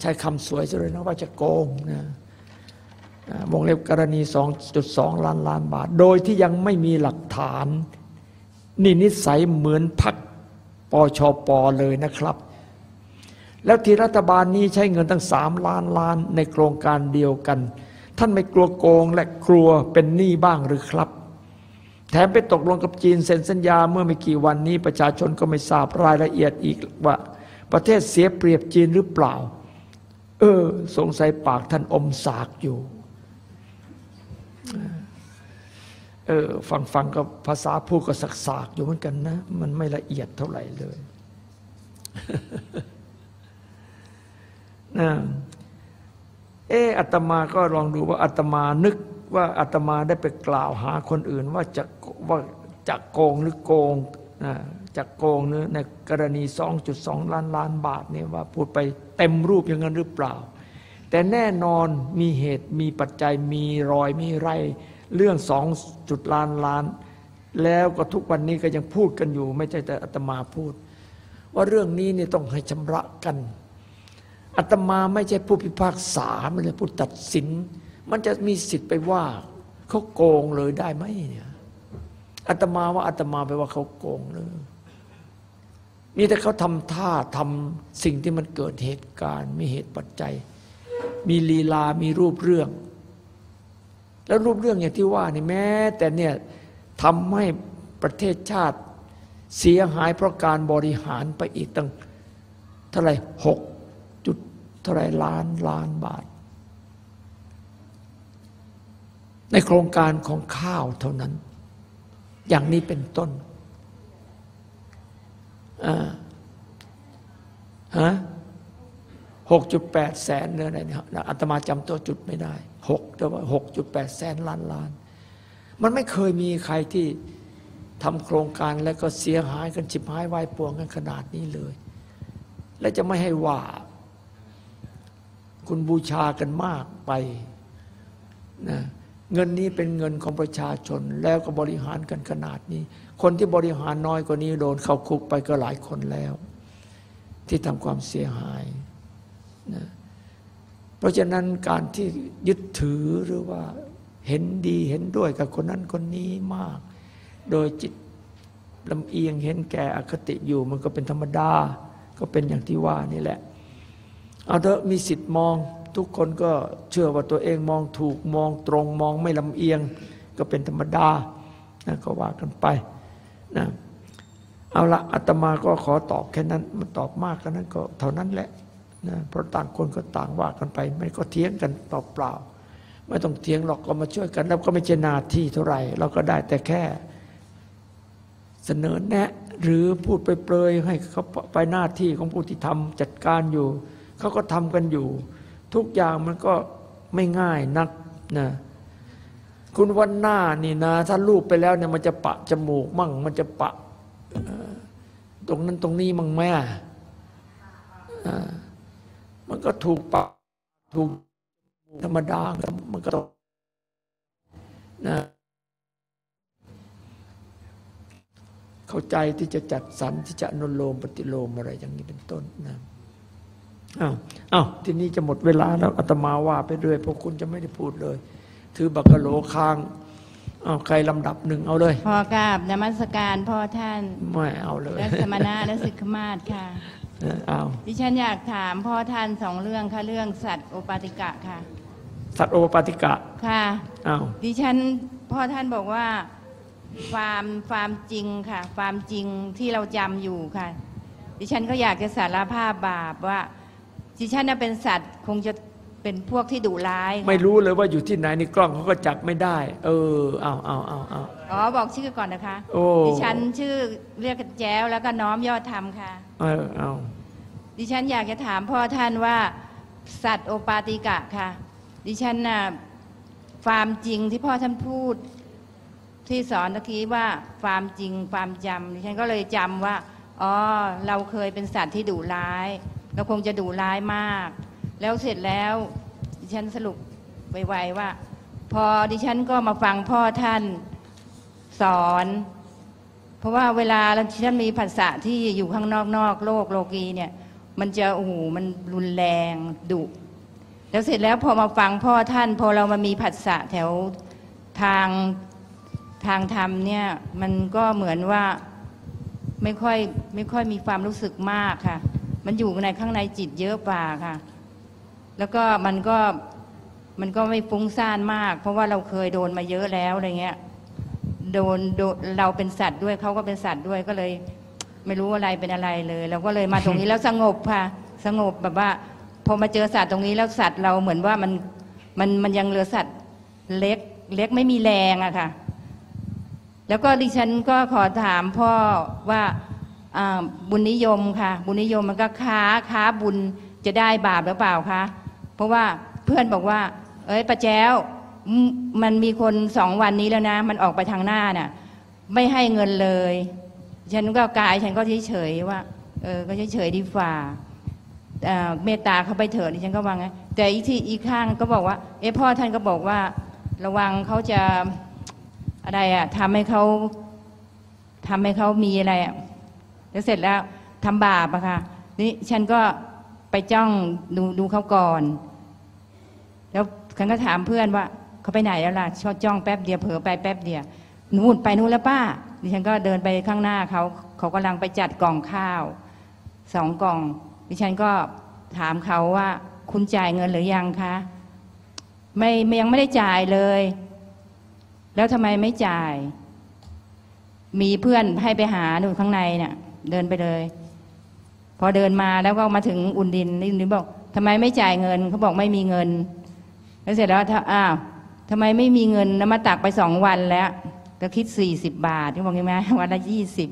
ใช้คำสวยซะเลยนะว่าจะโกงนะวงเล็บกรณี 2.2 ล้านล้านบาท โดยที่ยังไม่มีหลักฐาน นี่นิสัยเหมือนพักปชปเลยนะครับ แล้วที่รัฐบาลนี้ใช้เงินตั้งสามล้านล้านในโครงการเดียวกัน ท่านไม่กลัวโกงและกลัวเป็นหนี้บ้างหรือครับ แถมไปตกลงกับจีนเซ็นสัญญาเมื่อไม่กี่วันนี้ประชาชนก็ไม่ทราบรายละเอียดอีกว่า ประเทศเสียเปรียบจีนหรือเปล่า เออ สงสัยปากท่านอมสากอยู่เออฟังฟังก็ภาษาพูดก็สักสากอยู่เหมือนกันนะ มันไม่ละเอียดเท่าไหร่เลยนะ เอออาตมาก็ลองดูว่าอาตมานึกว่าอาตมาได้ไปกล่าวหาคนอื่น ว่าจะว่าจะโกงหรือโกงนะจะโกงเนื้อในกรณี 2.2 ล้านล้านบาทเนี่ยว่าพูดไปเต็มรูปอย่างนั้นหรือเปล่า แต่แน่นอนมีเหตุมีปัจจัยมีรอยมีไร เรื่องสองจุดล้านล้าน แล้วก็ทุกวันนี้ก็ยังพูดกันอยู่ ไม่ใช่แต่อาตมาพูด ว่าเรื่องนี้เนี่ยต้องให้ชำระกัน อาตมาไม่ใช่ผู้พิพากษาไม่ใช่ผู้ตัดสิน มันจะมีสิทธิ์ไปว่าเขาโกงเลยได้ไหมเนี่ยอาตมาว่าอาตมาไปว่าเขาโกงเลยนี่แต่เขาทำท่าทำสิ่งที่มันเกิดเหตุการณ์มีเหตุปัจจัย มีลีลามีรูปเรื่อง แล้วรูปเรื่องอย่างที่ว่านี่แม้ แต่เนี่ยทำให้ประเทศชาติเสียหายเพราะการบริหารไปอีกตั้งเท่าไหร่หก เท่าไรล้านล้านบาท ในโครงการของข้าวเท่านั้น อย่างนี้เป็นต้นฮะหกจุดแปดแสนเนื้ออะไรเนี่ยอาตมาจำตัวจุดไม่ได้หกแต่ว่าหกจุดแปดแสนล้านล้าน มันไม่เคยมีใครที่ทำโครงการแล้วก็เสียหายกันชิบหายวายป่วงกันขนาดนี้เลย และจะไม่ให้ว่า คุณบูชากันมากไปนะเงินนี้เป็นเงินของประชาชนแล้วก็บริหารกันขนาดนี้ คนที่บริหารน้อยกว่านี้โดนเข้าคุกไปก็หลายคนแล้ว ที่ทำความเสียหายนะเพราะฉะนั้นการที่ยึดถือหรือว่าเห็นดีเห็นด้วยกับคนนั้นคนนี้มาก โดยจิตลำเอียงเห็นแก่อคติอยู่มันก็เป็นธรรมดา ก็เป็นอย่างที่ว่านี่แหละ เอาเถอะมีสิทธิ์มอง ทุกคนก็เชื่อว่าตัวเองมองถูกมองตรงมองไม่ลำเอียง ก็เป็นธรรมดานะก็ว่ากันไปนะเอาละอาตมาก็ขอตอบแค่นั้นมันตอบมากกันนั้นก็เท่านั้นแหละนะเพราะต่างคนก็ต่างว่ากันไป ไม่ก็เถียงกันเปล่าๆไม่ต้องเถียงหรอกก็มาช่วยกัน แล้วก็ไม่ใช่นาที่เท่าไหร่ เราก็ได้แต่แค่ เสนอแนะ หรือพูดไปเปรยให้เขาไปหน้าที่ของผู้ที่ทำจัดการอยู่ เขาก็ทำกันอยู่ ทุกอย่างมันก็ไม่ง่ายนักนะคุณวันหน้านี่นะ ถ้าลูกไปแล้วเนี่ยมันจะปะจมูกมั่ง มันจะปะตรงนั้นตรงนี้มั่งแม่มันก็ถูกปะถูกธรรมดามันก็ต้องนะเข้าใจที่จะจัดสรรที่จะอนุโลมปฏิโลมอะไรอย่างนี้เป็นต้นนะ อ้าวอ้าวทีนี้จะหมดเวลาแล้วอาตมาว่าไปเรื่อยพวกคุณจะไม่ได้พูดเลย ถือบักกะโหลค้างอ้าวใครลำดับหนึ่งเอาเลย พอกราบนมัสการพ่อท่านไม่เอาเลยและสมณะและสิกขมาศค่ะเออเอาดิฉันอยากถามพ่อท่านสองเรื่องค่ะเรื่องสัตว์โอปาติกะค่ะ สัตว์โอปาติกะค่ะอ้าวดิฉันพ่อท่านบอกว่าฟาร์มฟาร์มจริงค่ะฟาร์มจริงที่เราจำอยู่ค่ะ ดิฉันก็อยากจะสารภาพบาปว่า ดิฉันน่ะเป็นสัตว์คงจะเป็นพวกที่ดุร้ายค่ะไม่รู้เลยว่าอยู่ที่ไหนนี่กล้องเขาก็จับไม่ได้ เออเอาเอาเอาเอา อ๋อบอกชื่อก่อนนะคะโอ้ ดิฉันชื่อเรียกกันแจ้วแล้วก็น้อมยอดธรรมค่ะ เออเอาดิฉันอยากจะถามพ่อท่านว่าสัตว์โอปาติกะค่ะ ดิฉันน่ะฟาร์มจริงที่พ่อท่านพูด ที่สอนตะกี้ว่าฟาร์มจริงฟาร์มจำดิฉันก็เลยจำว่าอ๋อเราเคยเป็นสัตว์ที่ดุร้าย เราคงจะดุร้ายมาก แล้วเสร็จแล้วดิฉันสรุปไวๆว่า พอดิฉันก็มาฟังพ่อท่านสอน เพราะว่าเวลาที่ฉันมีภาษาที่อยู่ข้างนอกนอกโลกโลกีเนี่ย มันจะโอ้โหมันรุนแรงดุแล้วเสร็จแล้วพอมาฟังพ่อท่าน พอเรามามีผัสสะแถวทางทางธรรมเนี่ย มันก็เหมือนว่าไม่ค่อยไม่ค่อยมีความรู้สึกมากค่ะ มันอยู่ในข้างในจิตเยอะกว่าค่ะ แล้วก็มันก็มันก็ไม่ฟุ้งซ่านมาก เพราะว่าเราเคยโดนมาเยอะแล้วอะไรเงี้ยโดนโดนเราเป็นสัตว์ด้วยเขาก็เป็นสัตว์ด้วยก็เลย ไม่รู้อะไรเป็นอะไรเลยเราก็เลยมาตรงนี้แล้วสงบค่ะ สงบแบบว่าพอมาเจอสัตว์ตรงนี้แล้วสัตว์เราเหมือนว่ามันมันมันยังเหลือสัตว์เล็กเล็กไม่มีแรงอะค่ะ แล้วก็ดิฉันก็ขอถามพ่อว่าอ่า บุญนิยมค่ะ บุญนิยมมันก็ค้าค้าบุญจะได้บาปหรือเปล่าคะเพราะว่าเพื่อนบอกว่า เอ้ยป้าแจ้วมันมีคนสองวันนี้แล้วนะ มันออกไปทางหน้าน่ะ ไม่ให้เงินเลย ฉันก็กายฉันก็เฉยๆว่า เออ ก็เฉยๆดีฝ่าเมตตาเขาไปเถิดฉันก็ว่าไงแต่อีกที่อีกข้างก็บอกว่า เอะพ่อท่านก็บอกว่า ระวังเขาจะอะไรอะทำให้เขาทำให้เขามีอะไรอะ แล้วเสร็จแล้วทำบาปอะค่ะนี่ฉันก็ไปจ้องดูดูเขาก่อน แล้วฉันก็ถามเพื่อนว่าเขาไปไหนแล้วล่ะชอบจ้องแป๊บเดียวเผลอไปแป๊บเดียวนู่นไปนู่นแล้วป้าดิฉันก็เดินไปข้างหน้าเขาเขากำลังไปจัดกล่องข้าวสองกล่อง ดิฉันก็ถามเขาว่า คุณจ่ายเงินหรือยังคะไม่ไม่ยังไม่ได้จ่ายเลย แล้วทำไมไม่จ่าย มีเพื่อนให้ไปหาดูข้างในเนี่ย เดินไปเลย พอเดินมาแล้วก็มาถึงอุ่นดินอุ่นดินบอกทำไมไม่จ่ายเงินเขาบอกไม่มีเงิน แล้วเสร็จแล้วถ้าอ้าวทำไมไม่มีเงินแล้วมาตักไปสองวันแล้ว ก็คิดสี่สิบบาทที่บอกใช่ไหมวันละยี่สิบ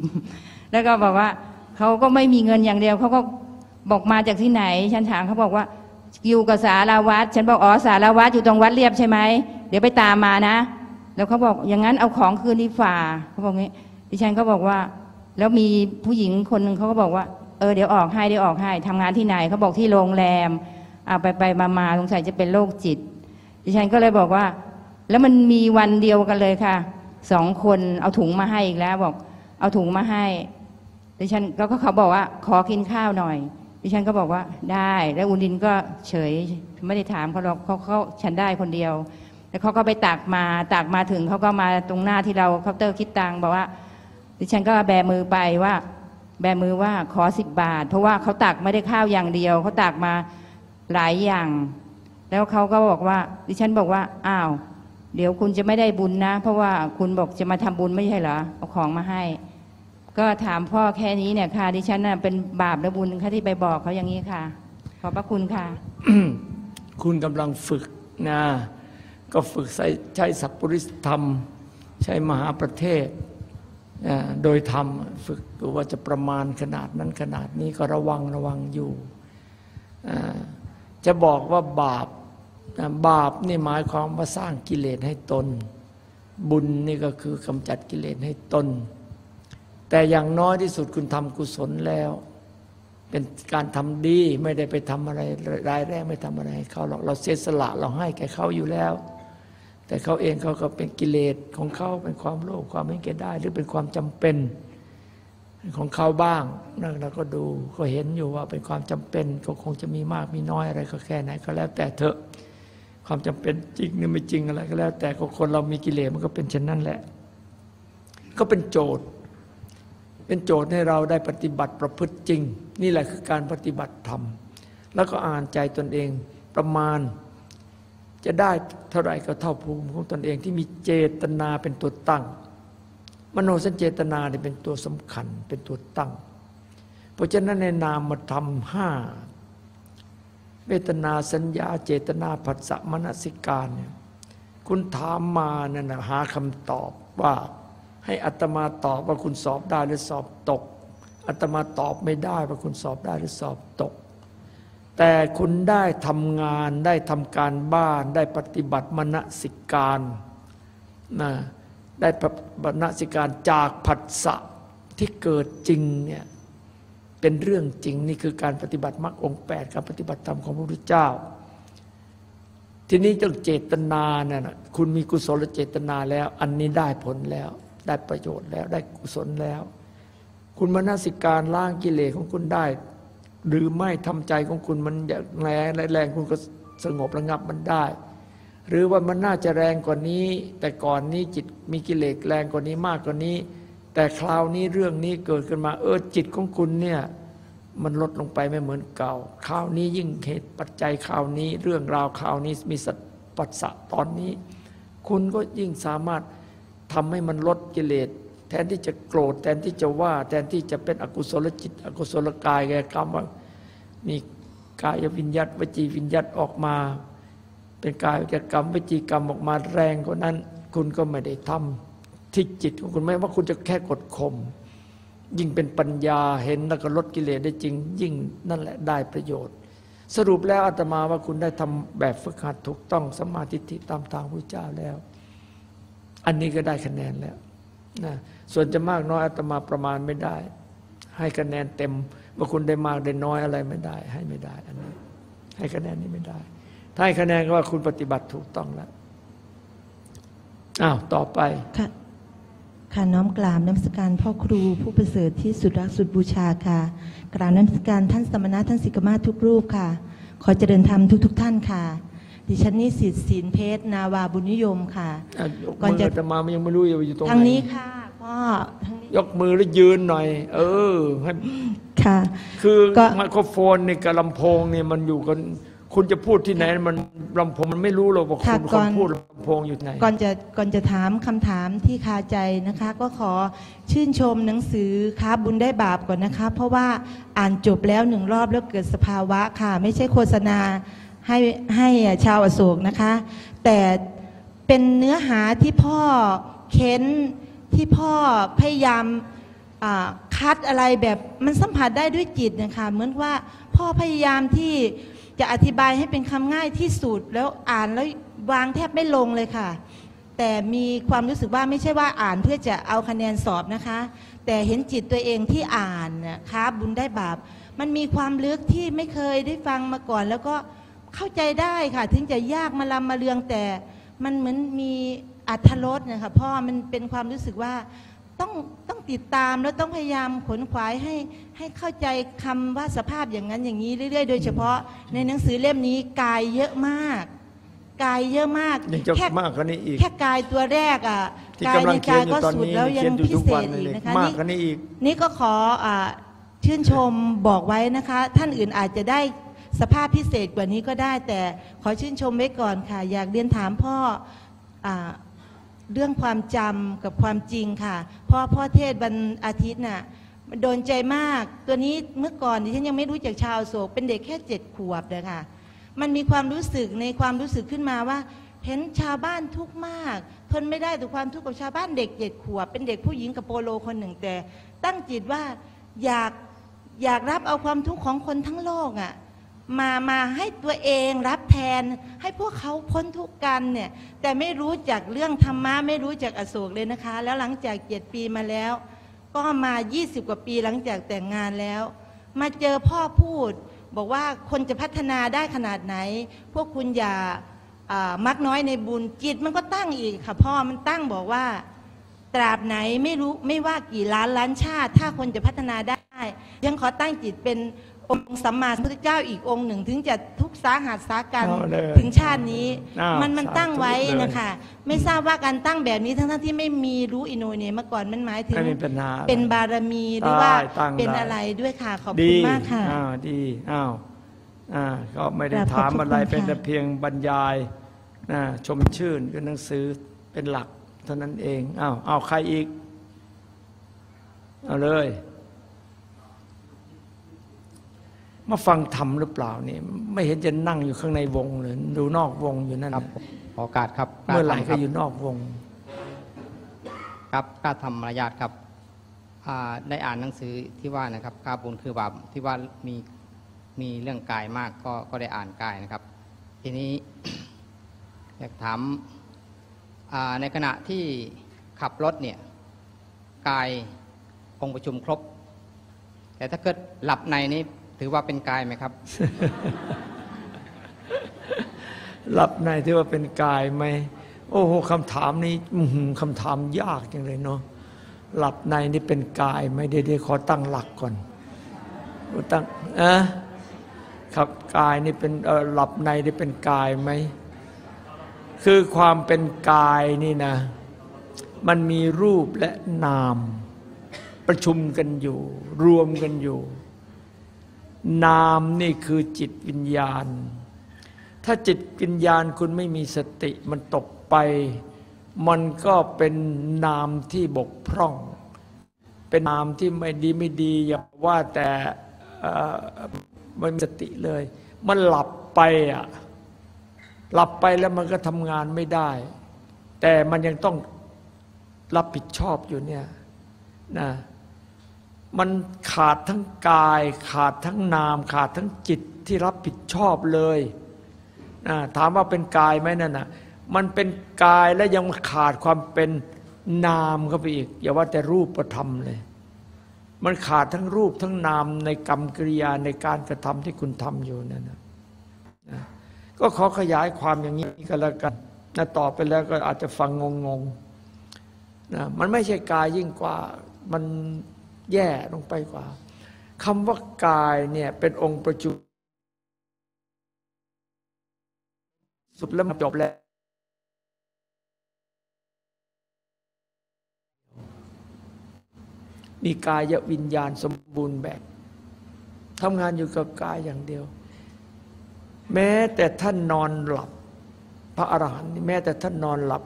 แล้วก็บอกว่าเขาก็ไม่มีเงินอย่างเดียวเขาก็บอกมาจากที่ไหน ฉันถามเขาบอกว่าอยู่กับสารวัตรฉันบอกอ๋อสารวัตรอยู่ตรงวัดเรียบใช่ไหมเดี๋ยวไปตามมานะ แล้วเขาบอกอย่างนั้นเอาของคืนดีฝ่าเขาบอกงี้ ดิฉันก็บอกว่า แล้วมีผู้หญิงคนหนึ่งเขาก็บอกว่า เออเดี๋ยวออกให้เดี๋ยวออกให้ทำงานที่ไหนเขาบอกที่โรงแรมอาไปไปมามาสงสัยจะเป็นโรคจิต ดิฉันก็เลยบอกว่า แล้วมันมีวันเดียวกันเลยค่ะสองคนเอาถุงมาให้อีกแล้วบอก เอาถุงมาให้ดิฉันแล้วก็เขาบอกว่า ขอกินข้าวหน่อย ดิฉันก็บอกว่าได้ แล้วอุนดินก็เฉยไม่ได้ถามเขาหรอกเขาเขาฉันได้คนเดียว แล้วเขาก็ไปตักมาตักมาถึงเขาก็มาตรงหน้าที่เราเคาน์เตอร์คิดตังบอกว่า ดิฉันก็แบมือไปว่า แบมือว่าขอสิบบาท เพราะว่าเขาตักไม่ได้ข้าวอย่างเดียวเขาตักมาหลายอย่าง แล้วเขาก็บอกว่า ดิฉันบอกว่าอ้าว เดี๋ยวคุณจะไม่ได้บุญนะ เพราะว่าคุณบอกจะมาทำบุญไม่ใช่เหรอเอาของมาให้ ก็ถามพ่อแค่นี้เนี่ยค่ะ ดิฉันน่ะเป็นบาปและบุญค่ะที่ไปบอกเขาอย่างนี้ค่ะ ขอบพระคุณค่ะ คุณกำลังฝึกนะก็ฝึกใช้ใช้สัพปริสธรรม ใช้มหาประเทศ โดยธรรมฝึกว่าจะประมาณขนาดนั้นขนาดนี้ก็ระวังระวังอยู่ จะบอกว่าบาปบาปนี่หมายความว่าสร้างกิเลสให้ตน บุญนี่ก็คือกำจัดกิเลสให้ตน แต่อย่างน้อยที่สุดคุณทำกุศลแล้ว เป็นการทำดีไม่ได้ไปทำอะไรร้ายแรงไม่ทำอะไรเขาหรอกเราเสียสละเราให้แก่เขาอยู่แล้ว แต่เขาเองเขาก็เป็นกิเลสของเขาเป็นความโลภความไม่เก็ได้ หรือเป็นความจำเป็นของเขาบ้างนั่นเราก็ดูก็เห็นอยู่ว่าเป็นความจำเป็นก็คงจะมีมากมีน้อยอะไรก็แค่ไหนก็แล้วแต่เถอะความจำเป็นจริงหรือไม่จริงอะไรก็แล้ว แต่ก็คนเรามีกิเลสมันก็เป็นเช่นนั้นแหละ ก็เป็นโจทย์ เป็นโจทย์ให้เราได้ปฏิบัติประพฤติจริง นี่แหละคือการปฏิบัติธรรม แล้วก็อ่านใจตนเองประมาณ จะได้เท่าไรก็เท่าภูมิของตนเองที่มีเจตนาเป็นตัวตั้ง มโนสัญเจตนาเนี่ยเป็นตัวสำคัญเป็นตัวตั้ง เพราะฉะนั้นในนามธรรมห้าเวทนาสัญญาเจตนาผัสสะมนสิการเนี่ยคุณถามมาเนี่ยนะหาคำตอบว่า ให้อัตมาตอบว่าคุณสอบได้หรือสอบตกอัตมาตอบไม่ได้ว่าคุณสอบได้หรือสอบตก แต่คุณได้ทำงานได้ทำการบ้าน ได้ปฏิบัติมณสิการนะได้ปฏิบัติมณสิการจากผัสสะที่เกิดจริงเนี่ยเป็นเรื่องจริงนี่คือการปฏิบัติมรรคองแปดการปฏิบัติธรรมของพระพุทธเจ้า ทีนี้ต้องเจตนาเนี่ยนะคุณมีกุศลเจตนาแล้ว อันนี้ได้ผลแล้ว ได้ประโยชน์แล้วได้กุศลแล้ว คุณมนสิการล้างกิเลสของคุณได้ หรือไม่ทำใจของคุณมันอย่างแรงแรงคุณก็สงบระงับมันได้ หรือว่ามันน่าจะแรงกว่านี้ แต่ก่อนนี้จิตมีกิเลสแรงกว่านี้มากกว่านี้ แต่คราวนี้เรื่องนี้เกิดขึ้นมาเออจิตของคุณเนี่ยมันลดลงไปไม่เหมือนเก่า คราวนี้ยิ่งเหตุปัจจัยคราวนี้ เรื่องราวคราวนี้มีสัตปัสสะตอนนี้ คุณก็ยิ่งสามารถทำให้มันลดกิเลสแทนที่จะโกรธแทนที่จะว่า แทนที่จะเป็นอกุศลจิต อกุศลกายแกกรรมว่า มีกายวิญญาตวจีวิญญาตออกมา เป็นกายกรรมวจีกรรมออกมาแรงกว่านั้น คุณก็ไม่ได้ทำที่จิตของคุณไม่ว่าคุณจะแค่กดข่มยิ่งเป็นปัญญาเห็นแล้วก็ลดกิเลสได้จริง ยิ่งนั่นแหละได้ประโยชน์ สรุปแล้วอาตมาว่าคุณได้ทำแบบฝึกหัดถูกต้องสมาธิติตามทางพระเจ้าแล้ว อันนี้ก็ได้คะแนนแล้วนะส่วนจะมากน้อยอาตมาประมาณไม่ได้ ให้คะแนนเต็ม ว่าคุณได้มากได้น้อยอะไรไม่ได้ ให้ไม่ได้อันนี้ ให้คะแนนนี้ไม่ได้ ถ้าให้คะแนนก็ว่าคุณปฏิบัติถูกต้องแล้วอ้าวต่อไปค่ะค่ะน้อมกราบน้ำสการพ่อครูผู้ประเสริฐที่สุดรักสุดบูชาค่ะกราบน้ำสการท่านสมณะท่านสิกขามาทุกรูปค่ะ ขอเจริญธรรมทุก ๆทท่านค่ะ ดิฉันนิสิตศีลเพชรนาวาบุญนิยมค่ะ อะยกก่อนมือจะอาตมามันยังไม่รู้อยู่ตรงไหนทางนี้ค่ะพ่อทางนี้ยกมือแล้วยืนหน่อย เออให้ค่ะ คือก็ ไมโครโฟนนี่กับลำโพงเนี่ยมันอยู่กัน คุณจะพูดที่ไหนมันลำโพงมันไม่รู้หรอกว่าค่ะคุณคก่อนน พูดลำโพงอยู่ไหน ก่อนจะก่อนจะถามคำถามที่คาใจนะคะ ก็ขอชื่นชมหนังสือค้าบุญได้บาปก่อนนะคะ เพราะว่าอ่านจบแล้วหนึ่งรอบแล้วเกิดสภาวะค่ะ ไม่ใช่โฆษณา ให้ให้ชาวอโศกนะคะ แต่เป็นเนื้อหาที่พ่อเค้นที่พ่อพยายามคัดอะไรแบบมันสัมผัสได้ด้วยจิตนะคะเหมือนว่าพ่อพยายามที่จะอธิบายให้เป็นคำง่ายที่สุดแล้วอ่านแล้ววางแทบไม่ลงเลยค่ะ แต่มีความรู้สึกว่าไม่ใช่ว่าอ่านเพื่อจะเอาคะแนนสอบนะคะ แต่เห็นจิตตัวเองที่อ่านนะคะบุญได้บาป มันมีความลึกที่ไม่เคยได้ฟังมาก่อน แล้วก็ เข้าใจได้ค่ะ ถึงจะยากมาลำมาเลืองแต่ มันเหมือนมีอัธรสนะคะพ่อมันเป็นความรู้สึกว่าต้องต้องติดตามแล้วต้องพยายามขนขวายให้ให้เข้าใจคำว่าสภาพอย่างนั้นอย่างนี้เรื่อยๆ โดยเฉพาะในหนังสือเล่มนี้กายเยอะมาก กายเยอะมากยังจะแค่มากกว่านี้อีกแค่กายตัวแรกอะที่กายกำลัในงเขียกานยอยู่ก็ตอนสุดนี้แล้วยัเขียงนอยู่พิทุกเศวันษเลอีกยนะคะมากนี่กว่านี้อีกนี่ก็ขออ่าชื่นชมบอกไว้นะคะ ท่านอื่นอาจจะได้ สภาพพิเศษกว่านี้ก็ได้แต่ขอชื่นชมไว้ก่อนค่ะ อยากเรียนถามพ่ออเรื่องความจำกับความจริงค่ะพ่อพ่อเทศวันอาทิตย์น่ะมันโดนใจมากตัวนี้เมื่อก่อนดิฉันยังไม่รู้จักชาวโศกเป็นเด็กแค่เจ็ดขวบเลยค่ะ มันมีความรู้สึกในความรู้สึกขึ้นมาว่า เห็นชาวบ้านทุกข์มาก ทนไม่ได้ต่อความทุกข์ของชาวบ้านเด็กเจ็ดขวบ เป็นเด็กผู้หญิงกับโปโลคนหนึ่งแต่ ตั้งจิตว่าอยากอยากรับเอาความทุกข์ของคนทั้งโลกอะ่ะ มามาให้ตัวเองรับแทน ให้พวกเขาพ้นทุกข์กันเนี่ยแต่ไม่รู้จักเรื่องธรรมะไม่รู้จักอโศกเลยนะคะ แล้วหลังจากเจ็ดปีมาแล้ว ก็มา 20 กว่าปีหลังจากแต่งงานแล้ว มาเจอพ่อพูด บอกว่าคนจะพัฒนาได้ขนาดไหน พวกคุณอย่ามักน้อยในบุญจิตมันก็ตั้งอีกค่ะพ่อมันตั้งบอกว่าตราบไหนไม่รู้ไม่ว่ากี่ล้านล้านชาติ ถ้าคนจะพัฒนาได้ ยังขอตั้งจิตเป็น องค์สัมมาสัมพุทธเจ้าอีกองค์หนึ่ง ถึงจะทุกข์สาหัสสากันเอาเลยถึงชาตินี้อ้าวมันมันสาธุตั้งไว้เลยนะคะไม่ทราบว่าการตั้งแบบนี้ทั้งๆที่ไม่มีรู้อินโนเนียมาก่อนมันหมายถึงไม่มีปัญหาเป็นบารมีหรือว่าได้ตั้งเป็นได้อะไรด้วยค่ะขอบดีคุณมากค่ะอ้าวดีอ้าวอ่าก็ไม่ได้กราบขอบถามพระอะไรคุณเป็นค่ะแต่เพียงบรรยายนะชมชื่นก็หนังสือเป็นหลักเท่านั้นเองอ้าวเอาใครอีก เอาเลย มาฟังธรรมหรือเปล่าเนี่ยไม่เห็นจะนั่งอยู่ข้างในวงเลยดูนอกวงอยู่นั่นครับน่ะขอโอกาสครับเมื่อไหร่ล้าทำคก็บอยู่นอกวง ครับกล้าทำมารยาทครับอ่าได้อ่านหนังสือที่ว่านะครับกาบุญคือบาปที่ว่ามีมีเรื่องกายมากก็ก็ได้อ่านกายนะครับ ทีนี้อยากถามอ่าในขณะที่ขับรถเนี่ยกายองค์ประชุมครบ แต่ถ้าเกิดหลับในนี้ ถือว่าเป็นกายไหมครับ หลับในที่ว่าเป็นกายไหมโอ้โหคำถามนี้คำถามยากจังเลยเนาะหลับในนี่เป็นกายไหมเดี๋ยวๆขอตั้งหลักก่อนตั้งอะครับกายนี่เป็นหลับในนี่เป็นกายไหมคือความเป็นกายนี่นะ มันมีรูปและนาม ประชุมกันอยู่ รวมกันอยู่ นามนี่คือจิตวิญญาณ ถ้าจิตวิญญาณคุณไม่มีสติมันตกไป มันก็เป็นนามที่บกพร่อง เป็นนามที่ไม่ดีไม่ดี อย่าว่าแต่ไม่มีสติเลย มันหลับไปอะหลับไปแล้วมันก็ทำงานไม่ได้ แต่มันยังต้องรับผิดชอบอยู่เนี่ยนะ มันขาดทั้งกาย ขาดทั้งนาม ขาดทั้งจิตที่รับผิดชอบเลยถามว่าเป็นกายไหมนั่นนะมันเป็นกายและยังขาดความเป็นนามเข้าไปอีก อย่าว่าแต่รูปประธรรมเลย มันขาดทั้งรูปทั้งนามในกรรมกิริยาในการกระทำที่คุณทำอยู่นั่นนะนะก็ขอขยายความอย่างนี้ก็แล้วกันนะต่อไปแล้วก็อาจจะฟังงงๆนะมันไม่ใช่กายยิ่งกว่ามัน แย่ลงไปกว่าคำว่ากายเนี่ยเป็นองค์ประจุสุดแล้วมันจบแล้ว มีกายวิญญาณสมบูรณ์แบบทำงานอยู่กับกายอย่างเดียว แม้แต่ท่านนอนหลับ พระอรหันต์แม้แต่ท่านนอนหลับ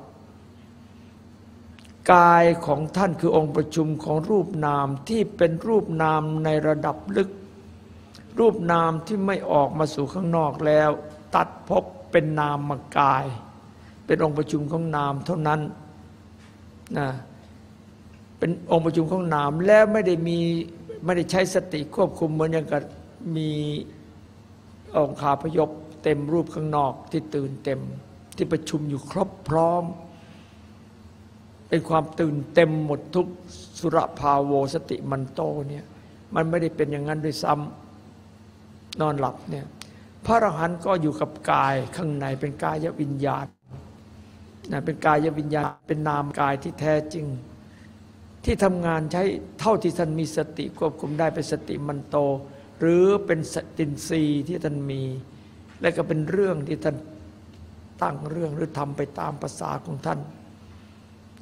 กายของท่านคือองค์ประชุมของรูปนามที่เป็นรูปนามในระดับลึก รูปนามที่ไม่ออกมาสู่ข้างนอกแล้ว ตัดพบเป็นนามมากาย เป็นองค์ประชุมของนามเท่านั้นนะเป็นองค์ประชุมของนามแล้วไม่ได้มีไม่ได้ใช้สติควบคุมเหมือนอย่างกับมีองค์ขาพยพเต็มรูปข้างนอกที่ตื่นเต็มที่ประชุมอยู่ครบพร้อม เป็นความตื่นเต็มหมดทุกสุรภาโวสติมันโตเนี่ยมันไม่ได้เป็นอย่างนั้นด้วยซ้ำนอนหลับเนี่ยพระอรหันต์ก็อยู่กับกายข้างในเป็นกายวิญญาณนะเป็นกายวิญญาณเป็นนามกายที่แท้จริง ที่ทำงานใช้เท่าที่ท่านมีสติควบคุมได้เป็นสติมันโต หรือเป็นสตินทรีที่ท่านมี และก็เป็นเรื่องที่ท่านตั้งเรื่องหรือทำไปตามภาษาของท่าน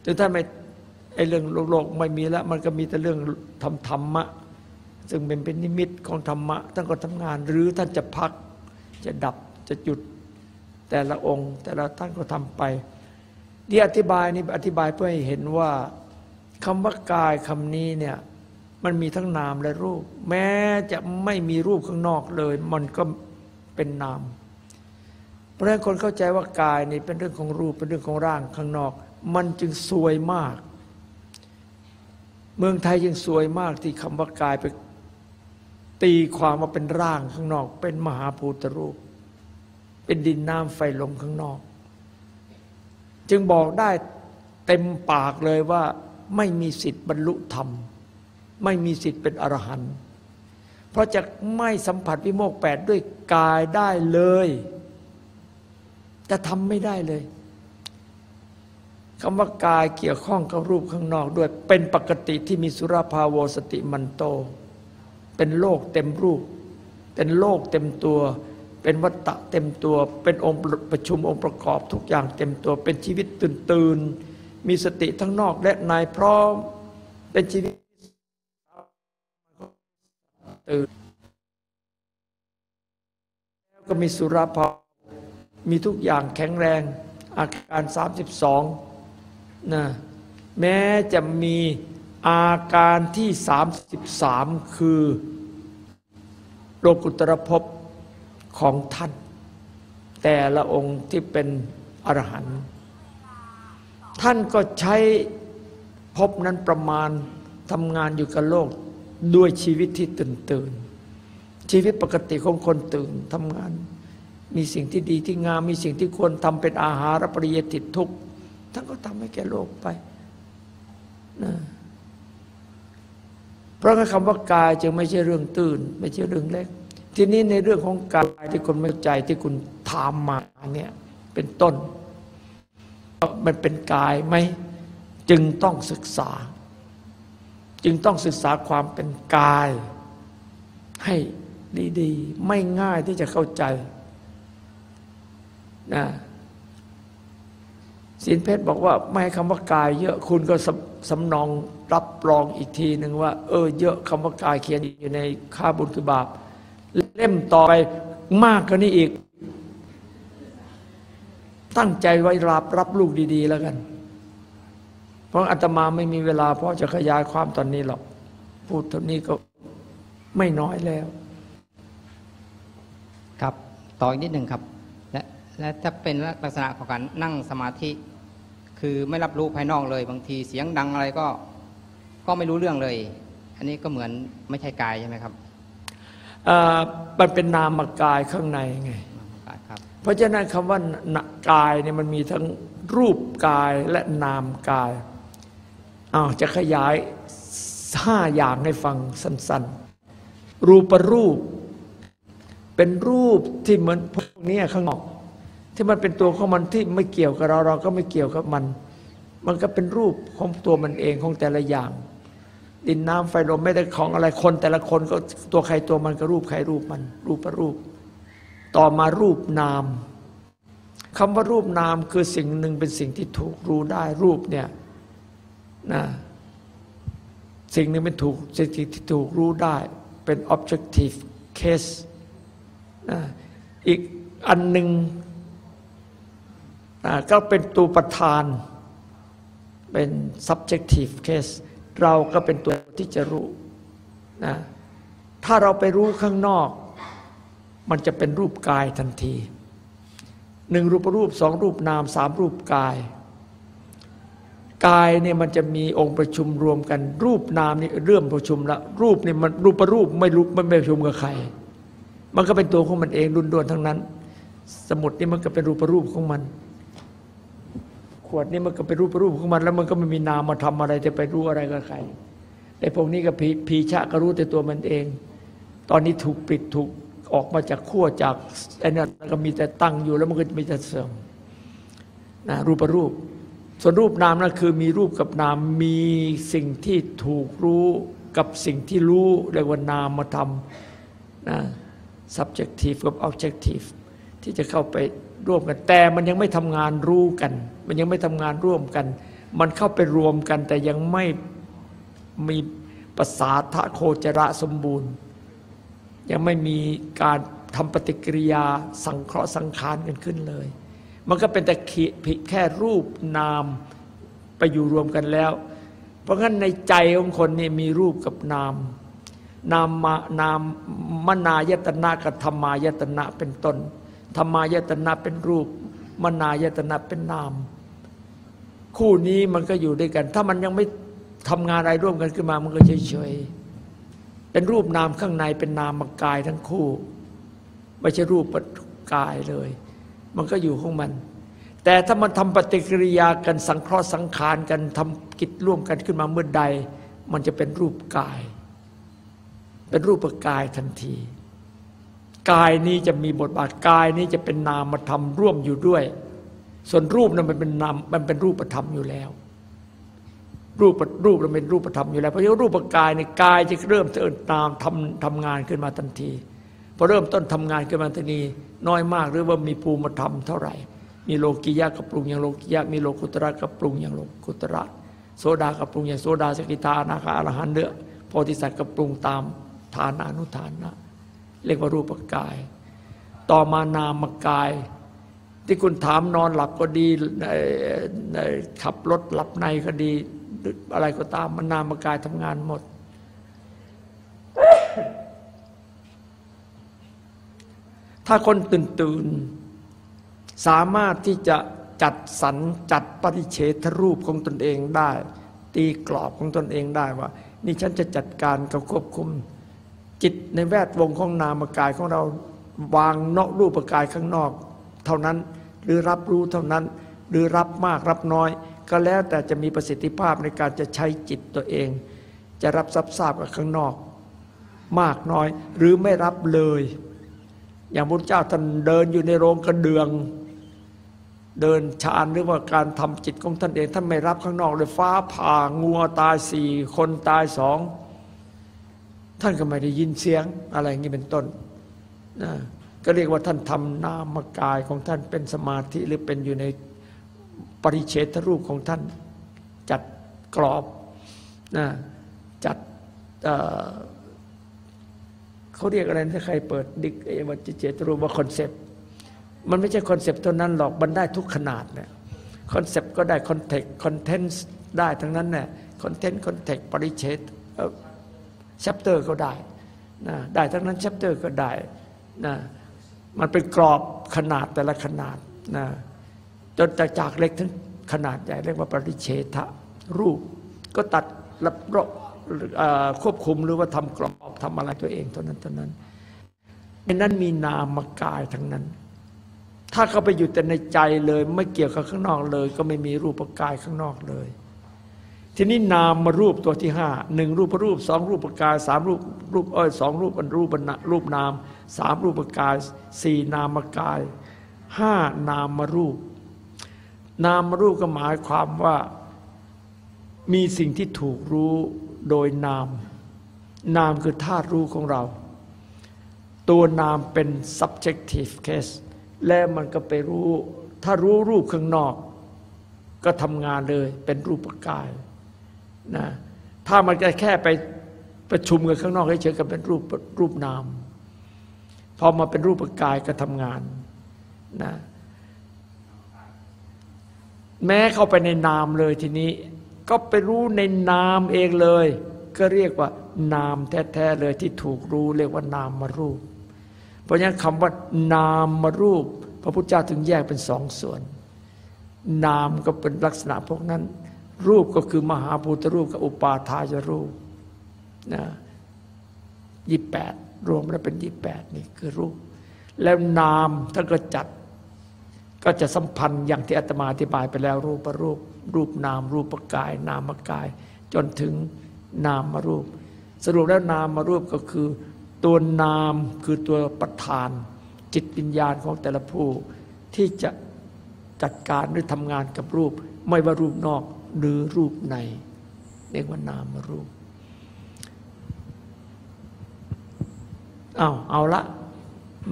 ถึงท่าไม่ไอเรื่องโลกไม่มีแล้ว มันก็มีแต่เรื่องทำธรรมะ ซึ่งเป็นเป็นนิมิตของธรรมะท่านก็ทำงาน หรือท่านจะพักจะดับจะหยุดแต่ละองค์ แต่ละท่านก็ทำไปที่อธิบายนี่อธิบายเพื่อให้เห็นว่าคำว่ากายคำนี้เนี่ยมันมีทั้งนามและรูป แม้จะไม่มีรูปข้างนอกเลย มันก็เป็นนาม เพราะฉะนั้นคนเข้าใจว่ากายนี่เป็นเรื่องของรูปเป็นเรื่องของร่างข้างนอก มันจึงซวยมาก เมืองไทยยังซวยมากที่คำว่ากายไปตีความว่าเป็นร่างข้างนอก เป็นมหาภูตรูป เป็นดินน้ำไฟลมข้างนอก จึงบอกได้เต็มปากเลยว่าไม่มีสิทธิ์บรรลุธรรม ไม่มีสิทธิ์เป็นอรหันต์เพราะจะไม่สัมผัสวิโมกข์แปดด้วยกายได้เลย จะทำไม่ได้เลย คำว่ากายเกี่ยวข้องกับรูปข้างนอกด้วย เป็นปกติที่มีสุราภาโวสติมันโต เป็นโลกเต็มรูป เป็นโลกเต็มตัว เป็นวัตตะเต็มตัว เป็นองค์ประชุมองค์ประกอบทุกอย่างเต็มตัว เป็นชีวิตตื่นตื่นมีสติทั้งนอกและในพร้อม เป็นชีวิตตื่นแล้วก็มีสุราภามีทุกอย่างแข็งแรงอาการ 32 นะแม้จะมีอาการที่ 33 คือโลกุตรภพของท่าน แต่ละองค์ที่เป็นอรหันต์ท่านก็ใช้ภพนั้นประมาณทำงานอยู่กับโลกด้วยชีวิตที่ตื่นตื่นชีวิตปกติของคนตื่นทำงาน มีสิ่งที่ดีที่งาม มีสิ่งที่ควรทำเป็นอาหารปริยติดทุกข์ ท่านก็ทำให้แก่โลกไปนะเพราะงั้นคำว่ากายจึงไม่ใช่เรื่องตื่น ไม่ใช่เรื่องเล็ก ทีนี้ในเรื่องของกายที่คุณไม่เข้าใจที่คุณถามมาเนี่ยเป็นต้น มันเป็นกายไหมจึงต้องศึกษา จึงต้องศึกษาความเป็นกาย ให้ดี ๆ ไม่ง่ายที่จะเข้าใจนะ สินเพชรบอกว่าไม่ให้คำว่ากาย เยอะคุณก็สำสำนองรับรองอีกทีหนึ่งว่า เออ เยอะคำว่ากายเขียนอยู่ในค่าบุญคือบาป เล่มต่อไปมากกว่านี้อีก ตั้งใจไว้รับรับลูกดี ๆ แล้วกัน เพราะอาตมาไม่มีเวลา เพราะจะขยายความตอนนี้หรอกพูดเท่านี้ก็ไม่น้อยแล้ว ครับ ต่ออีกนิดหนึ่งครับ และและถ้าเป็นลักษณะของการนั่งสมาธิ คือไม่รับรู้ภายนอกเลย บางทีเสียงดังอะไรก็ก็ไม่รู้เรื่องเลย อันนี้ก็เหมือนไม่ใช่กายใช่ไหมครับอ่ามันเป็นนามกายข้างในไงกายครับเพราะฉะนั้นคำว่ากายเนี่ยมันมีทั้งรูปกายและนามกายอ้าวจะขยายห้าอย่างให้ฟังสั้น ๆ รูปรูป เป็นรูปที่เหมือนพวกเนี้ยข้างนอก ที่มันเป็นตัวของมันที่ไม่เกี่ยวกับเราเราก็ไม่เกี่ยวกับมัน มันก็เป็นรูปของตัวมันเองของแต่ละอย่าง ดินน้ำไฟลมไม่ได้ของอะไรคน แต่ละคนก็ตัวใครตัวมันก็รูปใครรูปมัน รูปประรูป ต่อมารูปนามคำว่ารูปนามคือสิ่งหนึ่งเป็นสิ่งที่ถูกรู้ได้รูปเนี่ยนะสิ่งหนึ่งเป็นถูกสิ่งที่ถูกรู้ได้เป็น objective case นะอีกอันหนึ่ง ก็เป็นตัวประธาน เป็น subjective case เราก็เป็นตัวที่จะรู้นะถ้าเราไปรู้ข้างนอก มันจะเป็นรูปกายทันทีหนึ่งรูปรูปสองรูปนามสามรูปกาย กายเนี่ยมันจะมีองค์ประชุมรวมกัน รูปนามนี่เริ่มประชุมละรูปนี่มันรูปรูปไม่รู้มันไม่ประชุมกับใคร มันก็เป็นตัวของมันเองรุนดวนทั้งนั้น สมุดนี่มันก็เป็นรูปรูปของมัน ขวดนี่มันก็เป็นรูปรูปของมันแล้วมันก็ไม่มีนามมาทำอะไรจะไปรู้อะไรกับใครไอ้พวกนี้ก็พีพีชะก็รู้แต่ตัวมันเอง ตอนนี้ถูกปิดถูกออกมาจากขั้วจากไอ้นั่นก็มีแต่ตั้งอยู่แล้วมันก็มีแต่เสื่อมนะรูปรูป ส่วนรูปนามนั่นคือมีรูปกับนามมีสิ่งที่ถูกรู้กับสิ่งที่รู้เรียกว่านามมาทำนะ subjective กับ objective ที่จะเข้าไป ร่วมกัน แต่มันยังไม่ทำงานรู้กัน มันยังไม่ทำงานร่วมกัน มันเข้าไปรวมกัน แต่ยังไม่มีภาษาทะโคจระสมบูรณ์ ยังไม่มีการทำปฏิกิริยาสังเคราะห์สังขารกันขึ้นเลย มันก็เป็นแต่แค่รูปนามไปอยู่รวมกันแล้ว เพราะงั้นในใจของคนนี่มีรูปกับนาม นามมานามมนายตนะกับธรรมายตนะเป็นต้น ธรรมายตนะเป็นรูป มนายตนะเป็นนาม คู่นี้มันก็อยู่ด้วยกัน ถ้ามันยังไม่ทำงานอะไรร่วมกันขึ้นมา มันก็เฉยๆเป็นรูปนามข้างในเป็นนามกายทั้งคู่ ไม่ใช่รูปกายเลย มันก็อยู่ของมัน แต่ถ้ามันทำปฏิกิริยากันสังเคราะห์สังขารกันทำกิจร่วมกันขึ้นมาเมื่อใด มันจะเป็นรูปกาย เป็นรูปกายทันที กายนี้จะมีบทบาทกายนี้จะเป็นนามธรรมร่วมอยู่ด้วย ส่วนรูปนั้นมันเป็นนามมันเป็นรูปธรรมอยู่แล้ว รูปรูปมันเป็นรูปธรรมอยู่แล้วเพราะฉะนั้นรูปกายในกายจะเริ่มเติมตามทำทำงานขึ้นมาทันทีพอเริ่มต้นทำงานขึ้นมาทันทีน้อยมากหรือว่ามีภูมิธรรมเท่าไหร่ มีโลกิยะกับปรุงอย่างโลกิยะมีโลกุตระกับปรุงอย่างโลกุตระโซดากับปรุงอย่างโซดาสกิทานาคาอรหันเนื้อโพธิสัตว์กับปรุงตามฐานานุฐานะ เรียกว่ารูปกาย ต่อมานามกาย ที่คุณถามนอนหลับก็ดีขับรถหลับในก็ดี อะไรก็ตามมันนามกายทำงานหมด ถ้าคนตื่นตื่นสามารถที่จะจัดสรรจัดปริเฉทรูปของตนเองได้ ตีกรอบของตนเองได้ว่า นี่ฉันจะจัดการกับควบคุม จิตในแวดวงของนามกายของเราวางนอกรูปกายข้างนอก เท่านั้นหรือรับรู้เท่านั้น หรือรับมากรับน้อย ก็แล้วแต่จะมีประสิทธิภาพในการจะใช้จิตตัวเอง จะรับทรัพย์ทราบกับข้างนอก มากน้อยหรือไม่รับเลย อย่างพระเจ้าท่านเดินอยู่ในโรงกระเดือง เดินฌานหรือว่าการทำจิตของท่านเองท่านไม่รับข้างนอกเลยฟ้าผ่างัวตายสี่คนตายสอง ท่านก็ไม่ได้ยินเสียงอะไรอย่างนี้เป็นต้นนะก็เรียกว่าท่านทำนามกายของท่านเป็นสมาธิหรือเป็นอยู่ในปริเฉทรูปของท่าน จัดกรอบนะจัดเเขาเรียกอะไรถ้าใครเปิด dic เอปริเฉทรูปว่า concept มันไม่ใช่ concept เท่านั้นหรอกมันได้ทุกขนาดเนี่ย concept ก็ได้ context content ได้ทั้งนั้นเนี่ยcontent context ปริเฉท chapter ก็ได้นะได้ทั้งนั้น chapter ก็ได้นะมันเป็นกรอบขนาดแต่ละขนาดนะจนจากจากเล็กถึงขนาดใหญ่เรียกว่าปริเฉทะรูป ก็ตัดรับรอบเอ่อควบคุมหรือว่าทำกรอบทำอะไรตัวเองเท่านั้นเท่านั้นในนั้นมีนามกายทั้งนั้น ถ้าเขาไปอยู่แต่ในใจเลย ไม่เกี่ยวกับข้างนอกเลย ก็ไม่มีรูปกายข้างนอกเลย ทีนี้นามมารูปตัวที่ห้าหนึ่งรูปรูปสองรูปกายสามรูปรูปเอ้ยสองรูปอันรูปนรูปนามสามรูปกายสี่นามกายห้านามมารูป นามมารูปก็หมายความว่ามีสิ่งที่ถูกรู้โดยนาม นามคือธาตุรู้ของเรา ตัวนามเป็น subjective case และมันก็ไปรู้ ถ้ารู้รูปข้างนอก ก็ทำงานเลยเป็นรูปกาย นะถ้ามันจะแค่ไปประชุมกันข้างนอกเฉยๆก็เป็นรูปรูปนาม พอมาเป็นรูปกายก็ทำงานนะแม้เข้าไปในนามเลยทีนี้ ก็ไปรู้ในนามเองเลย ก็เรียกว่านามแท้ๆเลยที่ถูกรู้เรียกว่านามมารูป เพราะฉะนั้นคำว่านามมารูป พระพุทธเจ้าถึงแยกเป็นสองส่วน นามก็เป็นลักษณะพวกนั้น รูปก็คือมหาภูตรูปกับอุปาทายรูปนะยี่แปดรวมแล้วเป็นยี่แปดนี่คือรูป แล้วนามท่านก็จัด ก็จะสัมพันธ์อย่างที่อาตมาอธิบายไปแล้วรูปรูป รูปนาม รูปกาย นามกาย จนถึงนามมารูป สรุปแล้วนามมารูปก็คือ ตัวนามคือตัวประธาน จิตวิญญาณของแต่ละผู้ ที่จะจัดการหรือทำงานกับรูป ไม่ว่ารูปนอก หรือรูปในเรียกว่านามรูปเอาเอาละ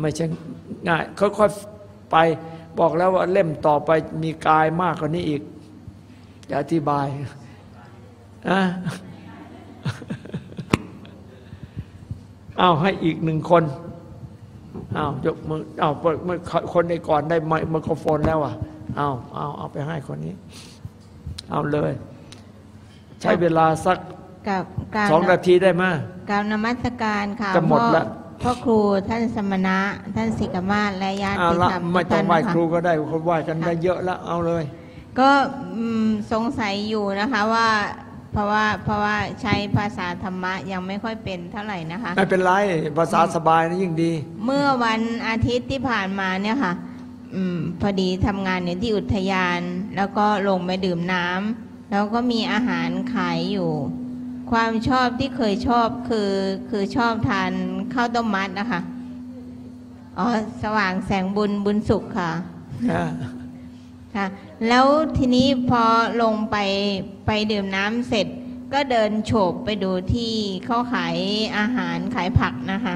ไม่ใช่ง่ายค่อยๆไปบอกแล้วว่าเล่มต่อไปมีกายมากกว่านี้อีกจะอธิบายอะเอาให้อีกหนึ่งคนเอายกมือเอาเปิดมือคนในก่อนได้ไมไมโครโฟนแล้วอะเอาเอาเอาไปให้คนนี้ เอาเลย ใช้เวลาสักกับการสองนาทีได้ไหมกรารนมัสการค่ะจะหมดพ่อละพ่อครูท่านสมณะ ท่านสิกมาศและญาติเอาละธรรมไม่ต้องไหว้ทุกท่านนะะครูก็ได้เขาไหว้กันได้เยอะแล้วเอาเลย ก็อืมสงสัยอยู่นะคะว่าเพราะว่าเพราะว่าใช้ภาษาธรรมะยังไม่ค่อยเป็นเท่าไหร่นะคะ ไม่เป็นไรภาษาสบายนะยิ่งดี เมื่อวันอาทิตย์ที่ผ่านมาเนี่ยค่ะ อมพอดีทำงานอยู่ที่อุทยาน แล้วก็ลงไปดื่มน้ำแล้วก็มีอาหารขายอยู่ ความชอบที่เคยชอบคือคือชอบทานข้าวต้มมัดนะคะอ๋อสว่างแสงบุญบุญสุขค่ะค่ะ แล้วทีนี้พอลงไปไปดื่มน้ำเสร็จ ก็เดินโฉบไปดูที่เขาขายอาหารขายผักนะคะ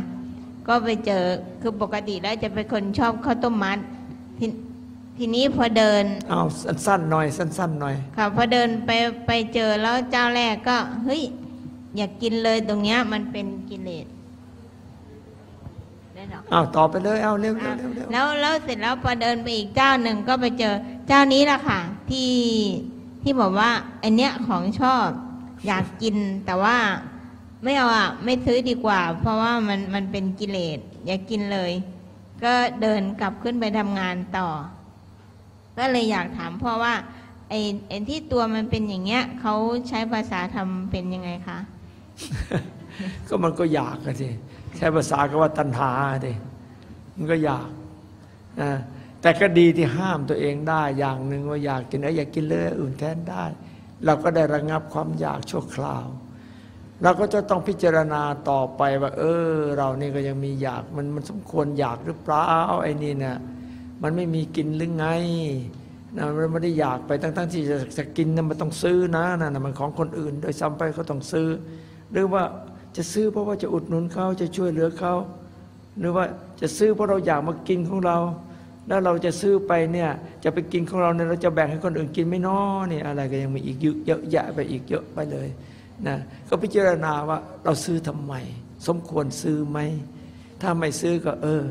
ก็ไปเจอคือปกติแล้วจะเป็นคนชอบข้าวต้มมัด ททีนี้พอเดินเอาสั้นๆหน่อย สั้นๆหน่อย ค่ะพอเดินไปไปเจอแล้วเจ้าแรกก็เฮ้ยอยากกินเลยตรงเนี้ยมันเป็นกิเลสได้หรอเอาต่อไปเลยเอาเร็วเร็วเร็วเร็วแล้วแล้วเสร็จแล้วพอเดินไปอีกเจ้าหนึ่งก็ไปเจอเจ้านี้แหละค่ะ ที่ที่บอกว่าอันเนี้ยของชอบอยากกินแต่ว่าไม่เอาอะไม่ซื้อดีกว่า เพราะว่ามันมันเป็นกิเลสอยากกินเลย ก็เดินกลับขึ้นไปทำงานต่อ ก็เลยอยากถามพ่อว่าไอ้ไอ้ที่ตัวมันเป็นอย่างเงี้ยเขาใช้ภาษาทำเป็นยังไงคะก็มันก็อยากกันสิใช้ภาษาก็ว่าตัณหาดิมันก็อยากนะแต่ก็ดีที่ห้ามตัวเองได้อย่างหนึ่งว่าอยากกินแล้วอยากกินเลยอื่นแทนได้ เราก็ได้ระงับความอยากชั่วคราว เราก็จะต้องพิจารณาต่อไปว่า เออ เรานี่ก็ยังมีอยากมันมันสมควรอยากหรือเปล่าไอ้นี่เนี่ยมันไม่มีกินหรือไงนะมันไม่ได้อยากไปทั้งๆที่จะจะกินนะมันต้องซื้อนะนั่นะมันของคนอื่น โดยซ้ำไปก็ต้องซื้อ หรือว่าจะซื้อเพราะว่าจะอุดหนุนเขาจะช่วยเหลือเขาหรือว่าจะซื้อเพราะเราอยากมากินของเรา แล้วเราจะซื้อไปเนี่ยจะไปกินของเราเนี่ยเราจะแบ่งให้คนอื่นกินไม่น้อเนี่ยอะไรก็ยังมีอีกเยอะแยะไปอีกเยอะไปเลย นะก็พิจารณาว่าเราซื้อทำไม สมควรซื้อไหม ถ้าไม่ซื้อก็เออ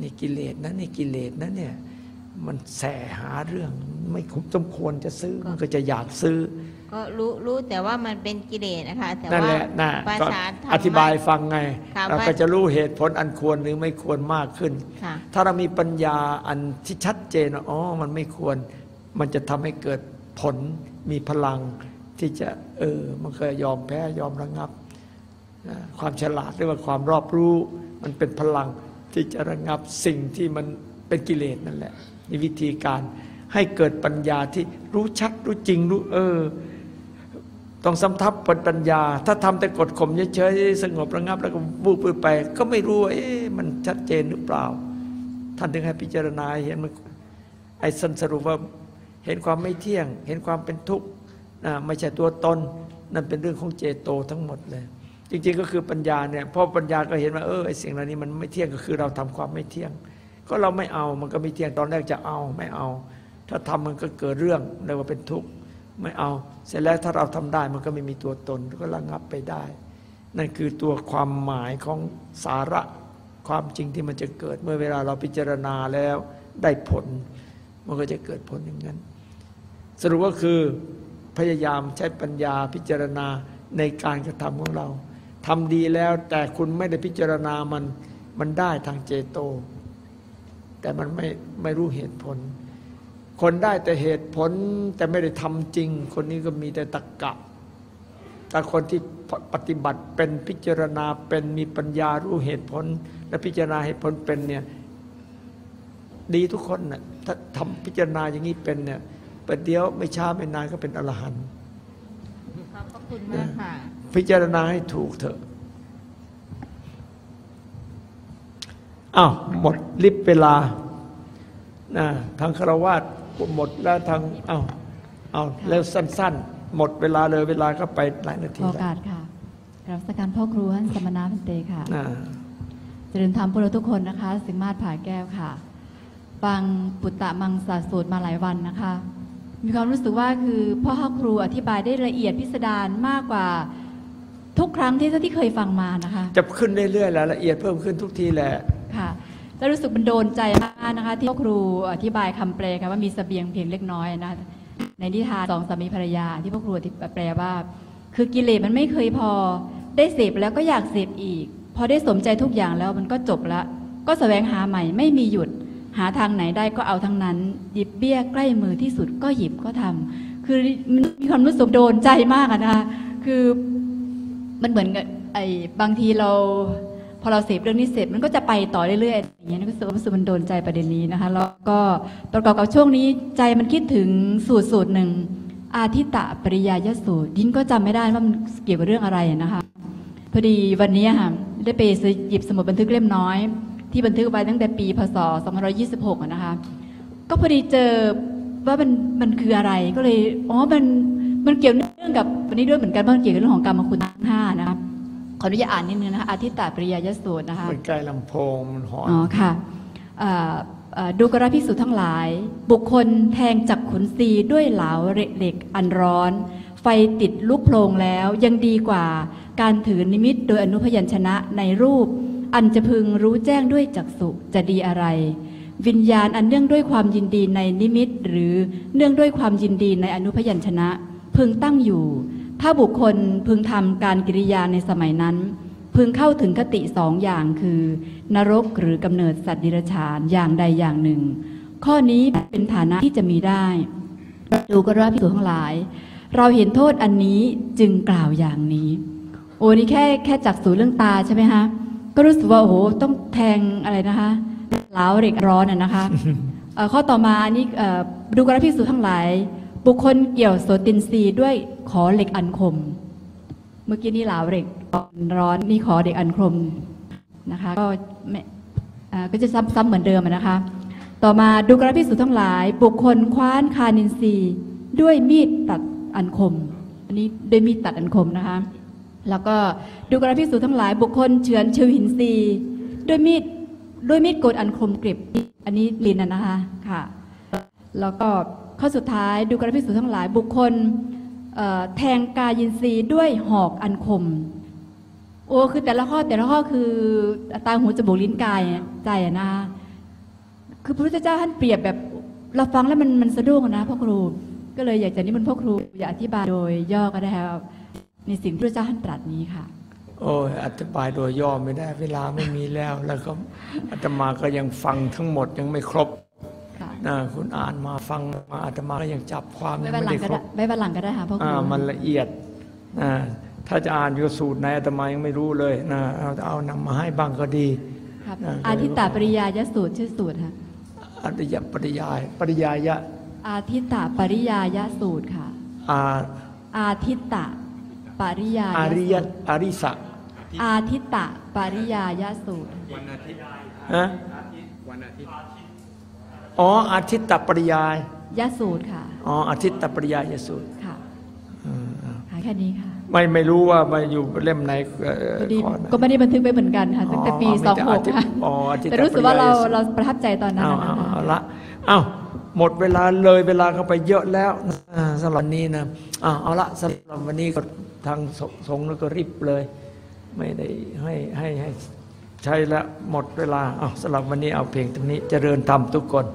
นี่กิเลสนะนี่กิเลสนะเนี่ยมันแสหาเรื่องไม่สมควรจะซื้อมันก็จะอยากซื้อ ก็รู้รู้แต่ว่ามันเป็นกิเลสนะคะแต่นั่นว่าแหละนะภาก็ษาธรรมะอธิบายฟังไงค่ะเราก็จะรู้เหตุผลอันควรหรือไม่ควรมากขึ้นค่ะถ้าเรามีปัญญาอันที่ชัดเจนว่าอ๋อมันไม่ควร มันจะทำให้เกิดผลมีพลัง ที่จะเออมันก็ยยอมแพ้ยอมระงับ ความฉลาดหรือว่าความรอบรู้ มันเป็นพลังที่จะระงับสิ่งที่มันเป็นกิเลสนั่นแหละนี่วิธีการให้เกิดปัญญาที่รู้ชัดรู้จริงรู้เออ ต้องสำทับปัญญา ถ้าทำแต่กดข่มเฉยๆสงบระงับแล้วก็บูบไป ก็ไม่รู้ว่าเอ๊ะมันชัดเจนหรือเปล่า ท่านถึงให้พิจารณาเห็นมันไอ้สันสรุปว่าเห็นความไม่เที่ยง เห็นความเป็นทุกข์ ไม่ใช่ตัวตนนั่นเป็นเรื่องของเจโตทั้งหมดเลย จริงๆก็คือปัญญาเนี่ยพราะปัญญาก็เห็นว่าเออไอ้สิ่งเหล่านี้มันไม่เที่ยงก็คือเราทำความไม่เที่ยง ก็เราไม่เอามันก็ไม่เที่ยงตอนแรกจะเอาไม่เอา ถ้าทำมันก็เกิดเรื่องเรียกว่าเป็นทุกข์ไม่เอา เสร็จแล้วถ้าเราทำได้มันก็ไม่มีตัวตนก็ระงับไปได้ นั่นคือตัวความหมายของสาระความจริงที่มันจะเกิดเมื่อเวลาเราพิจารณาแล้วได้ผล มันก็จะเกิดผลอย่างนั้น สรุปก็คือ พยายามใช้ปัญญาพิจารณาในการกระทำของเราทำดีแล้วแต่คุณไม่ได้พิจารณามันมันได้ทางเจโต แต่มันไม่ไม่รู้เหตุผล คนได้แต่เหตุผลแต่ไม่ได้ทำจริง คนนี้ก็มีแต่ตะกกะ แต่คนที่ปฏิบัติเป็นพิจารณาเป็นมีปัญญารู้เหตุผล และพิจารณาเหตุผลเป็นเนี่ยดีทุกคนนะ่ะถ้าทำพิจารณาอย่างนี้เป็นเนี่ย ประเดี๋ยวไม่ช้าไม่นานก็เป็นอรหันต์ขอบพระคุณมากค่ะ พิจารณาให้ถูกเถอะอ้าวหมดลิบเวลานะทางคารวาสหมดแล้วทางอ้าวเอาแล้วสั้น ๆ หมดเวลาเลยเวลาก็ไปหลายนาทีขอโอแล้วกาสค่ะกราบสการพ่อครูท่านสมณะพันเตค่ะนะเจริญธรรมพวกเราทุกคนนะคะ สิงห์มาศผาแก้วค่ะ ฟังปุตตะมังสาสูตรมาหลายวันนะคะ มีความรู้สึกว่าคือพ่อครูอธิบายได้ละเอียดพิสดารมากกว่าทุกครั้งที่ที่เคยฟังมานะคะ จะขึ้นเรื่อยๆรายละเอียดเพิ่มขึ้นทุกทีแหละค่ะแล้วรู้สึกมันโดนใจมากนะคะ ที่พ่อครูอธิบายคำแปลค่ะว่ามีเสบียงเพียงเล็กน้อยนะในนิทานสองสามีภรรยา ที่พ่อครูอธิแปลว่า คือกิเลสมันไม่เคยพอ ได้เสพแล้วก็อยากเสพอีก พอได้สมใจทุกอย่างแล้วมันก็จบละ ก็แสวงหาใหม่ไม่มีหยุด หาทางไหนได้ก็เอาทั้งนั้น หยิบเบี้ยใกล้มือที่สุดก็หยิบก็ทำคือมีความรู้สึกโดนใจมากอะนะคะคือมันเหมือนกับไอ้บางทีเรา พอเราเสพเรื่องนี้เสร็จมันก็จะไปต่อเรื่อยๆอย่างเงี้ยก็รู้สึกว่ารู้สึกมันโดนใจประเด็นนี้นะคะ แล้วก็ประกอบกับช่วงนี้ใจมันคิดถึงสูตรสูตรหนึ่งอาทิตะปริยายสูตรดินก็จำไม่ได้ว่ามันเกี่ยวกับเรื่องอะไรนะคะ พอดีวันนี้ค่ะได้ไปหยิบสมุดบันทึกเล่มน้อย ที่บันทึกไว้ตั้งแต่ปีพศ2526อะนะคะ ก็พอดีเจอว่ามันมันคืออะไรก็เลยอ๋อมันมันเกี่ยวเนื่องกับวันนี้ด้วยเหมือนกันเพราะมันเกี่ยวกับเรื่องของกรรมคุณทั้งห้านะคะขออนุญาตอ่านนิดนึงนะคะอาทิตตปริยายสูตรนะคะมันใกล้ลำโพงมันหอนอ๋อค่ะเอ่อเอ่อดูกระพิสุทั้งหลาย บุคคลแทงจักขุนซีด้วยเหลาเหล็กอันร้อน ไฟติดลุกโพลงแล้วยังดีกว่าการถือนิมิตโดยอนุพยัญชนะในรูป อันจะพึงรู้แจ้งด้วยจักษุจะดีอะไร วิญญาณอันเนื่องด้วยความยินดีในนิมิต หรือเนื่องด้วยความยินดีในอนุพยัญชนะ พึงตั้งอยู่ ถ้าบุคคลพึงทำการกิริยาในสมัยนั้น พึงเข้าถึงคติสองอย่างคือ นรกหรือกำเนิดสัตว์ดิรัจฉานอย่างใดอย่างหนึ่ง ข้อนี้เป็นฐานะที่จะมีได้ดูก็ว่าพิสูจทั้งหลาย เราเห็นโทษอันนี้จึงกล่าวอย่างนี้ โอ้นี่แค่แค่จักสูเรื่องตาใช่ไหมคะ ก็รู้สึกว่าโอ้โหต้องแทงอะไรนะคะเหลาเหล็กร้อนอะนะคะเอ่อข้อต่อมาอันนี้เอ่อดูกระพิสูจทั้งหลาย บุคคลเกี่ยวโสตินทรีย์ด้วยขอเหล็กอันคม เมื่อกี้นี่หลาวเหล็กร้อนนี่ขอเด็กอันครมนะคะก็ไม่อ่าก็จะซ้ำๆเหมือนเดิมอะนะคะ ต่อมาดูกราพิสุทั้งหลาย บุคคลคว้านคานินทรีย์ด้วยมีดตัดอันคม อันนี้ด้วยมีดตัดอันคมนะคะ แล้วก็ดูกราพิสุทั้งหลายบุคคลเฉือนชิวหินทรีด้วยมีดด้วยมีดโกนอันคมกริบอันนี้ลินนะนะคะค่ะ แล้วก็ข้อสุดท้ายดูกราพิสุทั้งหลายบุคคลแทงกายินทรีด้วยหอกอันคม โอ้คือแต่ละข้อแต่ละข้อคือตาหูจมูกลิ้นกายใจอะนะคะคือพระพุทธเจ้าท่านเปรียบแบบเราฟังแล้วมันมันสะดุ้งนะพ่อครู ก็เลยอยากจะนิมนต์พ่อครู อยากอธิบายโดยย่อก็ได้ครับ ในสิ่งที่พระเจ้าท่านตรัสนี้ค่ะ โอ้ยอธิบายโดยย่อไม่ได้เวลาไม่มีแล้ว แล้วก็อาตมาก็ยังฟังทั้งหมดยังไม่ครบค่ะนะคุณอ่านมาฟังมาอาตมาก็ยังจับความไม่ยังวันไม่หลังได้ก็ครได้บไม่วันหลังก็ได้ค่ะพ่อครูอ่ามันละเอียดนะถ้าจะอ่านอยู่สูตรไหนอาตมายังไม่รู้เลยนะเอาเอานำมาให้บ้างก็ดีครับอ่าอาทิตตปริยายสูตรชื่อสูตรค่ะอริยปริยายปริยายะอาทิตตปริยายสูตรค่ะอาอาทิตต ปริยายอาริยสูตรอริสะอาทิตตปริยายสูตรฮะอ๋ออาทิตตปริยายยสูตรค่ะอ๋ออาทิตตปริยายสูตรค่ะค่ะแค่นี้ค่ะ ไม่ไม่รู้ว่ามาอยู่เล่มไหนเอ่อพอดีข้อไหนก็ไม่ได้บันทึกไปเหมือนกันค่ะตั้งแต่ปีอ๋อมีสองแต่หอากทิตย์ค่ะอ๋ออาทิตย์แต่รู้สึกว่าเราปริยายสูตรเราประทับใจตอนนั้นเอานะเอาคะเอาละเอ้าหมดเวลาเลยเวลาเข้าไปเยอะแล้วอ่าสำหรับวันนี้นะเอาเอาละสำหรับวันนี้ก็ ทางสสงฆ์แล้วก็รีบเลย ไม่ได้ให้ให้ให้ใช้ละหมดเวลาเอาสำหรับวันนี้เอาเพียงตรงนี้เจริญธรรมทุกคน